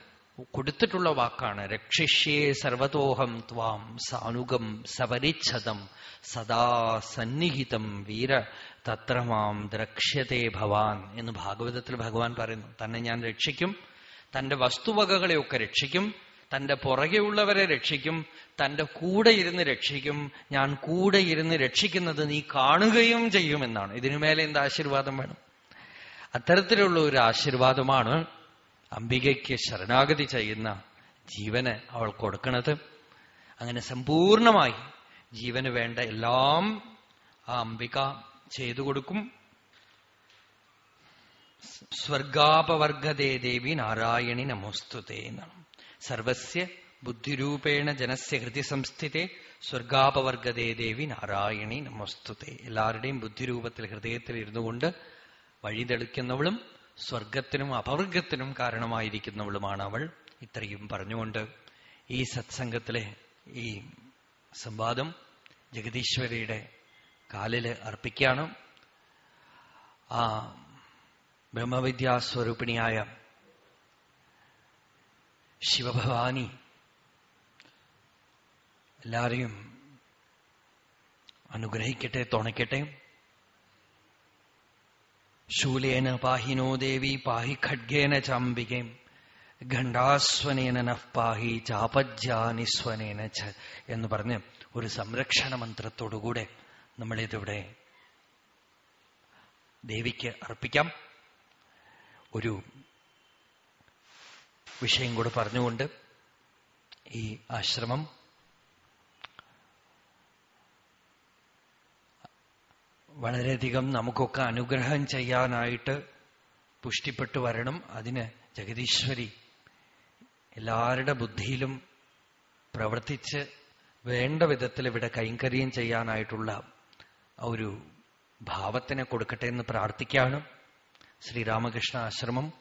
കൊടുത്തിട്ടുള്ള വാക്കാണ്. രക്ഷിഷ്യേ സർവതോഹം ത്വാം സാനുഗം സപരിച്ഛതം സദാ സന്നിഹിതം വീര തത്രമാം ദ്രക്ഷ്യത്തെ ഭവാൻ എന്ന് ഭാഗവതത്തിൽ ഭഗവാൻ പറയുന്നു. തന്നെ ഞാൻ രക്ഷിക്കും തന്റെ വസ്തുവകകളെയൊക്കെ രക്ഷിക്കും തന്റെ പുറകെയുള്ളവരെ രക്ഷിക്കും തന്റെ കൂടെ ഇരുന്ന് രക്ഷിക്കും ഞാൻ കൂടെ ഇരുന്ന് രക്ഷിക്കുന്നത് നീ കാണുകയും ചെയ്യുമെന്നാണ് ഇതിനു മേലെ എന്ത് ആശീർവാദം വേണം? അത്തരത്തിലുള്ള ഒരു ആശീർവാദമാണ് അംബികയ്ക്ക് ശരണാഗതി ചെയ്യുന്ന ജീവന് അവൾ കൊടുക്കണത്. അങ്ങനെ സമ്പൂർണമായി ജീവന് വേണ്ട എല്ലാം ആ അംബിക ചെയ്തു കൊടുക്കും. സ്വർഗാപവർഗതേ ദേവി നാരായണി നമോസ്തുതേ എന്നാണ് സർവസ്യ ബുദ്ധിരൂപേണ ജനസ്യ ഹൃദയ സംസ്ഥിതേ സ്വർഗാപവർഗതേ ദേവി നാരായണി നമോസ്തുതേ. എല്ലാവരുടെയും ബുദ്ധിരൂപത്തിൽ ഹൃദയത്തിൽ ഇരുന്നുകൊണ്ട് വഴിതെളിക്കുന്നവളും സ്വർഗത്തിനും അപവർഗത്തിനും കാരണമായിരിക്കുന്നവളുമാണ് അവൾ. ഇത്രയും പറഞ്ഞുകൊണ്ട് ഈ സത്സംഗത്തിലെ ഈ സംവാദം ജഗദീശ്വരിയുടെ കാലിൽ അർപ്പിക്കുകയാണ്. ആ ബ്രഹ്മവിദ്യാസ്വരൂപിണിയായ ശിവഭവാനി എല്ലാരെയും അനുഗ്രഹിക്കട്ടെ തുണയ്ക്കട്ടെ. ശൂലേന പാഹിനോ ദേവി പാഹി ഖഡ്ഗേന ചാമ്പികേം ഖണ്ഡാസ്വനേന നഃ പാഹി ചാപജ്ജാനിസ്വനേന ച എന്ന് പറഞ്ഞ് ഒരു സംരക്ഷണ മന്ത്രത്തോടുകൂടെ നമ്മളിതിവിടെ ദേവിക്ക് അർപ്പിക്കാം. ഒരു വിഷയം കൂടെ പറഞ്ഞുകൊണ്ട് ഈ ആശ്രമം വളരെയധികം നമുക്കൊക്കെ അനുഗ്രഹം ചെയ്യാനായിട്ട് പുഷ്ടിപ്പെട്ടു വരണം. അതിന് ജഗദീശ്വരി എല്ലാവരുടെ ബുദ്ധിയിലും പ്രവർത്തിച്ച് വേണ്ട വിധത്തിൽ ഇവിടെ കൈങ്കര്യം ചെയ്യാനായിട്ടുള്ള ഒരു ഭാവത്തിനെ കൊടുക്കട്ടെ എന്ന് പ്രാർത്ഥിക്കുകയാണ്. ശ്രീരാമകൃഷ്ണ ആശ്രമം.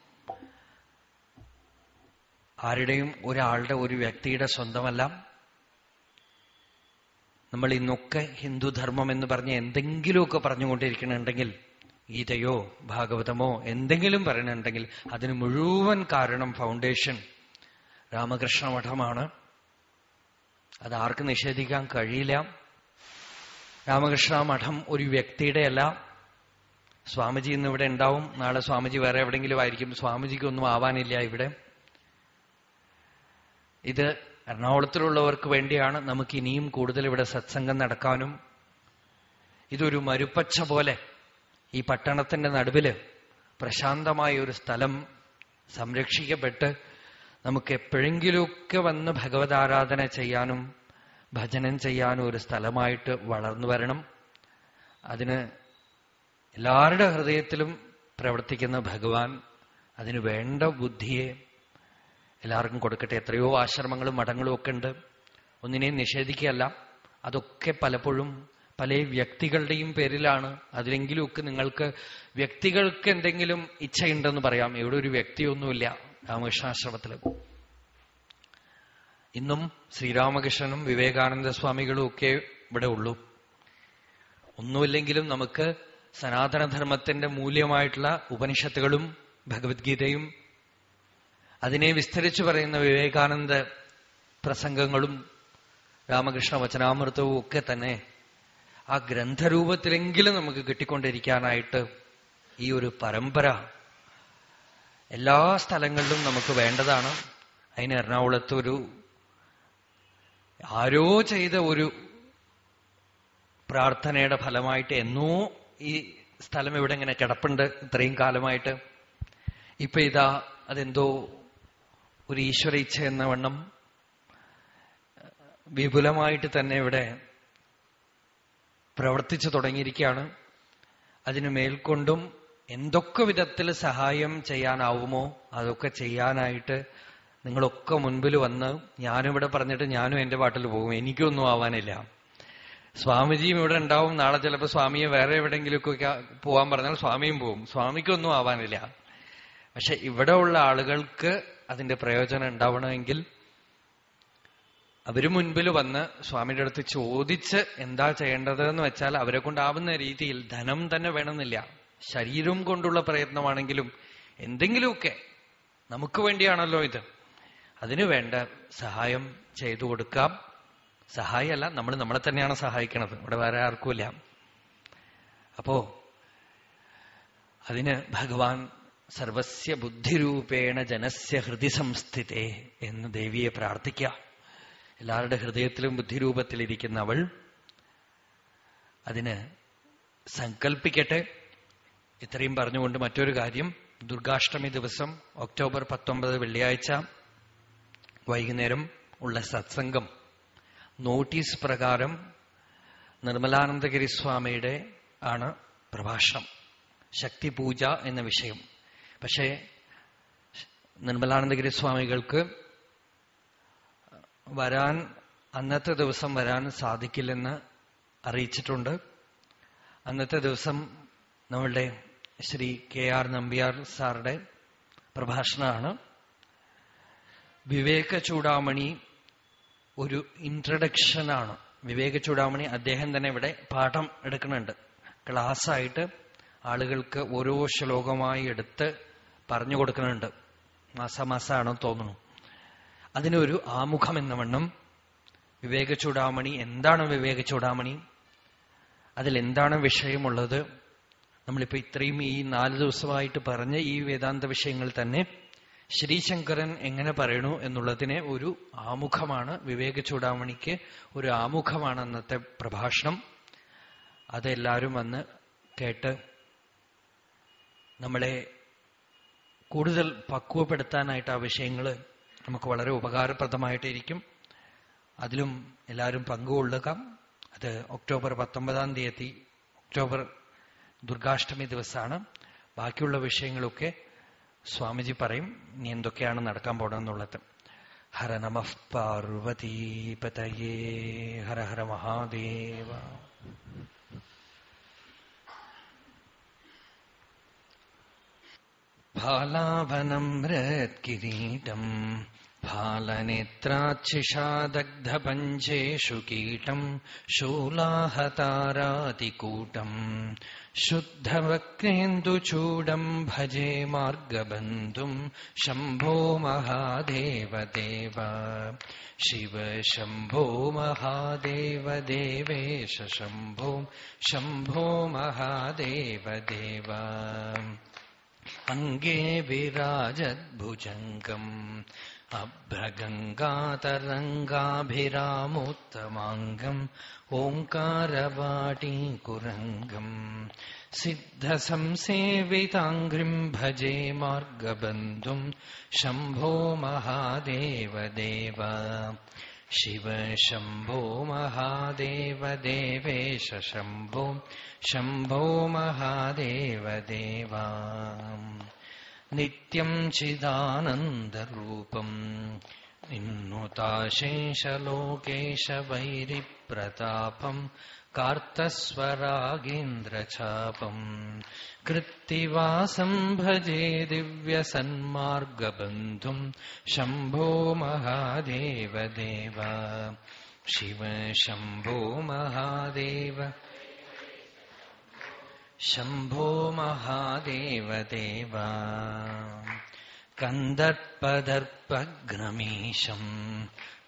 ആരുടെയും ഒരാളുടെ ഒരു വ്യക്തിയുടെ സ്വന്തമല്ല. നമ്മൾ ഇന്നൊക്കെ ഹിന്ദുധർമ്മം എന്ന് പറഞ്ഞ് എന്തെങ്കിലുമൊക്കെ പറഞ്ഞുകൊണ്ടിരിക്കണുണ്ടെങ്കിൽ ഗീതയോ ഭാഗവതമോ എന്തെങ്കിലും പറയണുണ്ടെങ്കിൽ അതിന് മുഴുവൻ കാരണം ഫൗണ്ടേഷൻ രാമകൃഷ്ണ മഠമാണ്. അത് ആർക്ക് നിഷേധിക്കാൻ കഴിയില്ല. രാമകൃഷ്ണ മഠം ഒരു വ്യക്തിയുടെ അല്ല. സ്വാമിജി ഇന്ന് ഇവിടെ ഉണ്ടാവും. നാളെ സ്വാമിജി വേറെ എവിടെയെങ്കിലും ആയിരിക്കും. സ്വാമിജിക്കൊന്നും ആവാനില്ല ഇവിടെ. ഇത് എറണാകുളത്തിലുള്ളവർക്ക് വേണ്ടിയാണ് നമുക്ക് ഇനിയും കൂടുതൽ ഇവിടെ സത്സംഗം നടക്കാനും. ഇതൊരു മരുപ്പച്ച പോലെ ഈ പട്ടണത്തിന്റെ നടുവിൽ പ്രശാന്തമായ ഒരു സ്ഥലം സംരക്ഷിക്കപ്പെട്ട് നമുക്ക് എപ്പോഴെങ്കിലുമൊക്കെ വന്ന് ഭഗവതാരാധന ചെയ്യാനും ഭജനം ചെയ്യാനും ഒരു സ്ഥലമായിട്ട് വളർന്നു വരണം. അതിന് എല്ലാവരുടെ ഹൃദയത്തിലും പ്രവർത്തിക്കുന്ന ഭഗവാൻ അതിന് വേണ്ട ബുദ്ധിയെ എല്ലാവർക്കും കൊടുക്കട്ടെ. എത്രയോ ആശ്രമങ്ങളും മഠങ്ങളും ഒക്കെ ഉണ്ട്. ഒന്നിനെയും നിഷേധിക്കുകയല്ല. അതൊക്കെ പലപ്പോഴും പല വ്യക്തികളുടെയും പേരിലാണ്. അതിലെങ്കിലുമൊക്കെ നിങ്ങൾക്ക് വ്യക്തികൾക്ക് എന്തെങ്കിലും ഇച്ഛയുണ്ടെന്ന് പറയാം. ഇവിടെ ഒരു വ്യക്തിയൊന്നുമില്ല രാമകൃഷ്ണാശ്രമത്തിൽ. ഇന്നും ശ്രീരാമകൃഷ്ണനും വിവേകാനന്ദ സ്വാമികളും ഒക്കെ ഇവിടെ ഉള്ളൂ. ഒന്നുമില്ലെങ്കിലും നമുക്ക് സനാതനധർമ്മത്തിന്റെ മൂല്യമായിട്ടുള്ള ഉപനിഷത്തുകളും ഭഗവത്ഗീതയും അതിനെ വിസ്തരിച്ചു പറയുന്ന വിവേകാനന്ദ പ്രസംഗങ്ങളും രാമകൃഷ്ണ വചനാമൃതവും ഒക്കെ തന്നെ ആ ഗ്രന്ഥരൂപത്തിലെങ്കിലും നമുക്ക് കിട്ടിക്കൊണ്ടിരിക്കാനായിട്ട് ഈ ഒരു പരമ്പര എല്ലാ സ്ഥലങ്ങളിലും നമുക്ക് വേണ്ടതാണ്. അതിന് എറണാകുളത്ത് ഒരു ആരോ ചെയ്ത ഒരു പ്രാർത്ഥനയുടെ ഫലമായിട്ട് എന്നോ ഈ സ്ഥലം ഇവിടെ ഇങ്ങനെ കിടപ്പുണ്ട് ഇത്രയും കാലമായിട്ട്. ഇപ്പൊ ഇതാ അതെന്തോ ഒരു ഈശ്വര ഇച്ഛ എന്ന വണ്ണം വിപുലമായിട്ട് തന്നെ ഇവിടെ പ്രവർത്തിച്ചു തുടങ്ങിയിരിക്കുകയാണ്. അതിനു മേൽക്കൊണ്ടും എന്തൊക്കെ വിധത്തിൽ സഹായം ചെയ്യാനാവുമോ അതൊക്കെ ചെയ്യാനായിട്ട് നിങ്ങളൊക്കെ മുൻപിൽ വന്ന് ഞാനിവിടെ പറഞ്ഞിട്ട് ഞാനും എന്റെ പാട്ടിൽ പോകും. എനിക്കൊന്നും ആവാനില്ല. സ്വാമിജിയും ഇവിടെ ഉണ്ടാവും. നാളെ ചിലപ്പോൾ സ്വാമിയെ വേറെ എവിടെയെങ്കിലുമൊക്കെ പോവാൻ പറഞ്ഞാൽ സ്വാമിയും പോവും. സ്വാമിക്കൊന്നും ആവാനില്ല. പക്ഷെ ഇവിടെ ഉള്ള ആളുകൾക്ക് അതിന്റെ പ്രയോജനം ഉണ്ടാവണമെങ്കിൽ അവർ മുൻപിൽ വന്ന് സ്വാമിയുടെ അടുത്ത് ചോദിച്ച് എന്താ ചെയ്യേണ്ടത് എന്ന് വെച്ചാൽ അവരെ കൊണ്ടാവുന്ന രീതിയിൽ ധനം തന്നെ വേണമെന്നില്ല. ശരീരം കൊണ്ടുള്ള പ്രയത്നമാണെങ്കിലും എന്തെങ്കിലുമൊക്കെ നമുക്ക് വേണ്ടിയാണല്ലോ ഇത്. അതിനു വേണ്ട സഹായം ചെയ്തു കൊടുക്കാം. സഹായമല്ല നമ്മൾ നമ്മളെ തന്നെയാണ് സഹായിക്കണത്. ഇവിടെ വേറെ ആർക്കുമില്ല. അപ്പോ അതിന് ഭഗവാൻ സർവസ്യ ബുദ്ധിരൂപേണ ജനസ്യ ഹൃദി സംസ്ഥിതേ എന്ന് ദേവിയെ പ്രാർത്ഥിക്കുക എല്ലാവരുടെ ഹൃദയത്തിലും ബുദ്ധിരൂപത്തിലിരിക്കുന്ന അവൾ അതിന് സങ്കൽപ്പിക്കട്ടെ. ഇത്രയും പറഞ്ഞുകൊണ്ട് മറ്റൊരു കാര്യം. ദുർഗാഷ്ടമി ദിവസം ഒക്ടോബർ പത്തൊമ്പത് വെള്ളിയാഴ്ച വൈകുന്നേരം ഉള്ള സത്സംഗം. നോട്ടീസ് പ്രകാരം നിർമ്മലാനന്ദഗിരി സ്വാമിയുടെ ആണ് പ്രഭാഷണം. ശക്തിപൂജ എന്ന വിഷയം. പക്ഷേ നിർമ്മലാനന്ദഗിരി സ്വാമികൾക്ക് വരാൻ അന്നത്തെ ദിവസം വരാൻ സാധിക്കില്ലെന്ന് അറിയിച്ചിട്ടുണ്ട്. അന്നത്തെ ദിവസം നമ്മളുടെ ശ്രീ കെ ആർ നമ്പ്യാർ സാറുടെ പ്രഭാഷണമാണ്. വിവേക ചൂടാമണി ഒരു ഇൻട്രഡക്ഷനാണ് വിവേക ചൂടാമണി അദ്ദേഹം തന്നെ ഇവിടെ പാഠം എടുക്കുന്നുണ്ട്. ക്ലാസ്സായിട്ട് ആളുകൾക്ക് ഓരോ ശ്ലോകമായി എടുത്ത് പറഞ്ഞു കൊടുക്കുന്നുണ്ട്. മാസമാസാണോ തോന്നുന്നു. അതിനൊരു ആമുഖം എന്ന വണ്ണം വിവേക ചൂടാമണി എന്താണ് വിവേക ചൂടാമണി? അതിലെന്താണ് വിഷയമുള്ളത്? നമ്മളിപ്പോ ഇത്രയും ഈ നാല് ദിവസമായിട്ട് പറഞ്ഞ ഈ വേദാന്ത വിഷയങ്ങൾ തന്നെ ശ്രീശങ്കരൻ എങ്ങനെ പറയണു എന്നുള്ളതിനെ ഒരു ആമുഖമാണ് വിവേക ചൂടാമണിക്ക് ഒരു ആമുഖമാണ് അന്നത്തെ പ്രഭാഷണം. അതെല്ലാവരും വന്ന് കേട്ട് നമ്മളെ കൂടുതൽ പക്വപ്പെടുത്താനായിട്ട് ആ വിഷയങ്ങൾ നമുക്ക് വളരെ ഉപകാരപ്രദമായിട്ടിരിക്കും. അതിലും എല്ലാവരും പങ്കുകൊള്ളുക. അത് ഒക്ടോബർ പത്തൊമ്പതാം തീയതി ഒക്ടോബർ ദുർഗാഷ്ടമി ദിവസമാണ്. ബാക്കിയുള്ള വിഷയങ്ങളൊക്കെ സ്വാമിജി പറയും. ഇനി എന്തൊക്കെയാണ് നടക്കാൻ പോകണമെന്നുള്ളത് ഹര നമ പാർവതീപതയേ ഹര ഹര മഹാദേവ. फालावनम्रत्किरीटम् फालनेत्राच्छिषादग्धपञ्चेषु कीटम् शूलाहतारातिकूटम् शुद्धवक्रेन्दुचूडम् भजे मार्गबन्धुम् शम्भो महादेवदेव शिव शम्भो महादेव देवेश शम्भो शम्भो महादेवदेव अङ्गे विराजद्भुजङ्गम् अभ्रगङ्गातरङ्गाभिरामोत्तमाङ्गम् ओङ्कारवाटीकुरङ्गम् सिद्धसंसेविताङ्घ्रिम् भजे मार्गबन्धुम् शम्भो महादेवदेव शिव शम्भो महादेव देवेश शम्भो शम्भो महादेवदेवा नित्यम् चिदानन्दरूपम् निन्नुताशेषलोकेश वैरिप्रतापम् कार्तस्वरागेन्द्रचापम् कृत्तिवासम् भजे दिव्यसन्मार्गबन्धुम् शम्भो महादेवदेव शिव शम्भो महादेव शम्भो महादेवदेव कन्दर्पदर्पघ्नमीशम्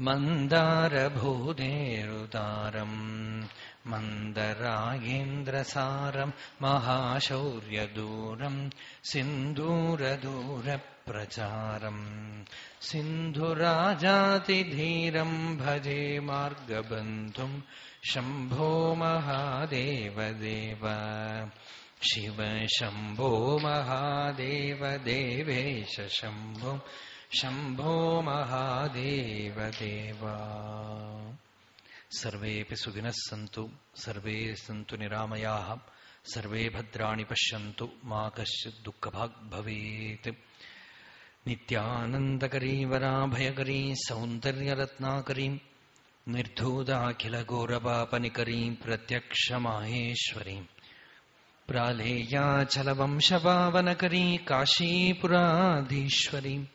मन्दारभूदेरुदारम् मन्दरागेन्द्रसारम् महाशौर्यदूरम् सिन्दूरदूरप्रचारम्। सिन्धुराजातिधीरम् भजे मार्गबन्धुम् शम्भो महादेवदेव। शिव शम्भो महादेव देवेश शम्भो ശംഭോ മഹാദേവദേവ സർവേപി സുഖിനഃ സന്തു സർവേ സന്തു നിരാമയാഃ സർവേ ഭദ്രാണി പശ്യന്തു മാ കശ്ചിത് ദുഃഖഭാഗ് ഭവേത് നിത്യാനന്ദകരീ വരാഭയകരീ സൗന്ദര്യരത്നാകരീ നിർധൂതാഖിലഘോരപാപനികരീ പ്രത്യക്ഷമാഹേശ്വരീ പ്രാലേയാചലവംശപാവനകരീ കാശീപുരാധീശ്വരീം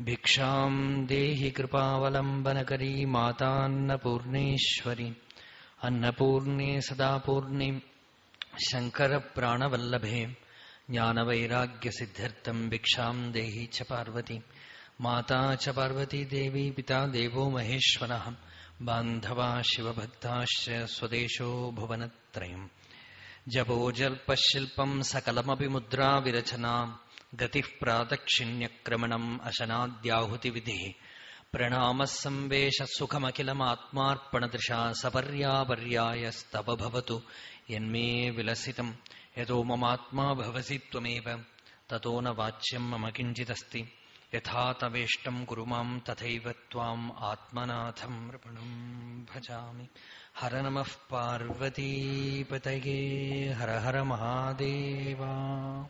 भिक्षाम् देहि कृपावलम्बनकरी मातान्नपूर्णेश्वरी। अन्नपूर्णे सदा पूर्णिम् शङ्करप्राणवल्लभे। ज्ञानवैराग्यसिद्ध्यर्थम् भिक्षाम् देहि च पार्वती। माता च पार्वती देवी, पिता देवो महेश्वरः। बान्धवा शिवभक्ताश्च स्वदेशो भुवनत्रयम्। जपोजल्पशिल्पम् सकलमपि मुद्राविरचनाम् गतिः ഗതി പ്രാതക്ഷിണ്യക്രമണം അശനാദ്യാഹുതിവിധി. പ്രണാമസംവേശസുഖമഖിലമാത്മാർപ്പണദൃശാ സപര്യാപര്യായസ്തവ ഭവതു യന്മേ വിലസിതം യഥോ മമാത്മാ ഭവസി ത്വമേവ. തതോ ന വാച്യം മമ കിഞ്ചിദസ്തി യഥാ തവേഷ്ടം കുരു മാം തഥൈവ ത്വാം ആത്മനാഥം നൃപണം ഭജാമി. ഹര നമ പാർവതീപതയേ. ഹര ഹര മഹാദേവാ.